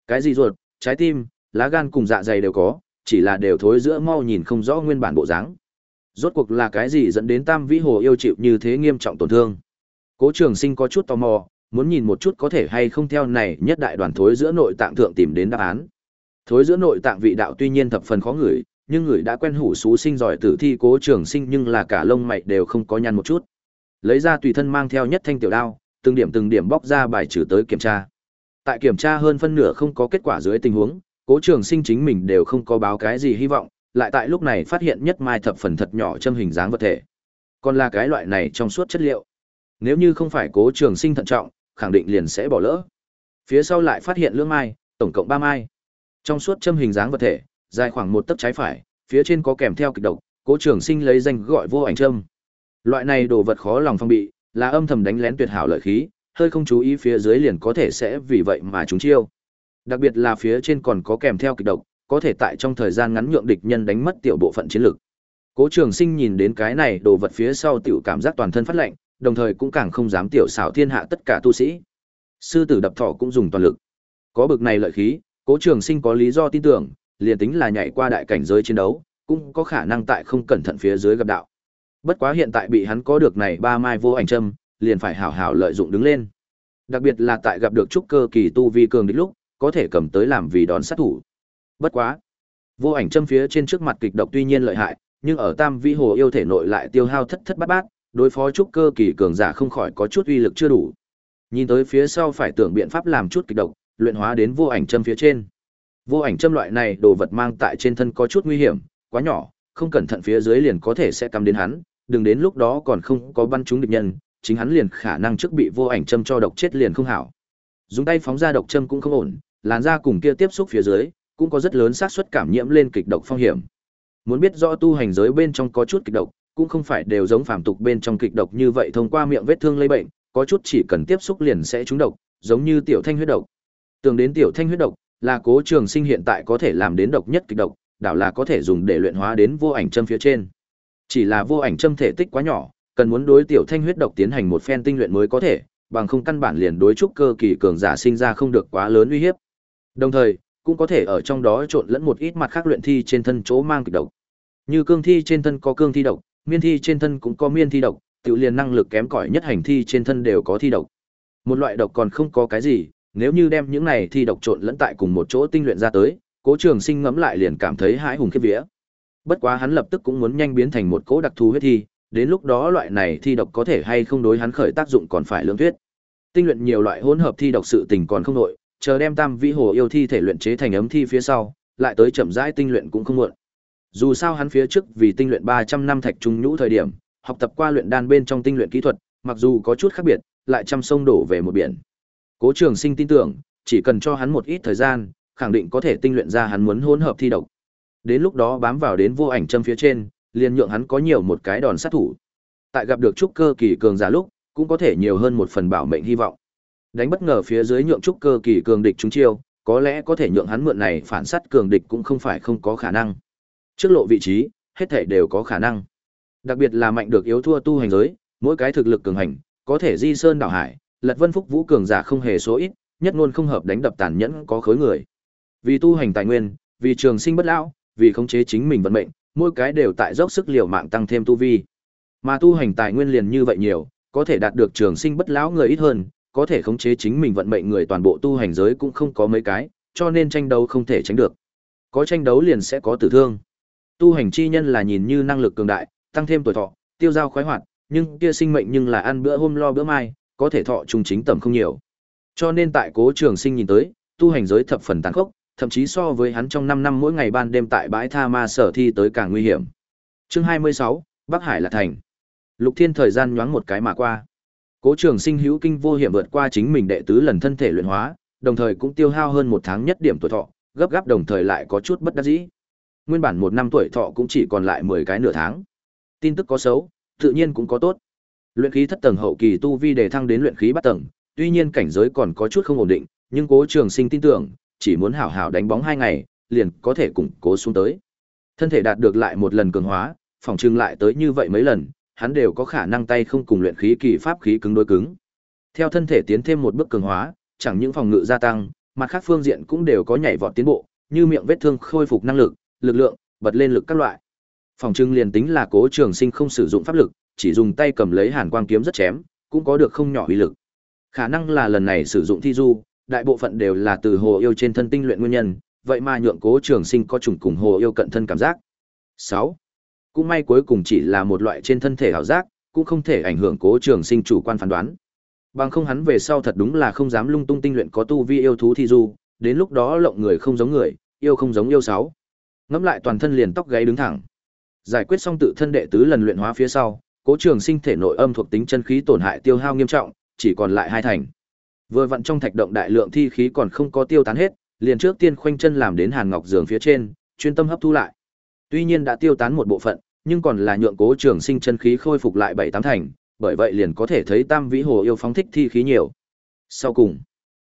Cái gì ruột, trái tim, lá gan cùng dạ dày đều có, chỉ là đều thối giữa mau nhìn không rõ nguyên bản bộ dáng. Rốt cuộc là cái gì dẫn đến Tam Vĩ Hồ yêu chịu như thế nghiêm trọng tổn thương? Cố Trường Sinh có chút tò mò, muốn nhìn một chút có thể hay không theo này nhất đại đoàn thối giữa nội tạng thượng tìm đến đáp án. Thối giữa nội tạng vị đạo tuy nhiên thập phần khó ngửi, nhưng người đã quen hủ xú sinh giỏi tử thi Cố Trường Sinh nhưng là cả lông mày đều không có nhăn một chút. Lấy ra tùy thân mang theo nhất thanh tiểu đao, từng điểm từng điểm bóc ra bài trừ tới kiểm tra. Tại kiểm tra hơn phân nửa không có kết quả dưới tình huống, Cố Trường Sinh chính mình đều không có báo cái gì hy vọng, lại tại lúc này phát hiện nhất mai thập phần thật nhỏ châm hình dáng vật thể. Còn là cái loại này trong suốt chất liệu. Nếu như không phải Cố Trường Sinh thận trọng, khẳng định liền sẽ bỏ lỡ. Phía sau lại phát hiện lưỡng mai, tổng cộng ba mai. Trong suốt châm hình dáng vật thể, dài khoảng một tấc trái phải, phía trên có kèm theo kịch độc, Cố Trường Sinh lấy danh gọi vô ảnh châm. Loại này đồ vật khó lòng phong bị, là âm thầm đánh lén tuyệt hảo lợi khí, hơi không chú ý phía dưới liền có thể sẽ vì vậy mà chúng chiêu. Đặc biệt là phía trên còn có kèm theo kịch độc, có thể tại trong thời gian ngắn nhượng địch nhân đánh mất tiểu bộ phận chiến lực. Cố Trường Sinh nhìn đến cái này đồ vật phía sau tiểu cảm giác toàn thân phát lạnh, đồng thời cũng càng không dám tiểu xảo thiên hạ tất cả tu sĩ. Sư tử đập thọ cũng dùng toàn lực. Có bực này lợi khí, Cố Trường Sinh có lý do tin tưởng, liền tính là nhảy qua đại cảnh giới chiến đấu, cũng có khả năng tại không cẩn thận phía dưới gặp đạo. Bất quá hiện tại bị hắn có được này ba mai vô ảnh châm, liền phải hảo hảo lợi dụng đứng lên. Đặc biệt là tại gặp được trúc cơ kỳ tu vi cường địch lúc, có thể cầm tới làm vì đòn sát thủ. Bất quá, vô ảnh châm phía trên trước mặt kịch độc tuy nhiên lợi hại, nhưng ở Tam Vĩ Hồ yêu thể nội lại tiêu hao thất thất bát bát, đối phó trúc cơ kỳ cường giả không khỏi có chút uy lực chưa đủ. Nhìn tới phía sau phải tưởng biện pháp làm chút kịch độc, luyện hóa đến vô ảnh châm phía trên. Vô ảnh châm loại này đồ vật mang tại trên thân có chút nguy hiểm, quá nhỏ, không cẩn thận phía dưới liền có thể sẽ cắm đến hắn, đừng đến lúc đó còn không có bắn trúng địch nhân, chính hắn liền khả năng trước bị vô ảnh châm cho độc chết liền không hảo. Dùng tay phóng ra độc châm cũng không ổn, làn da cùng kia tiếp xúc phía dưới, cũng có rất lớn xác suất cảm nhiễm lên kịch độc phong hiểm. Muốn biết rõ tu hành giới bên trong có chút kịch độc, cũng không phải đều giống phàm tục bên trong kịch độc như vậy thông qua miệng vết thương lây bệnh, có chút chỉ cần tiếp xúc liền sẽ trúng độc, giống như tiểu thanh huyết độc. Tưởng đến tiểu thanh huyết độc, là Cố Trường Sinh hiện tại có thể làm đến độc nhất kịch độc, đảo là có thể dùng để luyện hóa đến vô ảnh châm phía trên. Chỉ là vô ảnh châm thể tích quá nhỏ, cần muốn đối tiểu thanh huyết độc tiến hành một phen tinh luyện mới có thể, bằng không căn bản liền đối trúc cơ kỳ cường giả sinh ra không được quá lớn uy hiếp. Đồng thời, cũng có thể ở trong đó trộn lẫn một ít mặt khác luyện thi trên thân chỗ mang kịch độc. Như cương thi trên thân có cương thi độc, miên thi trên thân cũng có miên thi độc, tiểu liền năng lực kém cỏi nhất hành thi trên thân đều có thi độc. Một loại độc còn không có cái gì, nếu như đem những này thi độc trộn lẫn tại cùng một chỗ tinh luyện ra tới, Cố Trường Sinh ngẫm lại liền cảm thấy hãi hùng khiếp vía. Bất quá hắn lập tức cũng muốn nhanh biến thành một cỗ đặc thù huyết thi, đến lúc đó loại này thi độc có thể hay không đối hắn khởi tác dụng còn phải lượng thuyết. Tinh luyện nhiều loại hỗn hợp thi độc sự tình còn không nội, chờ đem Tam Vĩ Hồ yêu thi thể luyện chế thành ấm thi phía sau, lại tới chậm rãi tinh luyện cũng không muộn. Dù sao hắn phía trước vì tinh luyện 300 năm thạch trung nhũ thời điểm, học tập qua luyện đan bên trong tinh luyện kỹ thuật, mặc dù có chút khác biệt, lại trăm sông đổ về một biển. Cố Trường Sinh tin tưởng, chỉ cần cho hắn một ít thời gian, khẳng định có thể tinh luyện ra hắn muốn hỗn hợp thi độc. Đến lúc đó bám vào đến vô ảnh châm phía trên, liền nhượng hắn có nhiều một cái đòn sát thủ. Tại gặp được trúc cơ kỳ cường giả lúc, cũng có thể nhiều hơn một phần bảo mệnh hy vọng. Đánh bất ngờ phía dưới nhượng trúc cơ kỳ cường địch chúng chiêu, có lẽ có thể nhượng hắn mượn này phản sát cường địch cũng không phải không có khả năng. Trước lộ vị trí, hết thảy đều có khả năng. Đặc biệt là mạnh được yếu thua tu hành giới, mỗi cái thực lực cường hành, có thể di sơn đảo hải, Lật Vân Phúc Vũ cường giả không hề số ít, nhất luôn không hợp đánh đập tàn nhẫn có khối người. Vì tu hành tài nguyên, vì trường sinh bất lão, vì khống chế chính mình vận mệnh, mỗi cái đều tại dốc sức liều mạng tăng thêm tu vi. Mà tu hành tài nguyên liền như vậy nhiều, có thể đạt được trường sinh bất lão người ít hơn, có thể khống chế chính mình vận mệnh người toàn bộ tu hành giới cũng không có mấy cái, cho nên tranh đấu không thể tránh được. Có tranh đấu liền sẽ có tử thương. Tu hành chi nhân là nhìn như năng lực cường đại, tăng thêm tuổi thọ, tiêu dao khoái hoạt, nhưng kia sinh mệnh nhưng là ăn bữa hôm lo bữa mai, có thể thọ trung chính tầm không nhiều. Cho nên tại Cố Trường Sinh nhìn tới, tu hành giới thập phần tàn khốc, thậm chí so với hắn trong 5 năm mỗi ngày ban đêm tại bãi tha ma sở thi tới càng nguy hiểm. Chương 26, Bắc Hải là thành. Lục Thiên thời gian nhoáng một cái mà qua. Cố Trường Sinh hữu kinh vô hiểm vượt qua chính mình đệ tứ lần thân thể luyện hóa, đồng thời cũng tiêu hao hơn một tháng nhất điểm tuổi thọ, gấp gáp đồng thời lại có chút bất đắc dĩ. Nguyên bản một năm tuổi thọ cũng chỉ còn lại 10 cái nửa tháng. Tin tức có xấu, tự nhiên cũng có tốt. Luyện khí thất tầng hậu kỳ tu vi đề thăng đến luyện khí bát tầng, tuy nhiên cảnh giới còn có chút không ổn định, nhưng Cố Trường Sinh tin tưởng, chỉ muốn hảo hảo đánh bóng hai ngày, liền có thể củng cố xuống tới. Thân thể đạt được lại một lần cường hóa, phòng trưng lại tới như vậy mấy lần, hắn đều có khả năng tay không cùng luyện khí kỳ pháp khí cứng đối cứng. Theo thân thể tiến thêm một bước cường hóa, chẳng những phòng ngự gia tăng, mà các phương diện cũng đều có nhảy vọt tiến bộ, như miệng vết thương khôi phục năng lực, lực lượng, bật lên lực các loại. Phòng trưng liền tính là Cố Trường Sinh không sử dụng pháp lực, chỉ dùng tay cầm lấy Hàn Quang kiếm rất chém, cũng có được không nhỏ uy lực. Khả năng là lần này sử dụng thi du, đại bộ phận đều là từ hồ yêu trên thân tinh luyện nguyên nhân, vậy mà nhượng Cố Trường Sinh có trùng cùng hồ yêu cận thân cảm giác. 6. Cũng may cuối cùng chỉ là một loại trên thân thể ảo giác, cũng không thể ảnh hưởng Cố Trường Sinh chủ quan phán đoán. Bằng không hắn về sau thật đúng là không dám lung tung tinh luyện có tu vi yêu thú thi du, đến lúc đó lộng người không giống người, yêu không giống yêu sáu. Ngẫm lại toàn thân liền tóc gáy đứng thẳng. Giải quyết xong tự thân đệ tứ lần luyện hóa phía sau, Cố Trường Sinh thể nội âm thuộc tính chân khí tổn hại tiêu hao nghiêm trọng, chỉ còn lại hai thành. Vừa vặn trong thạch động đại lượng thi khí còn không có tiêu tán hết, liền trước tiên khoanh chân làm đến Hàn Ngọc giường phía trên, chuyên tâm hấp thu lại. Tuy nhiên đã tiêu tán một bộ phận, nhưng còn là nhượng Cố Trường Sinh chân khí khôi phục lại bảy tám thành, bởi vậy liền có thể thấy Tam Vĩ Hồ yêu phóng thích thi khí nhiều. Sau cùng,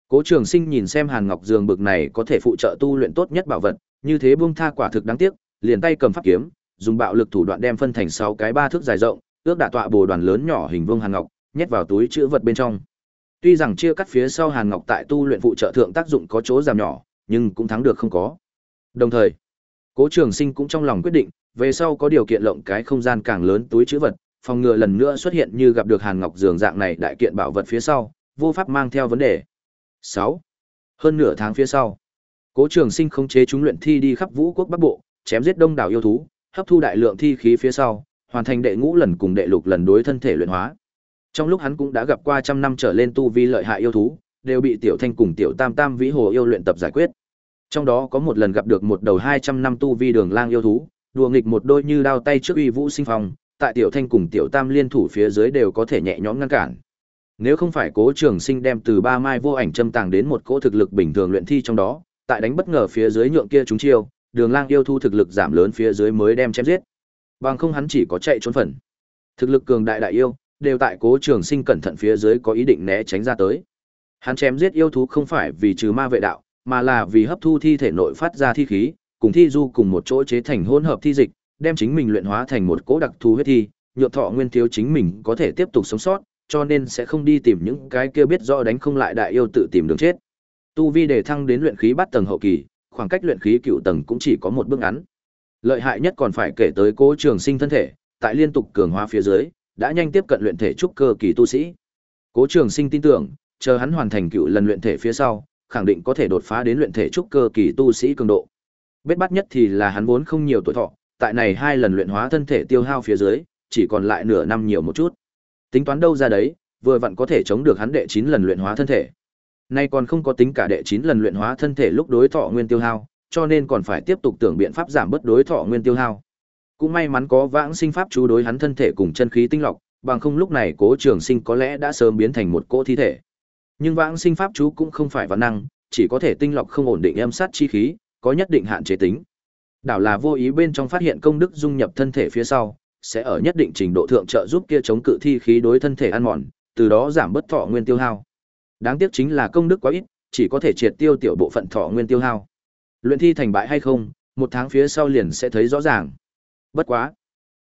Cố Trường Sinh nhìn xem Hàn Ngọc giường bực này có thể phụ trợ tu luyện tốt nhất bảo vật, như thế buông tha quả thực đáng tiếc, liền tay cầm pháp kiếm, dùng bạo lực thủ đoạn đem phân thành sáu cái ba thước dài rộng, ước đả tọa bồ đoàn lớn nhỏ hình vuông Hàn Ngọc, nhét vào túi chữ vật bên trong. Tuy rằng chia cắt phía sau Hàn Ngọc tại tu luyện phụ trợ thượng tác dụng có chỗ giảm nhỏ, nhưng cũng thắng được không có. Đồng thời, Cố Trường Sinh cũng trong lòng quyết định, về sau có điều kiện lộng cái không gian càng lớn túi trữ vật, phòng ngừa lần nữa xuất hiện như gặp được Hàn Ngọc Dường dạng này đại kiện bảo vật phía sau, vô pháp mang theo vấn đề. 6. Hơn nửa tháng phía sau, Cố Trường Sinh khống chế chúng luyện thi đi khắp Vũ quốc Bắc Bộ, chém giết đông đảo yêu thú, hấp thu đại lượng thi khí phía sau, hoàn thành đệ ngũ lần cùng đệ lục lần đối thân thể luyện hóa. Trong lúc hắn cũng đã gặp qua trăm năm trở lên tu vi lợi hại yêu thú, đều bị Tiểu Thanh cùng Tiểu Tam Tam Vĩ Hồ yêu luyện tập giải quyết. Trong đó có một lần gặp được một đầu 200 năm tu vi đường lang yêu thú, đùa nghịch một đôi như đao tay trước uy vũ sinh phong, tại Tiểu Thanh cùng Tiểu Tam liên thủ phía dưới đều có thể nhẹ nhõm ngăn cản. Nếu không phải Cố Trường Sinh đem từ ba mai vô ảnh châm tàng đến một cỗ thực lực bình thường luyện thi trong đó, tại đánh bất ngờ phía dưới nhượng kia chúng chiêu, Đường Lang yêu thu thực lực giảm lớn phía dưới mới đem chém giết. Bằng không hắn chỉ có chạy trốn phần. Thực lực cường đại đại yêu, đều tại Cố Trường Sinh cẩn thận phía dưới có ý định né tránh ra tới. Hắn chém giết yêu thú không phải vì trừ ma vệ đạo, mà là vì hấp thu thi thể nội phát ra thi khí, cùng thi du cùng một chỗ chế thành hỗn hợp thi dịch, đem chính mình luyện hóa thành một cỗ đặc thù huyết thi, nhượng thọ nguyên thiếu chính mình có thể tiếp tục sống sót, cho nên sẽ không đi tìm những cái kia biết rõ đánh không lại đại yêu tự tìm đường chết. Tu vi để thăng đến luyện khí bắt tầng hậu kỳ, khoảng cách luyện khí cựu tầng cũng chỉ có một bước ngắn. Lợi hại nhất còn phải kể tới Cố Trường Sinh thân thể, tại liên tục cường hóa phía dưới, đã nhanh tiếp cận luyện thể trúc cơ kỳ tu sĩ. Cố Trường Sinh tin tưởng, chờ hắn hoàn thành cựu lần luyện thể phía sau, khẳng định có thể đột phá đến luyện thể trúc cơ kỳ tu sĩ cường độ. Bết bắt nhất thì là hắn vốn không nhiều tuổi thọ, tại này hai lần luyện hóa thân thể tiêu hao phía dưới, chỉ còn lại nửa năm nhiều một chút. Tính toán đâu ra đấy, vừa vặn có thể chống được hắn đệ 9 lần luyện hóa thân thể. Nay còn không có tính cả đệ 9 lần luyện hóa thân thể lúc đối thọ nguyên tiêu hao, cho nên còn phải tiếp tục tưởng biện pháp giảm bớt đối thọ nguyên tiêu hao. Cũng may mắn có vãng sinh pháp chú đối hắn thân thể cùng chân khí tinh lọc, bằng không lúc này Cố Trường Sinh có lẽ đã sớm biến thành một cỗ thi thể. Nhưng vãng sinh pháp chú cũng không phải vạn năng, chỉ có thể tinh lọc không ổn định âm sát chi khí, có nhất định hạn chế tính. Đảo là vô ý bên trong phát hiện công đức dung nhập thân thể phía sau, sẽ ở nhất định trình độ thượng trợ giúp kia chống cự thi khí đối thân thể ăn mòn, từ đó giảm bớt thọ nguyên tiêu hao. Đáng tiếc chính là công đức quá ít, chỉ có thể triệt tiêu tiểu bộ phận thọ nguyên tiêu hao. Luyện thi thành bại hay không, một tháng phía sau liền sẽ thấy rõ ràng. Bất quá,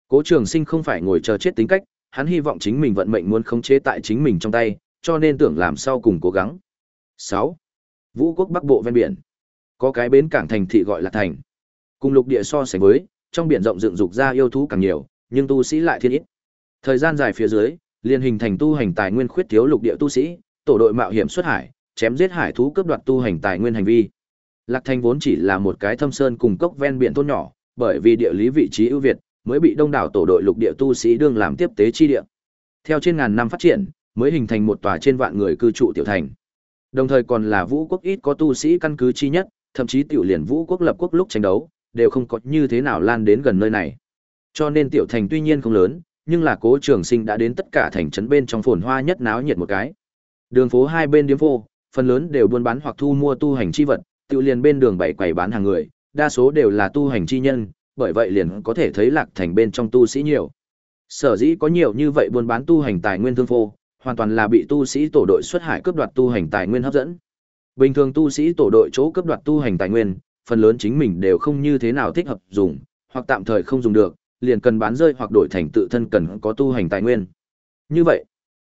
Cố Trường Sinh không phải ngồi chờ chết tính cách, hắn hy vọng chính mình vận mệnh muốn khống chế tại chính mình trong tay, cho nên tưởng làm sau cùng cố gắng. 6. Vũ quốc Bắc Bộ ven biển. Có cái bến cảng thành thị gọi là thành. Cùng lục địa so sánh với, trong biển rộng dựng dục ra yêu thú càng nhiều, nhưng tu sĩ lại thiên ít. Thời gian dài phía dưới, liền hình thành tu hành tài nguyên khuyết thiếu lục địa tu sĩ, tổ đội mạo hiểm xuất hải, chém giết hải thú cướp đoạt tu hành tài nguyên hành vi. Lạc Thành vốn chỉ là một cái thâm sơn cùng cốc ven biển thôn nhỏ, bởi vì địa lý vị trí ưu việt, mới bị đông đảo tổ đội lục địa tu sĩ đương làm tiếp tế chi địa. Theo trên ngàn năm phát triển, mới hình thành một tòa trên vạn người cư trụ tiểu thành. Đồng thời còn là vũ quốc ít có tu sĩ căn cứ chi nhất, thậm chí tiểu liền vũ quốc lập quốc lúc tranh đấu, đều không có như thế nào lan đến gần nơi này. Cho nên tiểu thành tuy nhiên không lớn, nhưng là cố trường sinh đã đến tất cả thành trấn bên trong phồn hoa nhất náo nhiệt một cái. Đường phố hai bên điếm phô, phần lớn đều buôn bán hoặc thu mua tu hành chi vật, tự liền bên đường bảy quầy bán hàng người, đa số đều là tu hành chi nhân, bởi vậy liền có thể thấy lạc thành bên trong tu sĩ nhiều. Sở dĩ có nhiều như vậy buôn bán tu hành tài nguyên thương phô, hoàn toàn là bị tu sĩ tổ đội xuất hải cướp đoạt tu hành tài nguyên hấp dẫn. Bình thường tu sĩ tổ đội chỗ cướp đoạt tu hành tài nguyên, phần lớn chính mình đều không như thế nào thích hợp dùng, hoặc tạm thời không dùng được, liền cần bán rơi hoặc đổi thành tự thân cần có tu hành tài nguyên. Như vậy,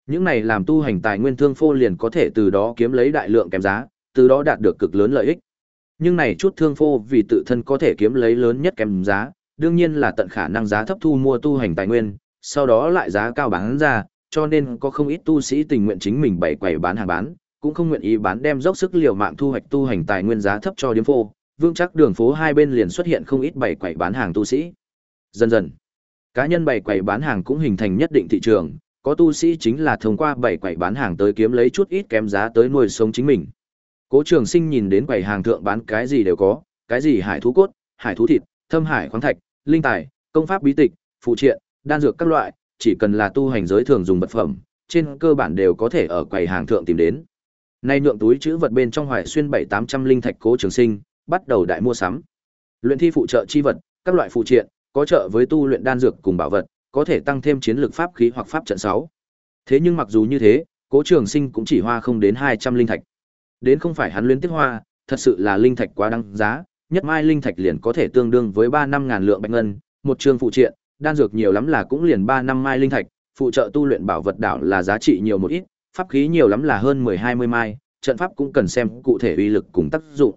những này làm tu hành tài nguyên thương phô liền có thể từ đó kiếm lấy đại lượng kém giá, từ đó đạt được cực lớn lợi ích. Nhưng này chút thương phô vì tự thân có thể kiếm lấy lớn nhất kém giá, đương nhiên là tận khả năng giá thấp thu mua tu hành tài nguyên, sau đó lại giá cao bán ra, cho nên có không ít tu sĩ tình nguyện chính mình bày quầy bán hàng bán, cũng không nguyện ý bán đem dốc sức liều mạng thu hoạch tu hành tài nguyên giá thấp cho điếm phô, vương chắc đường phố hai bên liền xuất hiện không ít bày quầy bán hàng tu sĩ. Dần dần, cá nhân bày quầy bán hàng cũng hình thành nhất định thị trường, có tu sĩ chính là thông qua bày quầy bán hàng tới kiếm lấy chút ít kém giá tới nuôi sống chính mình. Cố Trường Sinh nhìn đến quầy hàng thượng bán cái gì đều có, cái gì hải thú cốt, hải thú thịt, thâm hải khoáng thạch, linh tài, công pháp bí tịch, phụ triện, đan dược các loại, chỉ cần là tu hành giới thường dùng vật phẩm, trên cơ bản đều có thể ở quầy hàng thượng tìm đến. Nay nhượng túi chữ vật bên trong hoài xuyên bảy tám trăm linh thạch cố trường sinh, bắt đầu đại mua sắm. Luyện thi phụ trợ chi vật, các loại phụ triện, có trợ với tu luyện đan dược cùng bảo vật, có thể tăng thêm chiến lược pháp khí hoặc pháp trận 6. Thế nhưng mặc dù như thế, Cố Trường Sinh cũng chỉ hoa không đến 200 linh thạch. Đến không phải hắn luyến tiếc hoa, thật sự là linh thạch quá đăng giá, nhất mai linh thạch liền có thể tương đương với 3 năm ngàn lượng bạch ngân, một trường phụ triện, đan dược nhiều lắm là cũng liền 3 năm mai linh thạch, phụ trợ tu luyện bảo vật đảo là giá trị nhiều một ít, pháp khí nhiều lắm là hơn 10-20 mai, trận pháp cũng cần xem cụ thể uy lực cùng tác dụng.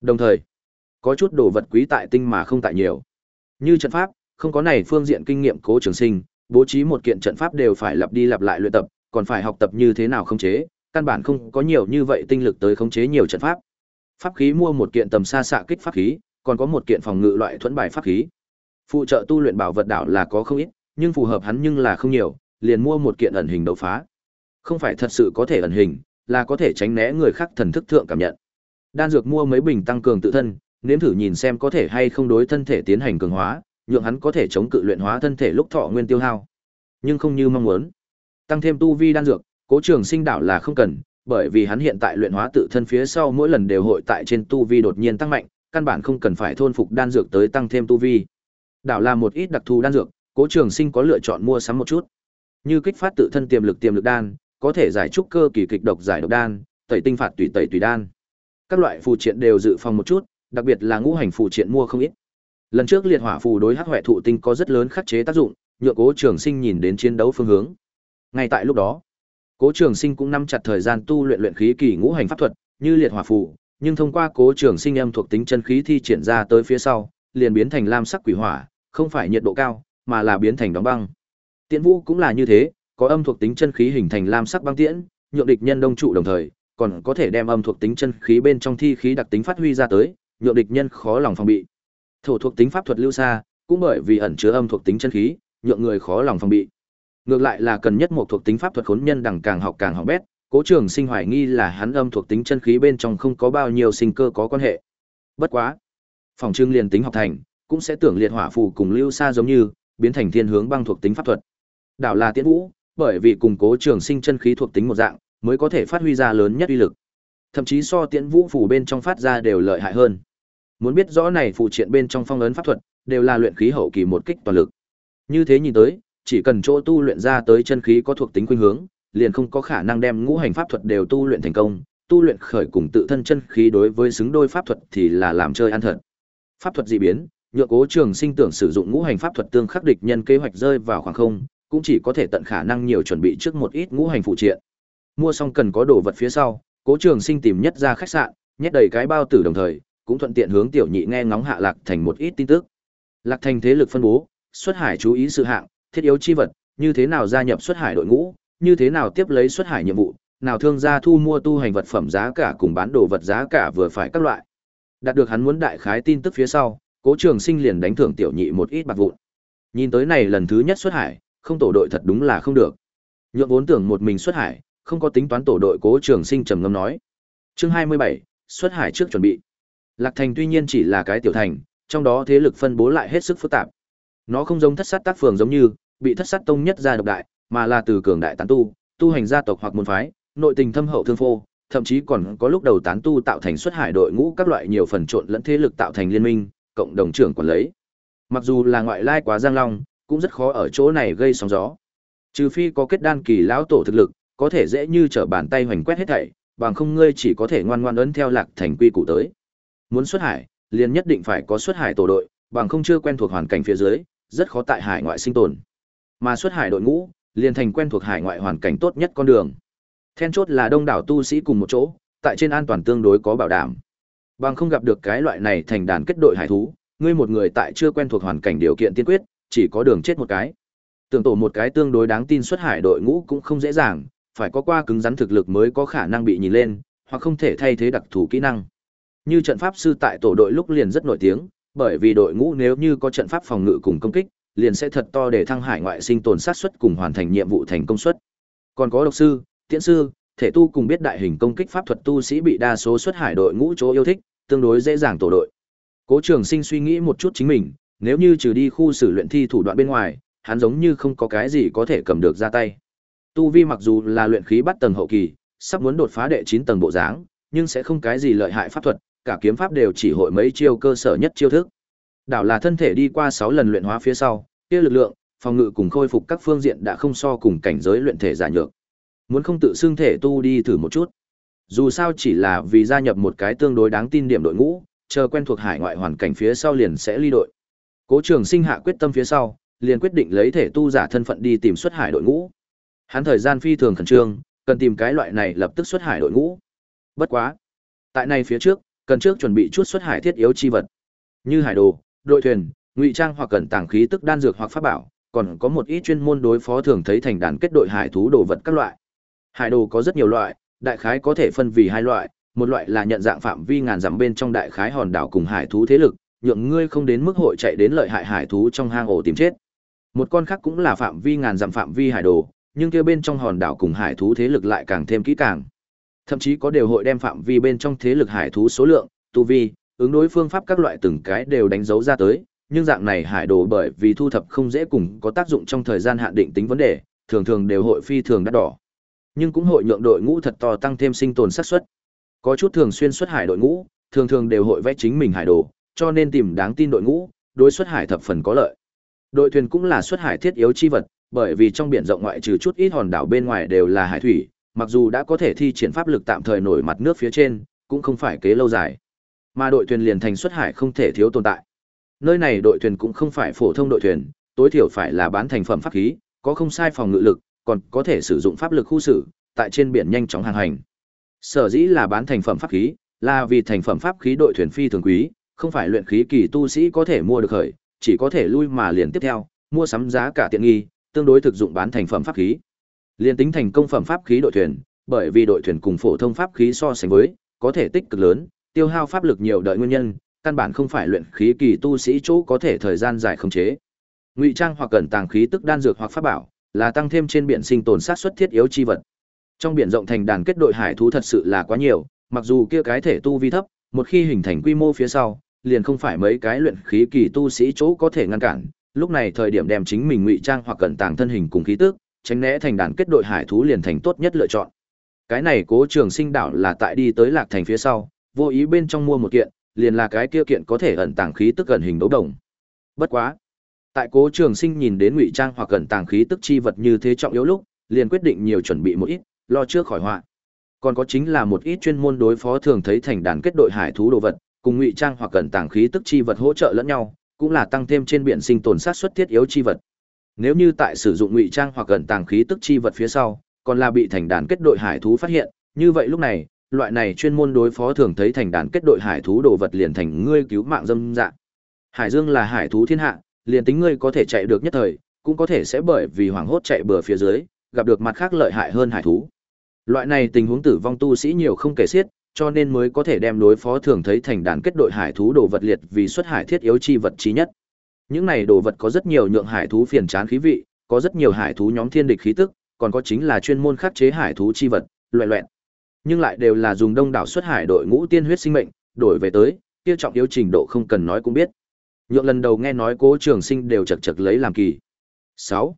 Đồng thời, có chút đồ vật quý tại tinh mà không tại nhiều. Như trận pháp, không có này phương diện kinh nghiệm cố trường sinh, bố trí một kiện trận pháp đều phải lặp đi lặp lại luyện tập, còn phải học tập như thế nào khống chế, căn bản không có nhiều như vậy tinh lực tới khống chế nhiều trận pháp. Pháp khí mua một kiện tầm xa xạ kích pháp khí, còn có một kiện phòng ngự loại thuẫn bài pháp khí. Phụ trợ tu luyện bảo vật đảo là có không ít, nhưng phù hợp hắn nhưng là không nhiều, liền mua một kiện ẩn hình đấu phá. Không phải thật sự có thể ẩn hình, là có thể tránh né người khác thần thức thượng cảm nhận. Đan dược mua mấy bình tăng cường tự thân, nếm thử nhìn xem có thể hay không đối thân thể tiến hành cường hóa, nhượng hắn có thể chống cự luyện hóa thân thể lúc thọ nguyên tiêu hao. Nhưng không như mong muốn. Tăng thêm tu vi đan dược, Cố Trường Sinh đảo là không cần, bởi vì hắn hiện tại luyện hóa tự thân phía sau mỗi lần đều hội tại trên tu vi đột nhiên tăng mạnh, căn bản không cần phải thôn phục đan dược tới tăng thêm tu vi. Đảo là một ít đặc thù đan dược, Cố Trường Sinh có lựa chọn mua sắm một chút. Như kích phát tự thân tiềm lực tiềm lực đan, có thể giải trúc cơ kỳ kịch độc giải độc đan, tẩy tinh phạt tùy tẩy tùy đan. Các loại phù triện đều dự phòng một chút, đặc biệt là ngũ hành phù triện mua không ít. Lần trước liệt hỏa phù đối hắc hoại thụ tinh có rất lớn khắc chế tác dụng, nhựa Cố Trường Sinh nhìn đến chiến đấu phương hướng. Ngay tại lúc đó, Cố Trường Sinh cũng nắm chặt thời gian tu luyện luyện khí kỳ ngũ hành pháp thuật, như liệt hỏa phù, nhưng thông qua Cố Trường Sinh âm thuộc tính chân khí thi triển ra tới phía sau, liền biến thành lam sắc quỷ hỏa, không phải nhiệt độ cao, mà là biến thành đóng băng. Tiễn Vũ cũng là như thế, có âm thuộc tính chân khí hình thành lam sắc băng tiễn, nhượng địch nhân đông trụ đồng thời, còn có thể đem âm thuộc tính chân khí bên trong thi khí đặc tính phát huy ra tới, nhượng địch nhân khó lòng phòng bị. Thổ thuộc tính pháp thuật lưu xa, cũng bởi vì ẩn chứa âm thuộc tính chân khí, nhượng người khó lòng phòng bị. Ngược lại là cần nhất một thuộc tính pháp thuật khốn nhân đằng càng học càng học bét, Cố Trường Sinh hoài nghi là hắn âm thuộc tính chân khí bên trong không có bao nhiêu sinh cơ có quan hệ. Bất quá, phòng trưng liền tính học thành, cũng sẽ tưởng liệt hỏa phù cùng lưu xa giống như, biến thành thiên hướng băng thuộc tính pháp thuật. Đảo là Tiễn Vũ, bởi vì cùng Cố Trường Sinh chân khí thuộc tính một dạng, mới có thể phát huy ra lớn nhất uy lực. Thậm chí so Tiễn Vũ phù bên trong phát ra đều lợi hại hơn. Muốn biết rõ này phụ triện bên trong phong ấn pháp thuật, đều là luyện khí hậu kỳ một kích toàn lực. Như thế nhìn tới, chỉ cần chỗ tu luyện ra tới chân khí có thuộc tính khuynh hướng, liền không có khả năng đem ngũ hành pháp thuật đều tu luyện thành công, tu luyện khởi cùng tự thân chân khí đối với xứng đôi pháp thuật thì là làm chơi ăn thật. Pháp thuật dị biến, nhựa cố trường sinh tưởng sử dụng ngũ hành pháp thuật tương khắc địch nhân kế hoạch rơi vào khoảng không, cũng chỉ có thể tận khả năng nhiều chuẩn bị trước một ít ngũ hành phụ triện. Mua xong cần có đồ vật phía sau, cố trường sinh tìm nhất ra khách sạn, nhét đầy cái bao tử đồng thời, cũng thuận tiện hướng tiểu nhị nghe ngóng hạ lạc thành một ít tin tức. Lạc thành thế lực phân bố, xuất hải chú ý sự hạng, thiết yếu chi vật, như thế nào gia nhập xuất hải đội ngũ, như thế nào tiếp lấy xuất hải nhiệm vụ, nào thương gia thu mua tu hành vật phẩm giá cả cùng bán đồ vật giá cả vừa phải các loại. Đạt được hắn muốn đại khái tin tức phía sau, Cố Trường Sinh liền đánh thưởng tiểu nhị một ít bạc vụn. Nhìn tới này lần thứ nhất xuất hải, không tổ đội thật đúng là không được. Nhượng vốn tưởng một mình xuất hải, không có tính toán tổ đội Cố Trường Sinh trầm ngâm nói. Chương 27, xuất hải trước chuẩn bị. Lạc Thành tuy nhiên chỉ là cái tiểu thành, trong đó thế lực phân bố lại hết sức phức tạp. Nó không giống thất sát tác phường giống như, bị thất sát tông nhất gia độc đại, mà là từ cường đại tán tu, tu hành gia tộc hoặc môn phái, nội tình thâm hậu thương phô, thậm chí còn có lúc đầu tán tu tạo thành xuất hải đội ngũ các loại nhiều phần trộn lẫn thế lực tạo thành liên minh, cộng đồng trưởng quản lấy. Mặc dù là ngoại lai quá giang long, cũng rất khó ở chỗ này gây sóng gió. Trừ phi có kết đan kỳ lão tổ thực lực, có thể dễ như trở bàn tay hoành quét hết thảy, bằng không ngươi chỉ có thể ngoan ngoan ấn theo lạc thành quy củ tới. Muốn xuất hải, liền nhất định phải có xuất hải tổ đội, bằng không chưa quen thuộc hoàn cảnh phía dưới, rất khó tại hải ngoại sinh tồn. Mà xuất hải đội ngũ, liền thành quen thuộc hải ngoại hoàn cảnh tốt nhất con đường. Then chốt là đông đảo tu sĩ cùng một chỗ, tại trên an toàn tương đối có bảo đảm. Bằng không gặp được cái loại này thành đàn kết đội hải thú, ngươi một người tại chưa quen thuộc hoàn cảnh điều kiện tiên quyết, chỉ có đường chết một cái. Tưởng tổ một cái tương đối đáng tin xuất hải đội ngũ cũng không dễ dàng, phải có qua cứng rắn thực lực mới có khả năng bị nhìn lên, hoặc không thể thay thế đặc thù kỹ năng. Như trận pháp sư tại tổ đội lúc liền rất nổi tiếng, bởi vì đội ngũ nếu như có trận pháp phòng ngự cùng công kích, liền sẽ thật to để thăng hải ngoại sinh tồn sát suất cùng hoàn thành nhiệm vụ thành công suất. Còn có độc sư, tiễn sư, thể tu cùng biết đại hình công kích pháp thuật tu sĩ bị đa số xuất hải đội ngũ chỗ yêu thích, tương đối dễ dàng tổ đội. Cố Trường Sinh suy nghĩ một chút chính mình, nếu như trừ đi khu xử luyện thi thủ đoạn bên ngoài, hắn giống như không có cái gì có thể cầm được ra tay. Tu vi mặc dù là luyện khí bắt tầng hậu kỳ, sắp muốn đột phá đệ 9 tầng bộ dáng, nhưng sẽ không cái gì lợi hại pháp thuật, cả kiếm pháp đều chỉ hội mấy chiêu cơ sở nhất chiêu thức. Đảo là thân thể đi qua 6 lần luyện hóa phía sau, kia lực lượng, phòng ngự cùng khôi phục các phương diện đã không so cùng cảnh giới luyện thể giả nhược. Muốn không tự xưng thể tu đi thử một chút. Dù sao chỉ là vì gia nhập một cái tương đối đáng tin điểm đội ngũ, chờ quen thuộc hải ngoại hoàn cảnh phía sau liền sẽ ly đội. Cố Trường Sinh hạ quyết tâm phía sau, liền quyết định lấy thể tu giả thân phận đi tìm xuất hải đội ngũ. Hắn thời gian phi thường khẩn trương, cần tìm cái loại này lập tức xuất hải đội ngũ. Bất quá, tại này phía trước, cần trước chuẩn bị chút xuất hải thiết yếu chi vật, như hải đồ, đội thuyền, ngụy trang hoặc cẩn tàng khí tức đan dược hoặc pháp bảo, còn có một ít chuyên môn đối phó thường thấy thành đàn kết đội hải thú đồ vật các loại. Hải đồ có rất nhiều loại, đại khái có thể phân vì hai loại, một loại là nhận dạng phạm vi ngàn dặm bên trong đại khái hòn đảo cùng hải thú thế lực, nhượng ngươi không đến mức hội chạy đến lợi hại hải thú trong hang ổ tìm chết. Một con khác cũng là phạm vi ngàn dặm phạm vi hải đồ, nhưng kia bên trong hòn đảo cùng hải thú thế lực lại càng thêm kỹ càng. Thậm chí có đều hội đem phạm vi bên trong thế lực hải thú số lượng, tu vi, ứng đối phương pháp các loại từng cái đều đánh dấu ra tới, nhưng dạng này hải đồ bởi vì thu thập không dễ cùng có tác dụng trong thời gian hạn định tính vấn đề, thường thường đều hội phi thường đắt đỏ. Nhưng cũng hội nhượng đội ngũ thật to tăng thêm sinh tồn xác suất. Có chút thường xuyên xuất hải đội ngũ, thường thường đều hội vẽ chính mình hải đồ, cho nên tìm đáng tin đội ngũ, đối xuất hải thập phần có lợi. Đội thuyền cũng là xuất hải thiết yếu chi vật, bởi vì trong biển rộng ngoại trừ chút ít hòn đảo bên ngoài đều là hải thủy, mặc dù đã có thể thi triển pháp lực tạm thời nổi mặt nước phía trên, cũng không phải kế lâu dài. Mà đội thuyền liền thành xuất hải không thể thiếu tồn tại. Nơi này đội thuyền cũng không phải phổ thông đội thuyền, tối thiểu phải là bán thành phẩm pháp khí, có không sai phòng ngự lực, còn có thể sử dụng pháp lực khu xử, tại trên biển nhanh chóng hàng hành. Sở dĩ là bán thành phẩm pháp khí, là vì thành phẩm pháp khí đội thuyền phi thường quý, không phải luyện khí kỳ tu sĩ có thể mua được khởi, chỉ có thể lui mà liền tiếp theo, mua sắm giá cả tiện nghi, tương đối thực dụng bán thành phẩm pháp khí. Liên tính thành công phẩm pháp khí đội thuyền, bởi vì đội thuyền cùng phổ thông pháp khí so sánh với, có thể tích cực lớn, tiêu hao pháp lực nhiều đợi nguyên nhân, căn bản không phải luyện khí kỳ tu sĩ chỗ có thể thời gian dài khống chế. Ngụy trang hoặc cẩn tàng khí tức đan dược hoặc pháp bảo, là tăng thêm trên biển sinh tồn sát xuất thiết yếu chi vật. Trong biển rộng thành đàn kết đội hải thú thật sự là quá nhiều, mặc dù kia cái thể tu vi thấp, một khi hình thành quy mô phía sau, liền không phải mấy cái luyện khí kỳ tu sĩ chỗ có thể ngăn cản, lúc này thời điểm đem chính mình ngụy trang hoặc cẩn tàng thân hình cùng khí tức, tránh né thành đàn kết đội hải thú liền thành tốt nhất lựa chọn. Cái này Cố Trường Sinh đảo là tại đi tới Lạc Thành phía sau, vô ý bên trong mua một kiện, liền là cái kia kiện có thể ẩn tàng khí tức gần hình đấu đồng. Bất quá, tại Cố Trường Sinh nhìn đến ngụy trang hoặc ẩn tàng khí tức chi vật như thế trọng yếu lúc, liền quyết định nhiều chuẩn bị một ít, lo trước khỏi họa. Còn có chính là một ít chuyên môn đối phó thường thấy thành đàn kết đội hải thú đồ vật, cùng ngụy trang hoặc cẩn tàng khí tức chi vật hỗ trợ lẫn nhau, cũng là tăng thêm trên biển sinh tồn sát suất thiết yếu chi vật. Nếu như tại sử dụng ngụy trang hoặc cẩn tàng khí tức chi vật phía sau, còn là bị thành đàn kết đội hải thú phát hiện, như vậy lúc này, loại này chuyên môn đối phó thường thấy thành đàn kết đội hải thú đồ vật liền thành ngươi cứu mạng dâm dạ. Hải Dương là hải thú thiên hạ, liền tính ngươi có thể chạy được nhất thời, cũng có thể sẽ bởi vì hoảng hốt chạy bừa phía dưới, gặp được mặt khác lợi hại hơn hải thú. Loại này tình huống tử vong tu sĩ nhiều không kể xiết, cho nên mới có thể đem đối phó thường thấy thành đàn kết đội hải thú đồ vật liệt vì xuất hải thiết yếu chi vật chí nhất. Những này đồ vật có rất nhiều nhượng hải thú phiền chán khí vị, có rất nhiều hải thú nhóm thiên địch khí tức, còn có chính là chuyên môn khắc chế hải thú chi vật, loẹt loẹt. Nhưng lại đều là dùng đông đảo xuất hải đội ngũ tiên huyết sinh mệnh, đổi về tới, kia trọng yếu trình độ không cần nói cũng biết. Nhượng lần đầu nghe nói Cố Trường Sinh đều chật chật lấy làm kỳ. sáu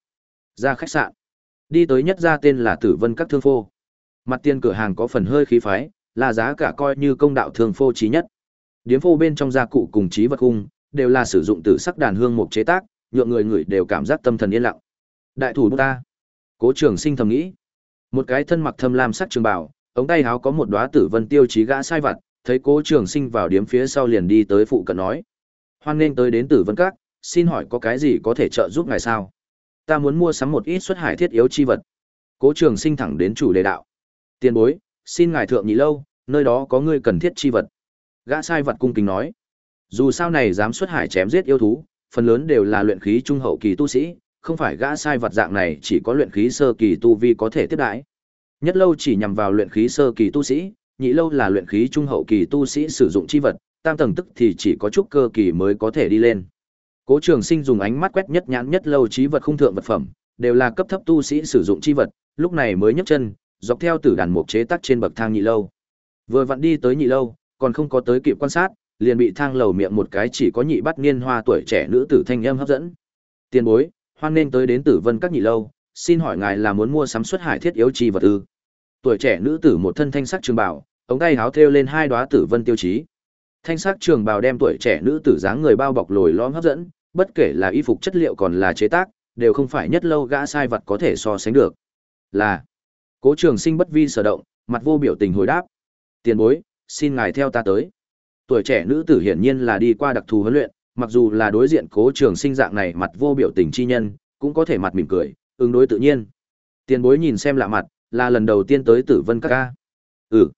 Ra khách sạn. Đi tới nhất ra tên là Tử Vân các thương phô. Mặt tiền cửa hàng có phần hơi khí phái, là giá cả coi như công đạo thường phô trí nhất. Điếm phô bên trong gia cụ cùng trí vật khung, đều là sử dụng từ sắc đàn hương mục chế tác, nhượng người người đều cảm giác tâm thần yên lặng. Đại thủ ta. Cố Trường Sinh thầm nghĩ. Một cái thân mặc thâm lam sắc trường bảo ống tay háo có một đóa tử vân tiêu chí gã sai vặt, thấy Cố Trường Sinh vào điếm phía sau liền đi tới phụ cận nói: "Hoan nghênh tới đến Tử Vân Các, xin hỏi có cái gì có thể trợ giúp ngài sao? Ta muốn mua sắm một ít xuất hải thiết yếu chi vật." Cố Trường Sinh thẳng đến chủ đề đạo: "Tiền bối, xin ngài thượng nhị lâu, nơi đó có ngươi cần thiết chi vật. Gã sai vật cung kính nói. Dù sao này dám xuất hải chém giết yêu thú, phần lớn đều là luyện khí trung hậu kỳ tu sĩ, không phải gã sai vật dạng này chỉ có luyện khí sơ kỳ tu vi có thể tiếp đãi. Nhất lâu chỉ nhằm vào luyện khí sơ kỳ tu sĩ, nhị lâu là luyện khí trung hậu kỳ tu sĩ sử dụng chi vật, tam tầng tức thì chỉ có chút cơ kỳ mới có thể đi lên. Cố Trường Sinh dùng ánh mắt quét nhất nhãn nhất lâu trí vật khung thượng vật phẩm, đều là cấp thấp tu sĩ sử dụng chi vật, lúc này mới nhấc chân, dọc theo tử đàn mục chế tác trên bậc thang nhị lâu. Vừa vặn đi tới nhị lâu, còn không có tới kịp quan sát, liền bị thang lầu miệng một cái chỉ có nhị bắt niên hoa tuổi trẻ nữ tử thanh âm hấp dẫn. Tiền bối, hoan nên tới đến Tử Vân các nhị lâu, xin hỏi ngài là muốn mua sắm xuất hải thiết yếu chi vật ư? Tuổi trẻ nữ tử một thân thanh sắc trường bào, ống tay áo thêu lên hai đóa tử vân tiêu chí. Thanh sắc trường bào đem tuổi trẻ nữ tử dáng người bao bọc lồi lõm hấp dẫn, bất kể là y phục chất liệu còn là chế tác, đều không phải nhất lâu gã sai vật có thể so sánh được. Là Cố Trường Sinh bất vi sở động, mặt vô biểu tình hồi đáp. Tiền bối, xin ngài theo ta tới. Tuổi trẻ nữ tử hiển nhiên là đi qua đặc thù huấn luyện, mặc dù là đối diện Cố Trường Sinh dạng này mặt vô biểu tình chi nhân, cũng có thể mặt mỉm cười, ứng đối tự nhiên. Tiền bối nhìn xem lạ mặt, là lần đầu tiên tới Tử Vân các ca. Ừ.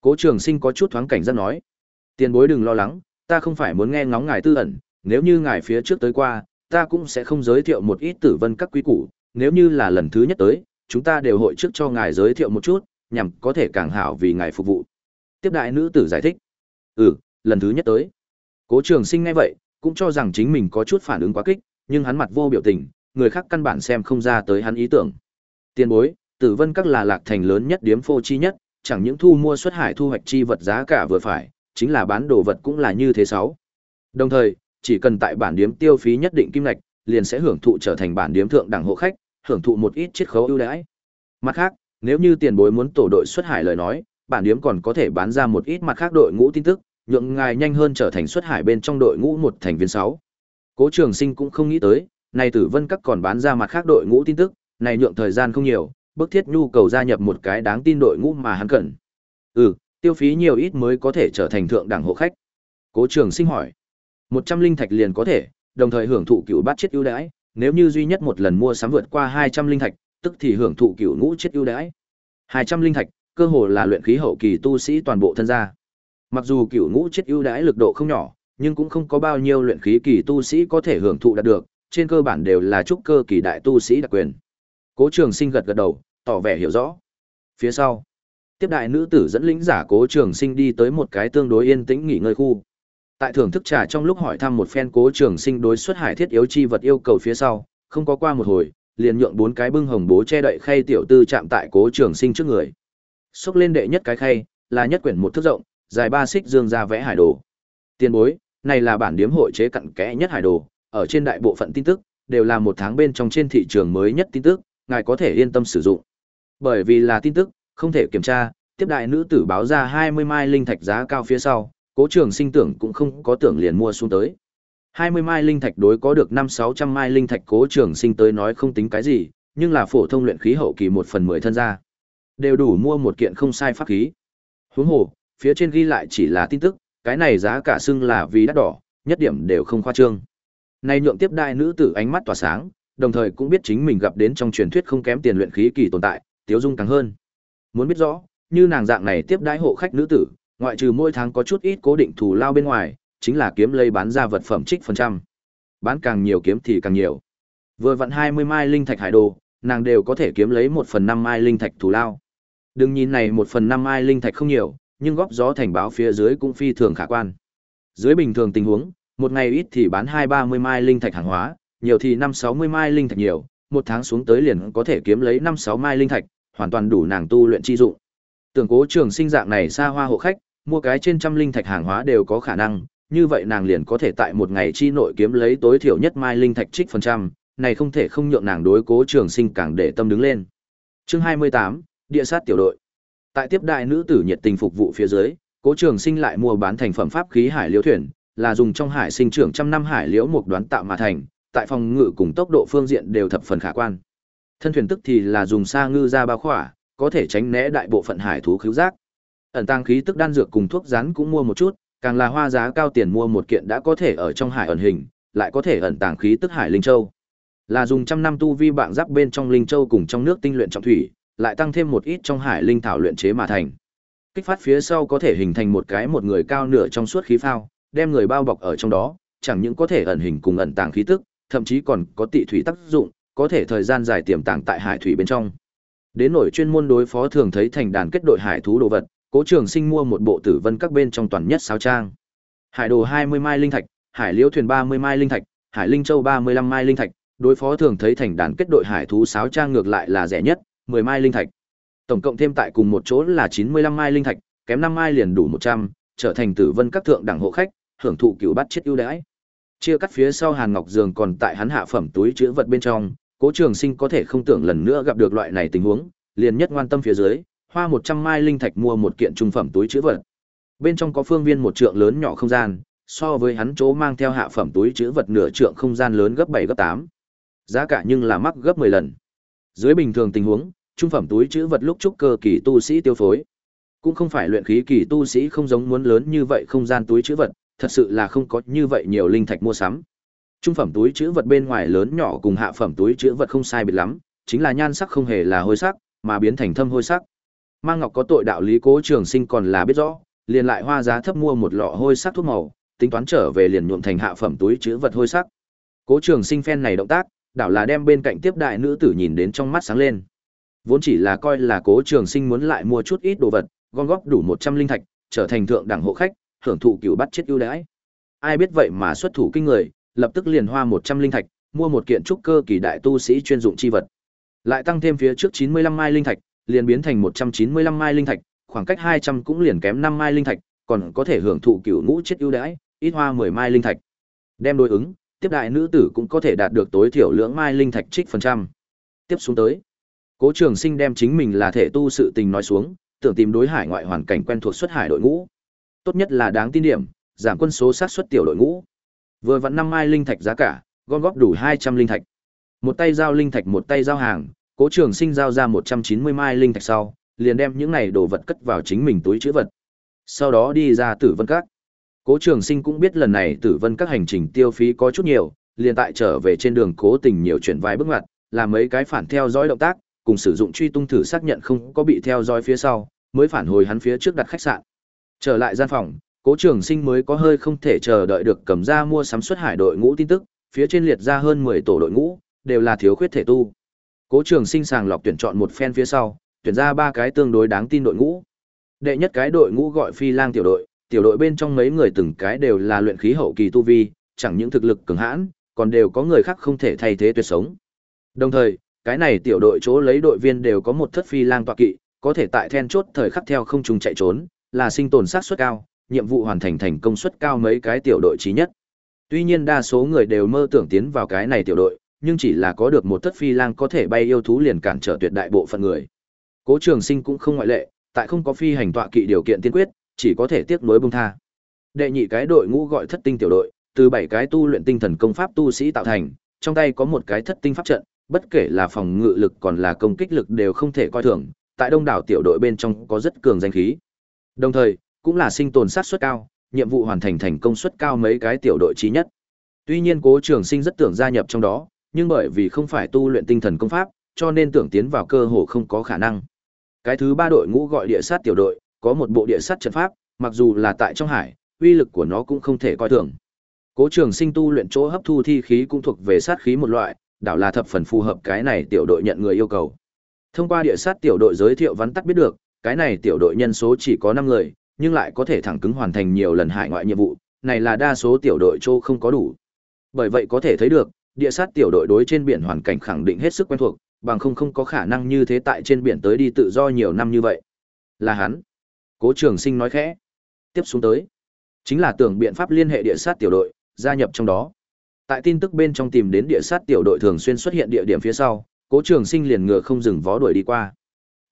Cố Trường Sinh có chút thoáng cảnh giác nói. Tiền bối đừng lo lắng, ta không phải muốn nghe ngóng ngài tư ẩn, nếu như ngài phía trước tới qua, ta cũng sẽ không giới thiệu một ít tử vân các quý củ, nếu như là lần thứ nhất tới, chúng ta đều hội trước cho ngài giới thiệu một chút, nhằm có thể càng hảo vì ngài phục vụ. Tiếp đại nữ tử giải thích. Ừ, lần thứ nhất tới. Cố trường sinh ngay vậy, cũng cho rằng chính mình có chút phản ứng quá kích, nhưng hắn mặt vô biểu tình, người khác căn bản xem không ra tới hắn ý tưởng. Tiên bối, tử vân các là lạc thành lớn nhất điếm phô chi nhất, chẳng những thu mua xuất hải thu hoạch chi vật giá cả vừa phải, chính là bán đồ vật cũng là như thế sáu. Đồng thời, chỉ cần tại bản điếm tiêu phí nhất định kim ngạch, liền sẽ hưởng thụ trở thành bản điếm thượng đẳng hộ khách, hưởng thụ một ít chiết khấu ưu đãi. Mặt khác, nếu như tiền bối muốn tổ đội xuất hải lời nói, bản điếm còn có thể bán ra một ít mặt khác đội ngũ tin tức, nhượng ngài nhanh hơn trở thành xuất hải bên trong đội ngũ một thành viên 6. Cố Trường Sinh cũng không nghĩ tới, này Tử Vân Các còn bán ra mặt khác đội ngũ tin tức, này nhượng thời gian không nhiều, bức thiết nhu cầu gia nhập một cái đáng tin đội ngũ mà hắn cần. Ừ, tiêu phí nhiều ít mới có thể trở thành thượng đẳng hộ khách. Cố Trường Sinh hỏi. 100 linh thạch liền có thể, đồng thời hưởng thụ cựu bát chết ưu đãi, nếu như duy nhất một lần mua sắm vượt qua 200 linh thạch, tức thì hưởng thụ cựu ngũ chết ưu đãi. 200 linh thạch, cơ hồ là luyện khí hậu kỳ tu sĩ toàn bộ thân gia. Mặc dù cựu ngũ chết ưu đãi lực độ không nhỏ, nhưng cũng không có bao nhiêu luyện khí kỳ tu sĩ có thể hưởng thụ đạt được, trên cơ bản đều là trúc cơ kỳ đại tu sĩ đặc quyền. Cố Trường Sinh gật gật đầu, tỏ vẻ hiểu rõ. Phía sau, tiếp đại nữ tử dẫn lĩnh giả Cố Trường Sinh đi tới một cái tương đối yên tĩnh nghỉ ngơi khu. Tại thưởng thức trà trong lúc hỏi thăm một phen Cố Trường Sinh đối xuất hải thiết yếu chi vật yêu cầu phía sau, không có qua một hồi, liền nhượng bốn cái bưng hồng bố che đậy khay tiểu tư chạm tại Cố Trường Sinh trước người. Xốc lên đệ nhất cái khay, là nhất quyển một thước rộng, dài ba xích dương ra vẽ hải đồ. Tiền bối, này là bản điếm hội chế cặn kẽ nhất hải đồ, ở trên đại bộ phận tin tức, đều là một tháng bên trong trên thị trường mới nhất tin tức, ngài có thể yên tâm sử dụng. Bởi vì là tin tức, không thể kiểm tra, tiếp đại nữ tử báo ra 20 mai linh thạch giá cao phía sau, cố trường sinh tưởng cũng không có tưởng liền mua xuống tới. 20 mai linh thạch đối có được 5-600 mai linh thạch cố trường sinh tới nói không tính cái gì, nhưng là phổ thông luyện khí hậu kỳ 1 phần 10 thân ra. Đều đủ mua một kiện không sai pháp khí. Huống hồ, phía trên ghi lại chỉ là tin tức, cái này giá cả xưng là vì đắt đỏ, nhất điểm đều không khoa trương. Này nhượng tiếp đại nữ tử ánh mắt tỏa sáng, đồng thời cũng biết chính mình gặp đến trong truyền thuyết không kém tiền luyện khí kỳ tồn tại, tiếu dung càng hơn. Muốn biết rõ, như nàng dạng này tiếp đãi hộ khách nữ tử, ngoại trừ mỗi tháng có chút ít cố định thù lao bên ngoài, chính là kiếm lấy bán ra vật phẩm trích phần trăm. Bán càng nhiều kiếm thì càng nhiều. Vừa vặn 20 mai linh thạch hải đồ, nàng đều có thể kiếm lấy một phần năm mai linh thạch thù lao. Đừng nhìn này một phần năm mai linh thạch không nhiều, nhưng góp gió thành báo phía dưới cũng phi thường khả quan. Dưới bình thường tình huống, một ngày ít thì bán 2-30 mai linh thạch hàng hóa, nhiều thì 5-60 mai linh thạch nhiều, một tháng xuống tới liền có thể kiếm lấy 5-6 mai linh thạch, hoàn toàn đủ nàng tu luyện chi dụng. Tưởng cố trường sinh dạng này xa hoa hộ khách, mua cái trên trăm linh thạch hàng hóa đều có khả năng, như vậy nàng liền có thể tại một ngày chi nội kiếm lấy tối thiểu nhất mai linh thạch trích phần trăm, này không thể không nhượng nàng đối cố trường sinh càng để tâm đứng lên. Chương 28, địa sát tiểu đội. Tại tiếp đại nữ tử nhiệt tình phục vụ phía dưới, cố trường sinh lại mua bán thành phẩm pháp khí hải liễu thuyền, là dùng trong hải sinh trưởng trăm năm hải liễu một đoán tạo mà thành, tại phòng ngự cùng tốc độ phương diện đều thập phần khả quan. Thân thuyền tức thì là dùng sa ngư ra bao khỏa, có thể tránh né đại bộ phận hải thú khứu giác. Ẩn tăng khí tức đan dược cùng thuốc rắn cũng mua một chút, càng là hoa giá cao tiền mua một kiện đã có thể ở trong hải ẩn hình, lại có thể ẩn tàng khí tức hải linh châu. Là dùng trăm năm tu vi bạn giáp bên trong linh châu cùng trong nước tinh luyện trọng thủy, lại tăng thêm một ít trong hải linh thảo luyện chế mà thành. Kích phát phía sau có thể hình thành một cái một người cao nửa trong suốt khí phao, đem người bao bọc ở trong đó, chẳng những có thể ẩn hình cùng ẩn tàng khí tức, thậm chí còn có tị thủy tác dụng, có thể thời gian dài tiềm tàng tại hải thủy bên trong. Đến nổi chuyên môn đối phó thường thấy thành đàn kết đội hải thú đồ vật, Cố Trường Sinh mua một bộ tử vân các bên trong toàn nhất sao trang. Hải đồ 20 mai linh thạch, hải liễu thuyền 30 mai linh thạch, hải linh châu 35 mai linh thạch, đối phó thường thấy thành đàn kết đội hải thú sáo trang ngược lại là rẻ nhất, 10 mai linh thạch. Tổng cộng thêm tại cùng một chỗ là 95 mai linh thạch, kém 5 mai liền đủ 100, trở thành tử vân các thượng đẳng hộ khách, hưởng thụ cửu bát chết ưu đãi. Chia cắt phía sau Hàn Ngọc giường còn tại hắn hạ phẩm túi chứa vật bên trong, Cố Trường Sinh có thể không tưởng lần nữa gặp được loại này tình huống, liền nhất ngoan tâm phía dưới, hoa 100 mai linh thạch mua một kiện trung phẩm túi trữ vật. Bên trong có phương viên một trượng lớn nhỏ không gian, so với hắn chỗ mang theo hạ phẩm túi trữ vật nửa trượng không gian lớn gấp 7 gấp 8. Giá cả nhưng là mắc gấp 10 lần. Dưới bình thường tình huống, trung phẩm túi trữ vật lúc trúc cơ kỳ tu sĩ tiêu phối. Cũng không phải luyện khí kỳ tu sĩ không giống muốn lớn như vậy không gian túi trữ vật, thật sự là không có như vậy nhiều linh thạch mua sắm. Trung phẩm túi chứa vật bên ngoài lớn nhỏ cùng hạ phẩm túi chứa vật không sai biệt lắm, chính là nhan sắc không hề là hôi sắc, mà biến thành thâm hôi sắc. Mang Ngọc có tội đạo lý Cố Trường Sinh còn là biết rõ, liền lại hoa giá thấp mua một lọ hôi sắc thuốc màu, tính toán trở về liền nhuộm thành hạ phẩm túi chứa vật hôi sắc. Cố Trường Sinh phen này động tác, đảo là đem bên cạnh tiếp đại nữ tử nhìn đến trong mắt sáng lên. Vốn chỉ là coi là Cố Trường Sinh muốn lại mua chút ít đồ vật, gom góp đủ 100 linh thạch, trở thành thượng đẳng hộ khách, hưởng thụ cửu bắt chết ưu đãi. Ai biết vậy mà xuất thủ kinh người, lập tức liền hoa 100 linh thạch, mua một kiện trúc cơ kỳ đại tu sĩ chuyên dụng chi vật. Lại tăng thêm phía trước 95 mai linh thạch, liền biến thành 195 mai linh thạch, khoảng cách 200 cũng liền kém 5 mai linh thạch, còn có thể hưởng thụ cửu ngũ chết ưu đãi, ít hoa 10 mai linh thạch. Đem đối ứng, tiếp đại nữ tử cũng có thể đạt được tối thiểu lưỡng mai linh thạch trích phần trăm. Tiếp xuống tới, Cố Trường Sinh đem chính mình là thể tu sự tình nói xuống, tưởng tìm đối hải ngoại hoàn cảnh quen thuộc xuất hải đội ngũ. Tốt nhất là đáng tin điểm, giảm quân số sát xuất tiểu đội ngũ. Vừa vặn năm mai linh thạch giá cả, gom góp đủ 200 linh thạch. Một tay giao linh thạch một tay giao hàng, Cố Trường Sinh giao ra 190 mai linh thạch sau, liền đem những này đồ vật cất vào chính mình túi trữ vật. Sau đó đi ra Tử Vân Các. Cố Trường Sinh cũng biết lần này Tử Vân Các hành trình tiêu phí có chút nhiều, liền tại trở về trên đường cố tình nhiều chuyển vài bước ngoặt, làm mấy cái phản theo dõi động tác, cùng sử dụng truy tung thử xác nhận không có bị theo dõi phía sau, mới phản hồi hắn phía trước đặt khách sạn. Trở lại gian phòng, Cố Trường Sinh mới có hơi không thể chờ đợi được cầm ra mua sắm xuất hải đội ngũ tin tức, phía trên liệt ra hơn 10 tổ đội ngũ, đều là thiếu khuyết thể tu. Cố Trường Sinh sàng lọc tuyển chọn một phen phía sau, tuyển ra ba cái tương đối đáng tin đội ngũ. Đệ nhất cái đội ngũ gọi Phi Lang tiểu đội, tiểu đội bên trong mấy người từng cái đều là luyện khí hậu kỳ tu vi, chẳng những thực lực cường hãn, còn đều có người khác không thể thay thế tuyệt sống. Đồng thời, cái này tiểu đội chỗ lấy đội viên đều có một thất phi lang tọa kỵ, có thể tại then chốt thời khắc theo không trùng chạy trốn, là sinh tồn sát suất cao, nhiệm vụ hoàn thành thành công suất cao mấy cái tiểu đội trí nhất. Tuy nhiên đa số người đều mơ tưởng tiến vào cái này tiểu đội, nhưng chỉ là có được một thất phi lang có thể bay yêu thú liền cản trở tuyệt đại bộ phận người. Cố Trường Sinh cũng không ngoại lệ, tại không có phi hành tọa kỵ điều kiện tiên quyết, chỉ có thể tiếc nuối buông tha. Đệ nhị cái đội ngũ gọi Thất Tinh tiểu đội, từ bảy cái tu luyện tinh thần công pháp tu sĩ tạo thành, trong tay có một cái Thất Tinh pháp trận, bất kể là phòng ngự lực còn là công kích lực đều không thể coi thường, tại đông đảo tiểu đội bên trong có rất cường danh khí. Đồng thời, cũng là sinh tồn sát suất cao, nhiệm vụ hoàn thành thành công suất cao mấy cái tiểu đội chí nhất. Tuy nhiên Cố Trường Sinh rất tưởng gia nhập trong đó, nhưng bởi vì không phải tu luyện tinh thần công pháp, cho nên tưởng tiến vào cơ hồ không có khả năng. Cái thứ ba đội ngũ gọi địa sát tiểu đội, có một bộ địa sát trận pháp, mặc dù là tại trong hải, uy lực của nó cũng không thể coi thường. Cố Trường Sinh tu luyện chỗ hấp thu thi khí cũng thuộc về sát khí một loại, đảo là thập phần phù hợp cái này tiểu đội nhận người yêu cầu. Thông qua địa sát tiểu đội giới thiệu vắn tắt biết được, cái này tiểu đội nhân số chỉ có 5 người, nhưng lại có thể thẳng cứng hoàn thành nhiều lần hải ngoại nhiệm vụ, này là đa số tiểu đội châu không có đủ. Bởi vậy có thể thấy được, địa sát tiểu đội đối trên biển hoàn cảnh khẳng định hết sức quen thuộc, bằng không không có khả năng như thế tại trên biển tới đi tự do nhiều năm như vậy. Là hắn. Cố Trường Sinh nói khẽ. Tiếp xuống tới, chính là tưởng biện pháp liên hệ địa sát tiểu đội, gia nhập trong đó. Tại tin tức bên trong tìm đến địa sát tiểu đội thường xuyên xuất hiện địa điểm phía sau, Cố Trường Sinh liền ngựa không dừng vó đuổi đi qua.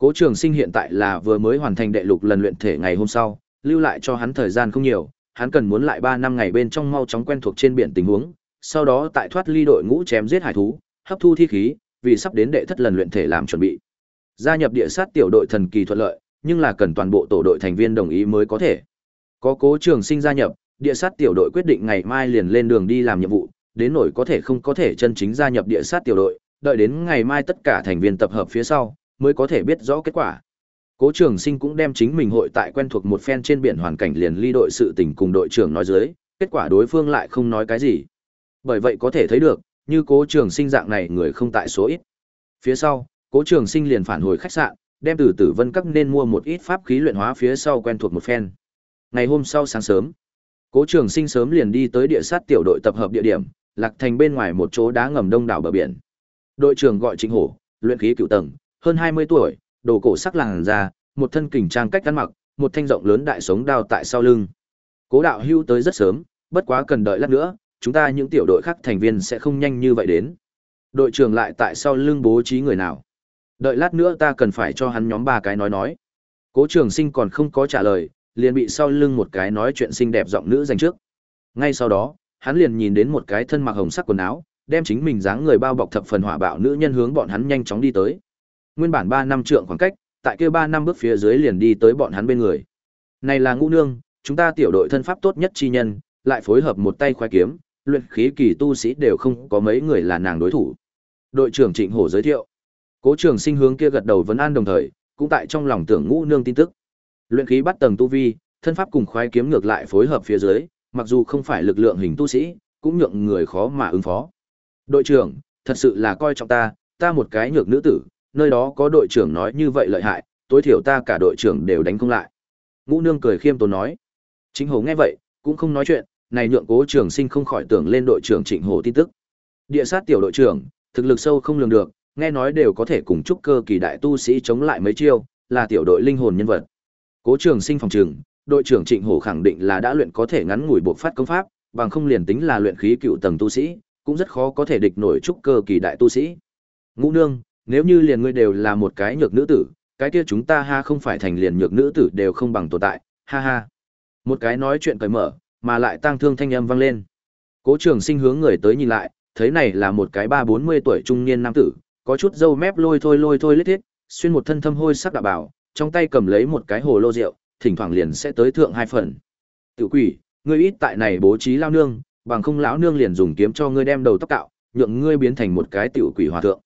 Cố Trường Sinh hiện tại là vừa mới hoàn thành đệ lục lần luyện thể ngày hôm sau, lưu lại cho hắn thời gian không nhiều, hắn cần muốn lại 3 năm ngày bên trong mau chóng quen thuộc trên biển tình huống, sau đó tại thoát ly đội ngũ chém giết hải thú, hấp thu thi khí, vì sắp đến đệ thất lần luyện thể làm chuẩn bị. Gia nhập địa sát tiểu đội thần kỳ thuận lợi, nhưng là cần toàn bộ tổ đội thành viên đồng ý mới có thể. Có Cố Trường Sinh gia nhập, địa sát tiểu đội quyết định ngày mai liền lên đường đi làm nhiệm vụ, đến nỗi có thể không có thể chân chính gia nhập địa sát tiểu đội, đợi đến ngày mai tất cả thành viên tập hợp phía sau, mới có thể biết rõ kết quả. Cố Trường Sinh cũng đem chính mình hội tại quen thuộc một phen trên biển hoàn cảnh liền ly đội sự tình cùng đội trưởng nói dưới, kết quả đối phương lại không nói cái gì. Bởi vậy có thể thấy được, như Cố Trường Sinh dạng này người không tại số ít. Phía sau, Cố Trường Sinh liền phản hồi khách sạn, đem từ Tử Vân Các nên mua một ít pháp khí luyện hóa phía sau quen thuộc một phen. Ngày hôm sau sáng sớm, Cố Trường Sinh sớm liền đi tới địa sát tiểu đội tập hợp địa điểm, lạc thành bên ngoài một chỗ đá ngầm đông đảo bờ biển. Đội trưởng gọi Trịnh Hổ, luyện khí cửu tầng, hơn 20 tuổi, đồ cổ sắc làng ra, một thân kình trang cách ăn mặc, một thanh rộng lớn đại sống đao tại sau lưng. Cố đạo hưu tới rất sớm, bất quá cần đợi lát nữa, chúng ta những tiểu đội khác thành viên sẽ không nhanh như vậy đến. Đội trưởng lại tại sau lưng bố trí người nào? Đợi lát nữa ta cần phải cho hắn nhóm ba cái nói nói. Cố Trường Sinh còn không có trả lời, liền bị sau lưng một cái nói chuyện xinh đẹp giọng nữ dành trước. Ngay sau đó, hắn liền nhìn đến một cái thân mặc hồng sắc quần áo, đem chính mình dáng người bao bọc thập phần hỏa bạo nữ nhân hướng bọn hắn nhanh chóng đi tới. Nguyên bản 3 năm trượng khoảng cách, tại kia 3 năm bước phía dưới liền đi tới bọn hắn bên người. Này là Ngũ Nương, chúng ta tiểu đội thân pháp tốt nhất chi nhân, lại phối hợp một tay khoái kiếm, luyện khí kỳ tu sĩ đều không có mấy người là nàng đối thủ. Đội trưởng Trịnh Hổ giới thiệu. Cố Trường Sinh hướng kia gật đầu vấn an đồng thời, cũng tại trong lòng tưởng Ngũ Nương tin tức. Luyện khí bắt tầng tu vi, thân pháp cùng khoái kiếm ngược lại phối hợp phía dưới, mặc dù không phải lực lượng hình tu sĩ, cũng nhượng người khó mà ứng phó. Đội trưởng, thật sự là coi trọng ta, ta một cái nhược nữ tử, nơi đó có đội trưởng nói như vậy lợi hại, tối thiểu ta cả đội trưởng đều đánh không lại. Ngũ Nương cười khiêm tốn nói. Trịnh Hổ nghe vậy, cũng không nói chuyện, này nhượng Cố Trường Sinh không khỏi tưởng lên đội trưởng Trịnh Hổ tin tức. Địa sát tiểu đội trưởng, thực lực sâu không lường được, nghe nói đều có thể cùng trúc cơ kỳ đại tu sĩ chống lại mấy chiêu, là tiểu đội linh hồn nhân vật. Cố Trường Sinh phòng trường, đội trưởng Trịnh Hổ khẳng định là đã luyện có thể ngắn ngủi bộ phát công pháp, bằng không liền tính là luyện khí cựu tầng tu sĩ, cũng rất khó có thể địch nổi trúc cơ kỳ đại tu sĩ. Ngũ Nương, nếu như liền ngươi đều là một cái nhược nữ tử, cái kia chúng ta ha không phải thành liền nhược nữ tử đều không bằng tồn tại, ha ha. Một cái nói chuyện cởi mở, mà lại tăng thương thanh âm vang lên. Cố Trường Sinh hướng người tới nhìn lại, thấy này là một cái ba bốn mươi tuổi trung niên nam tử, có chút râu mép lôi thôi lôi thôi lết thiết, xuyên một thân thâm hôi sắc đạo bảo, trong tay cầm lấy một cái hồ lô rượu, thỉnh thoảng liền sẽ tới thượng hai phần. Tiểu quỷ, ngươi ít tại này bố trí lao nương, bằng không lão nương liền dùng kiếm cho ngươi đem đầu tóc cạo, nhượng ngươi biến thành một cái tiểu quỷ hòa thượng.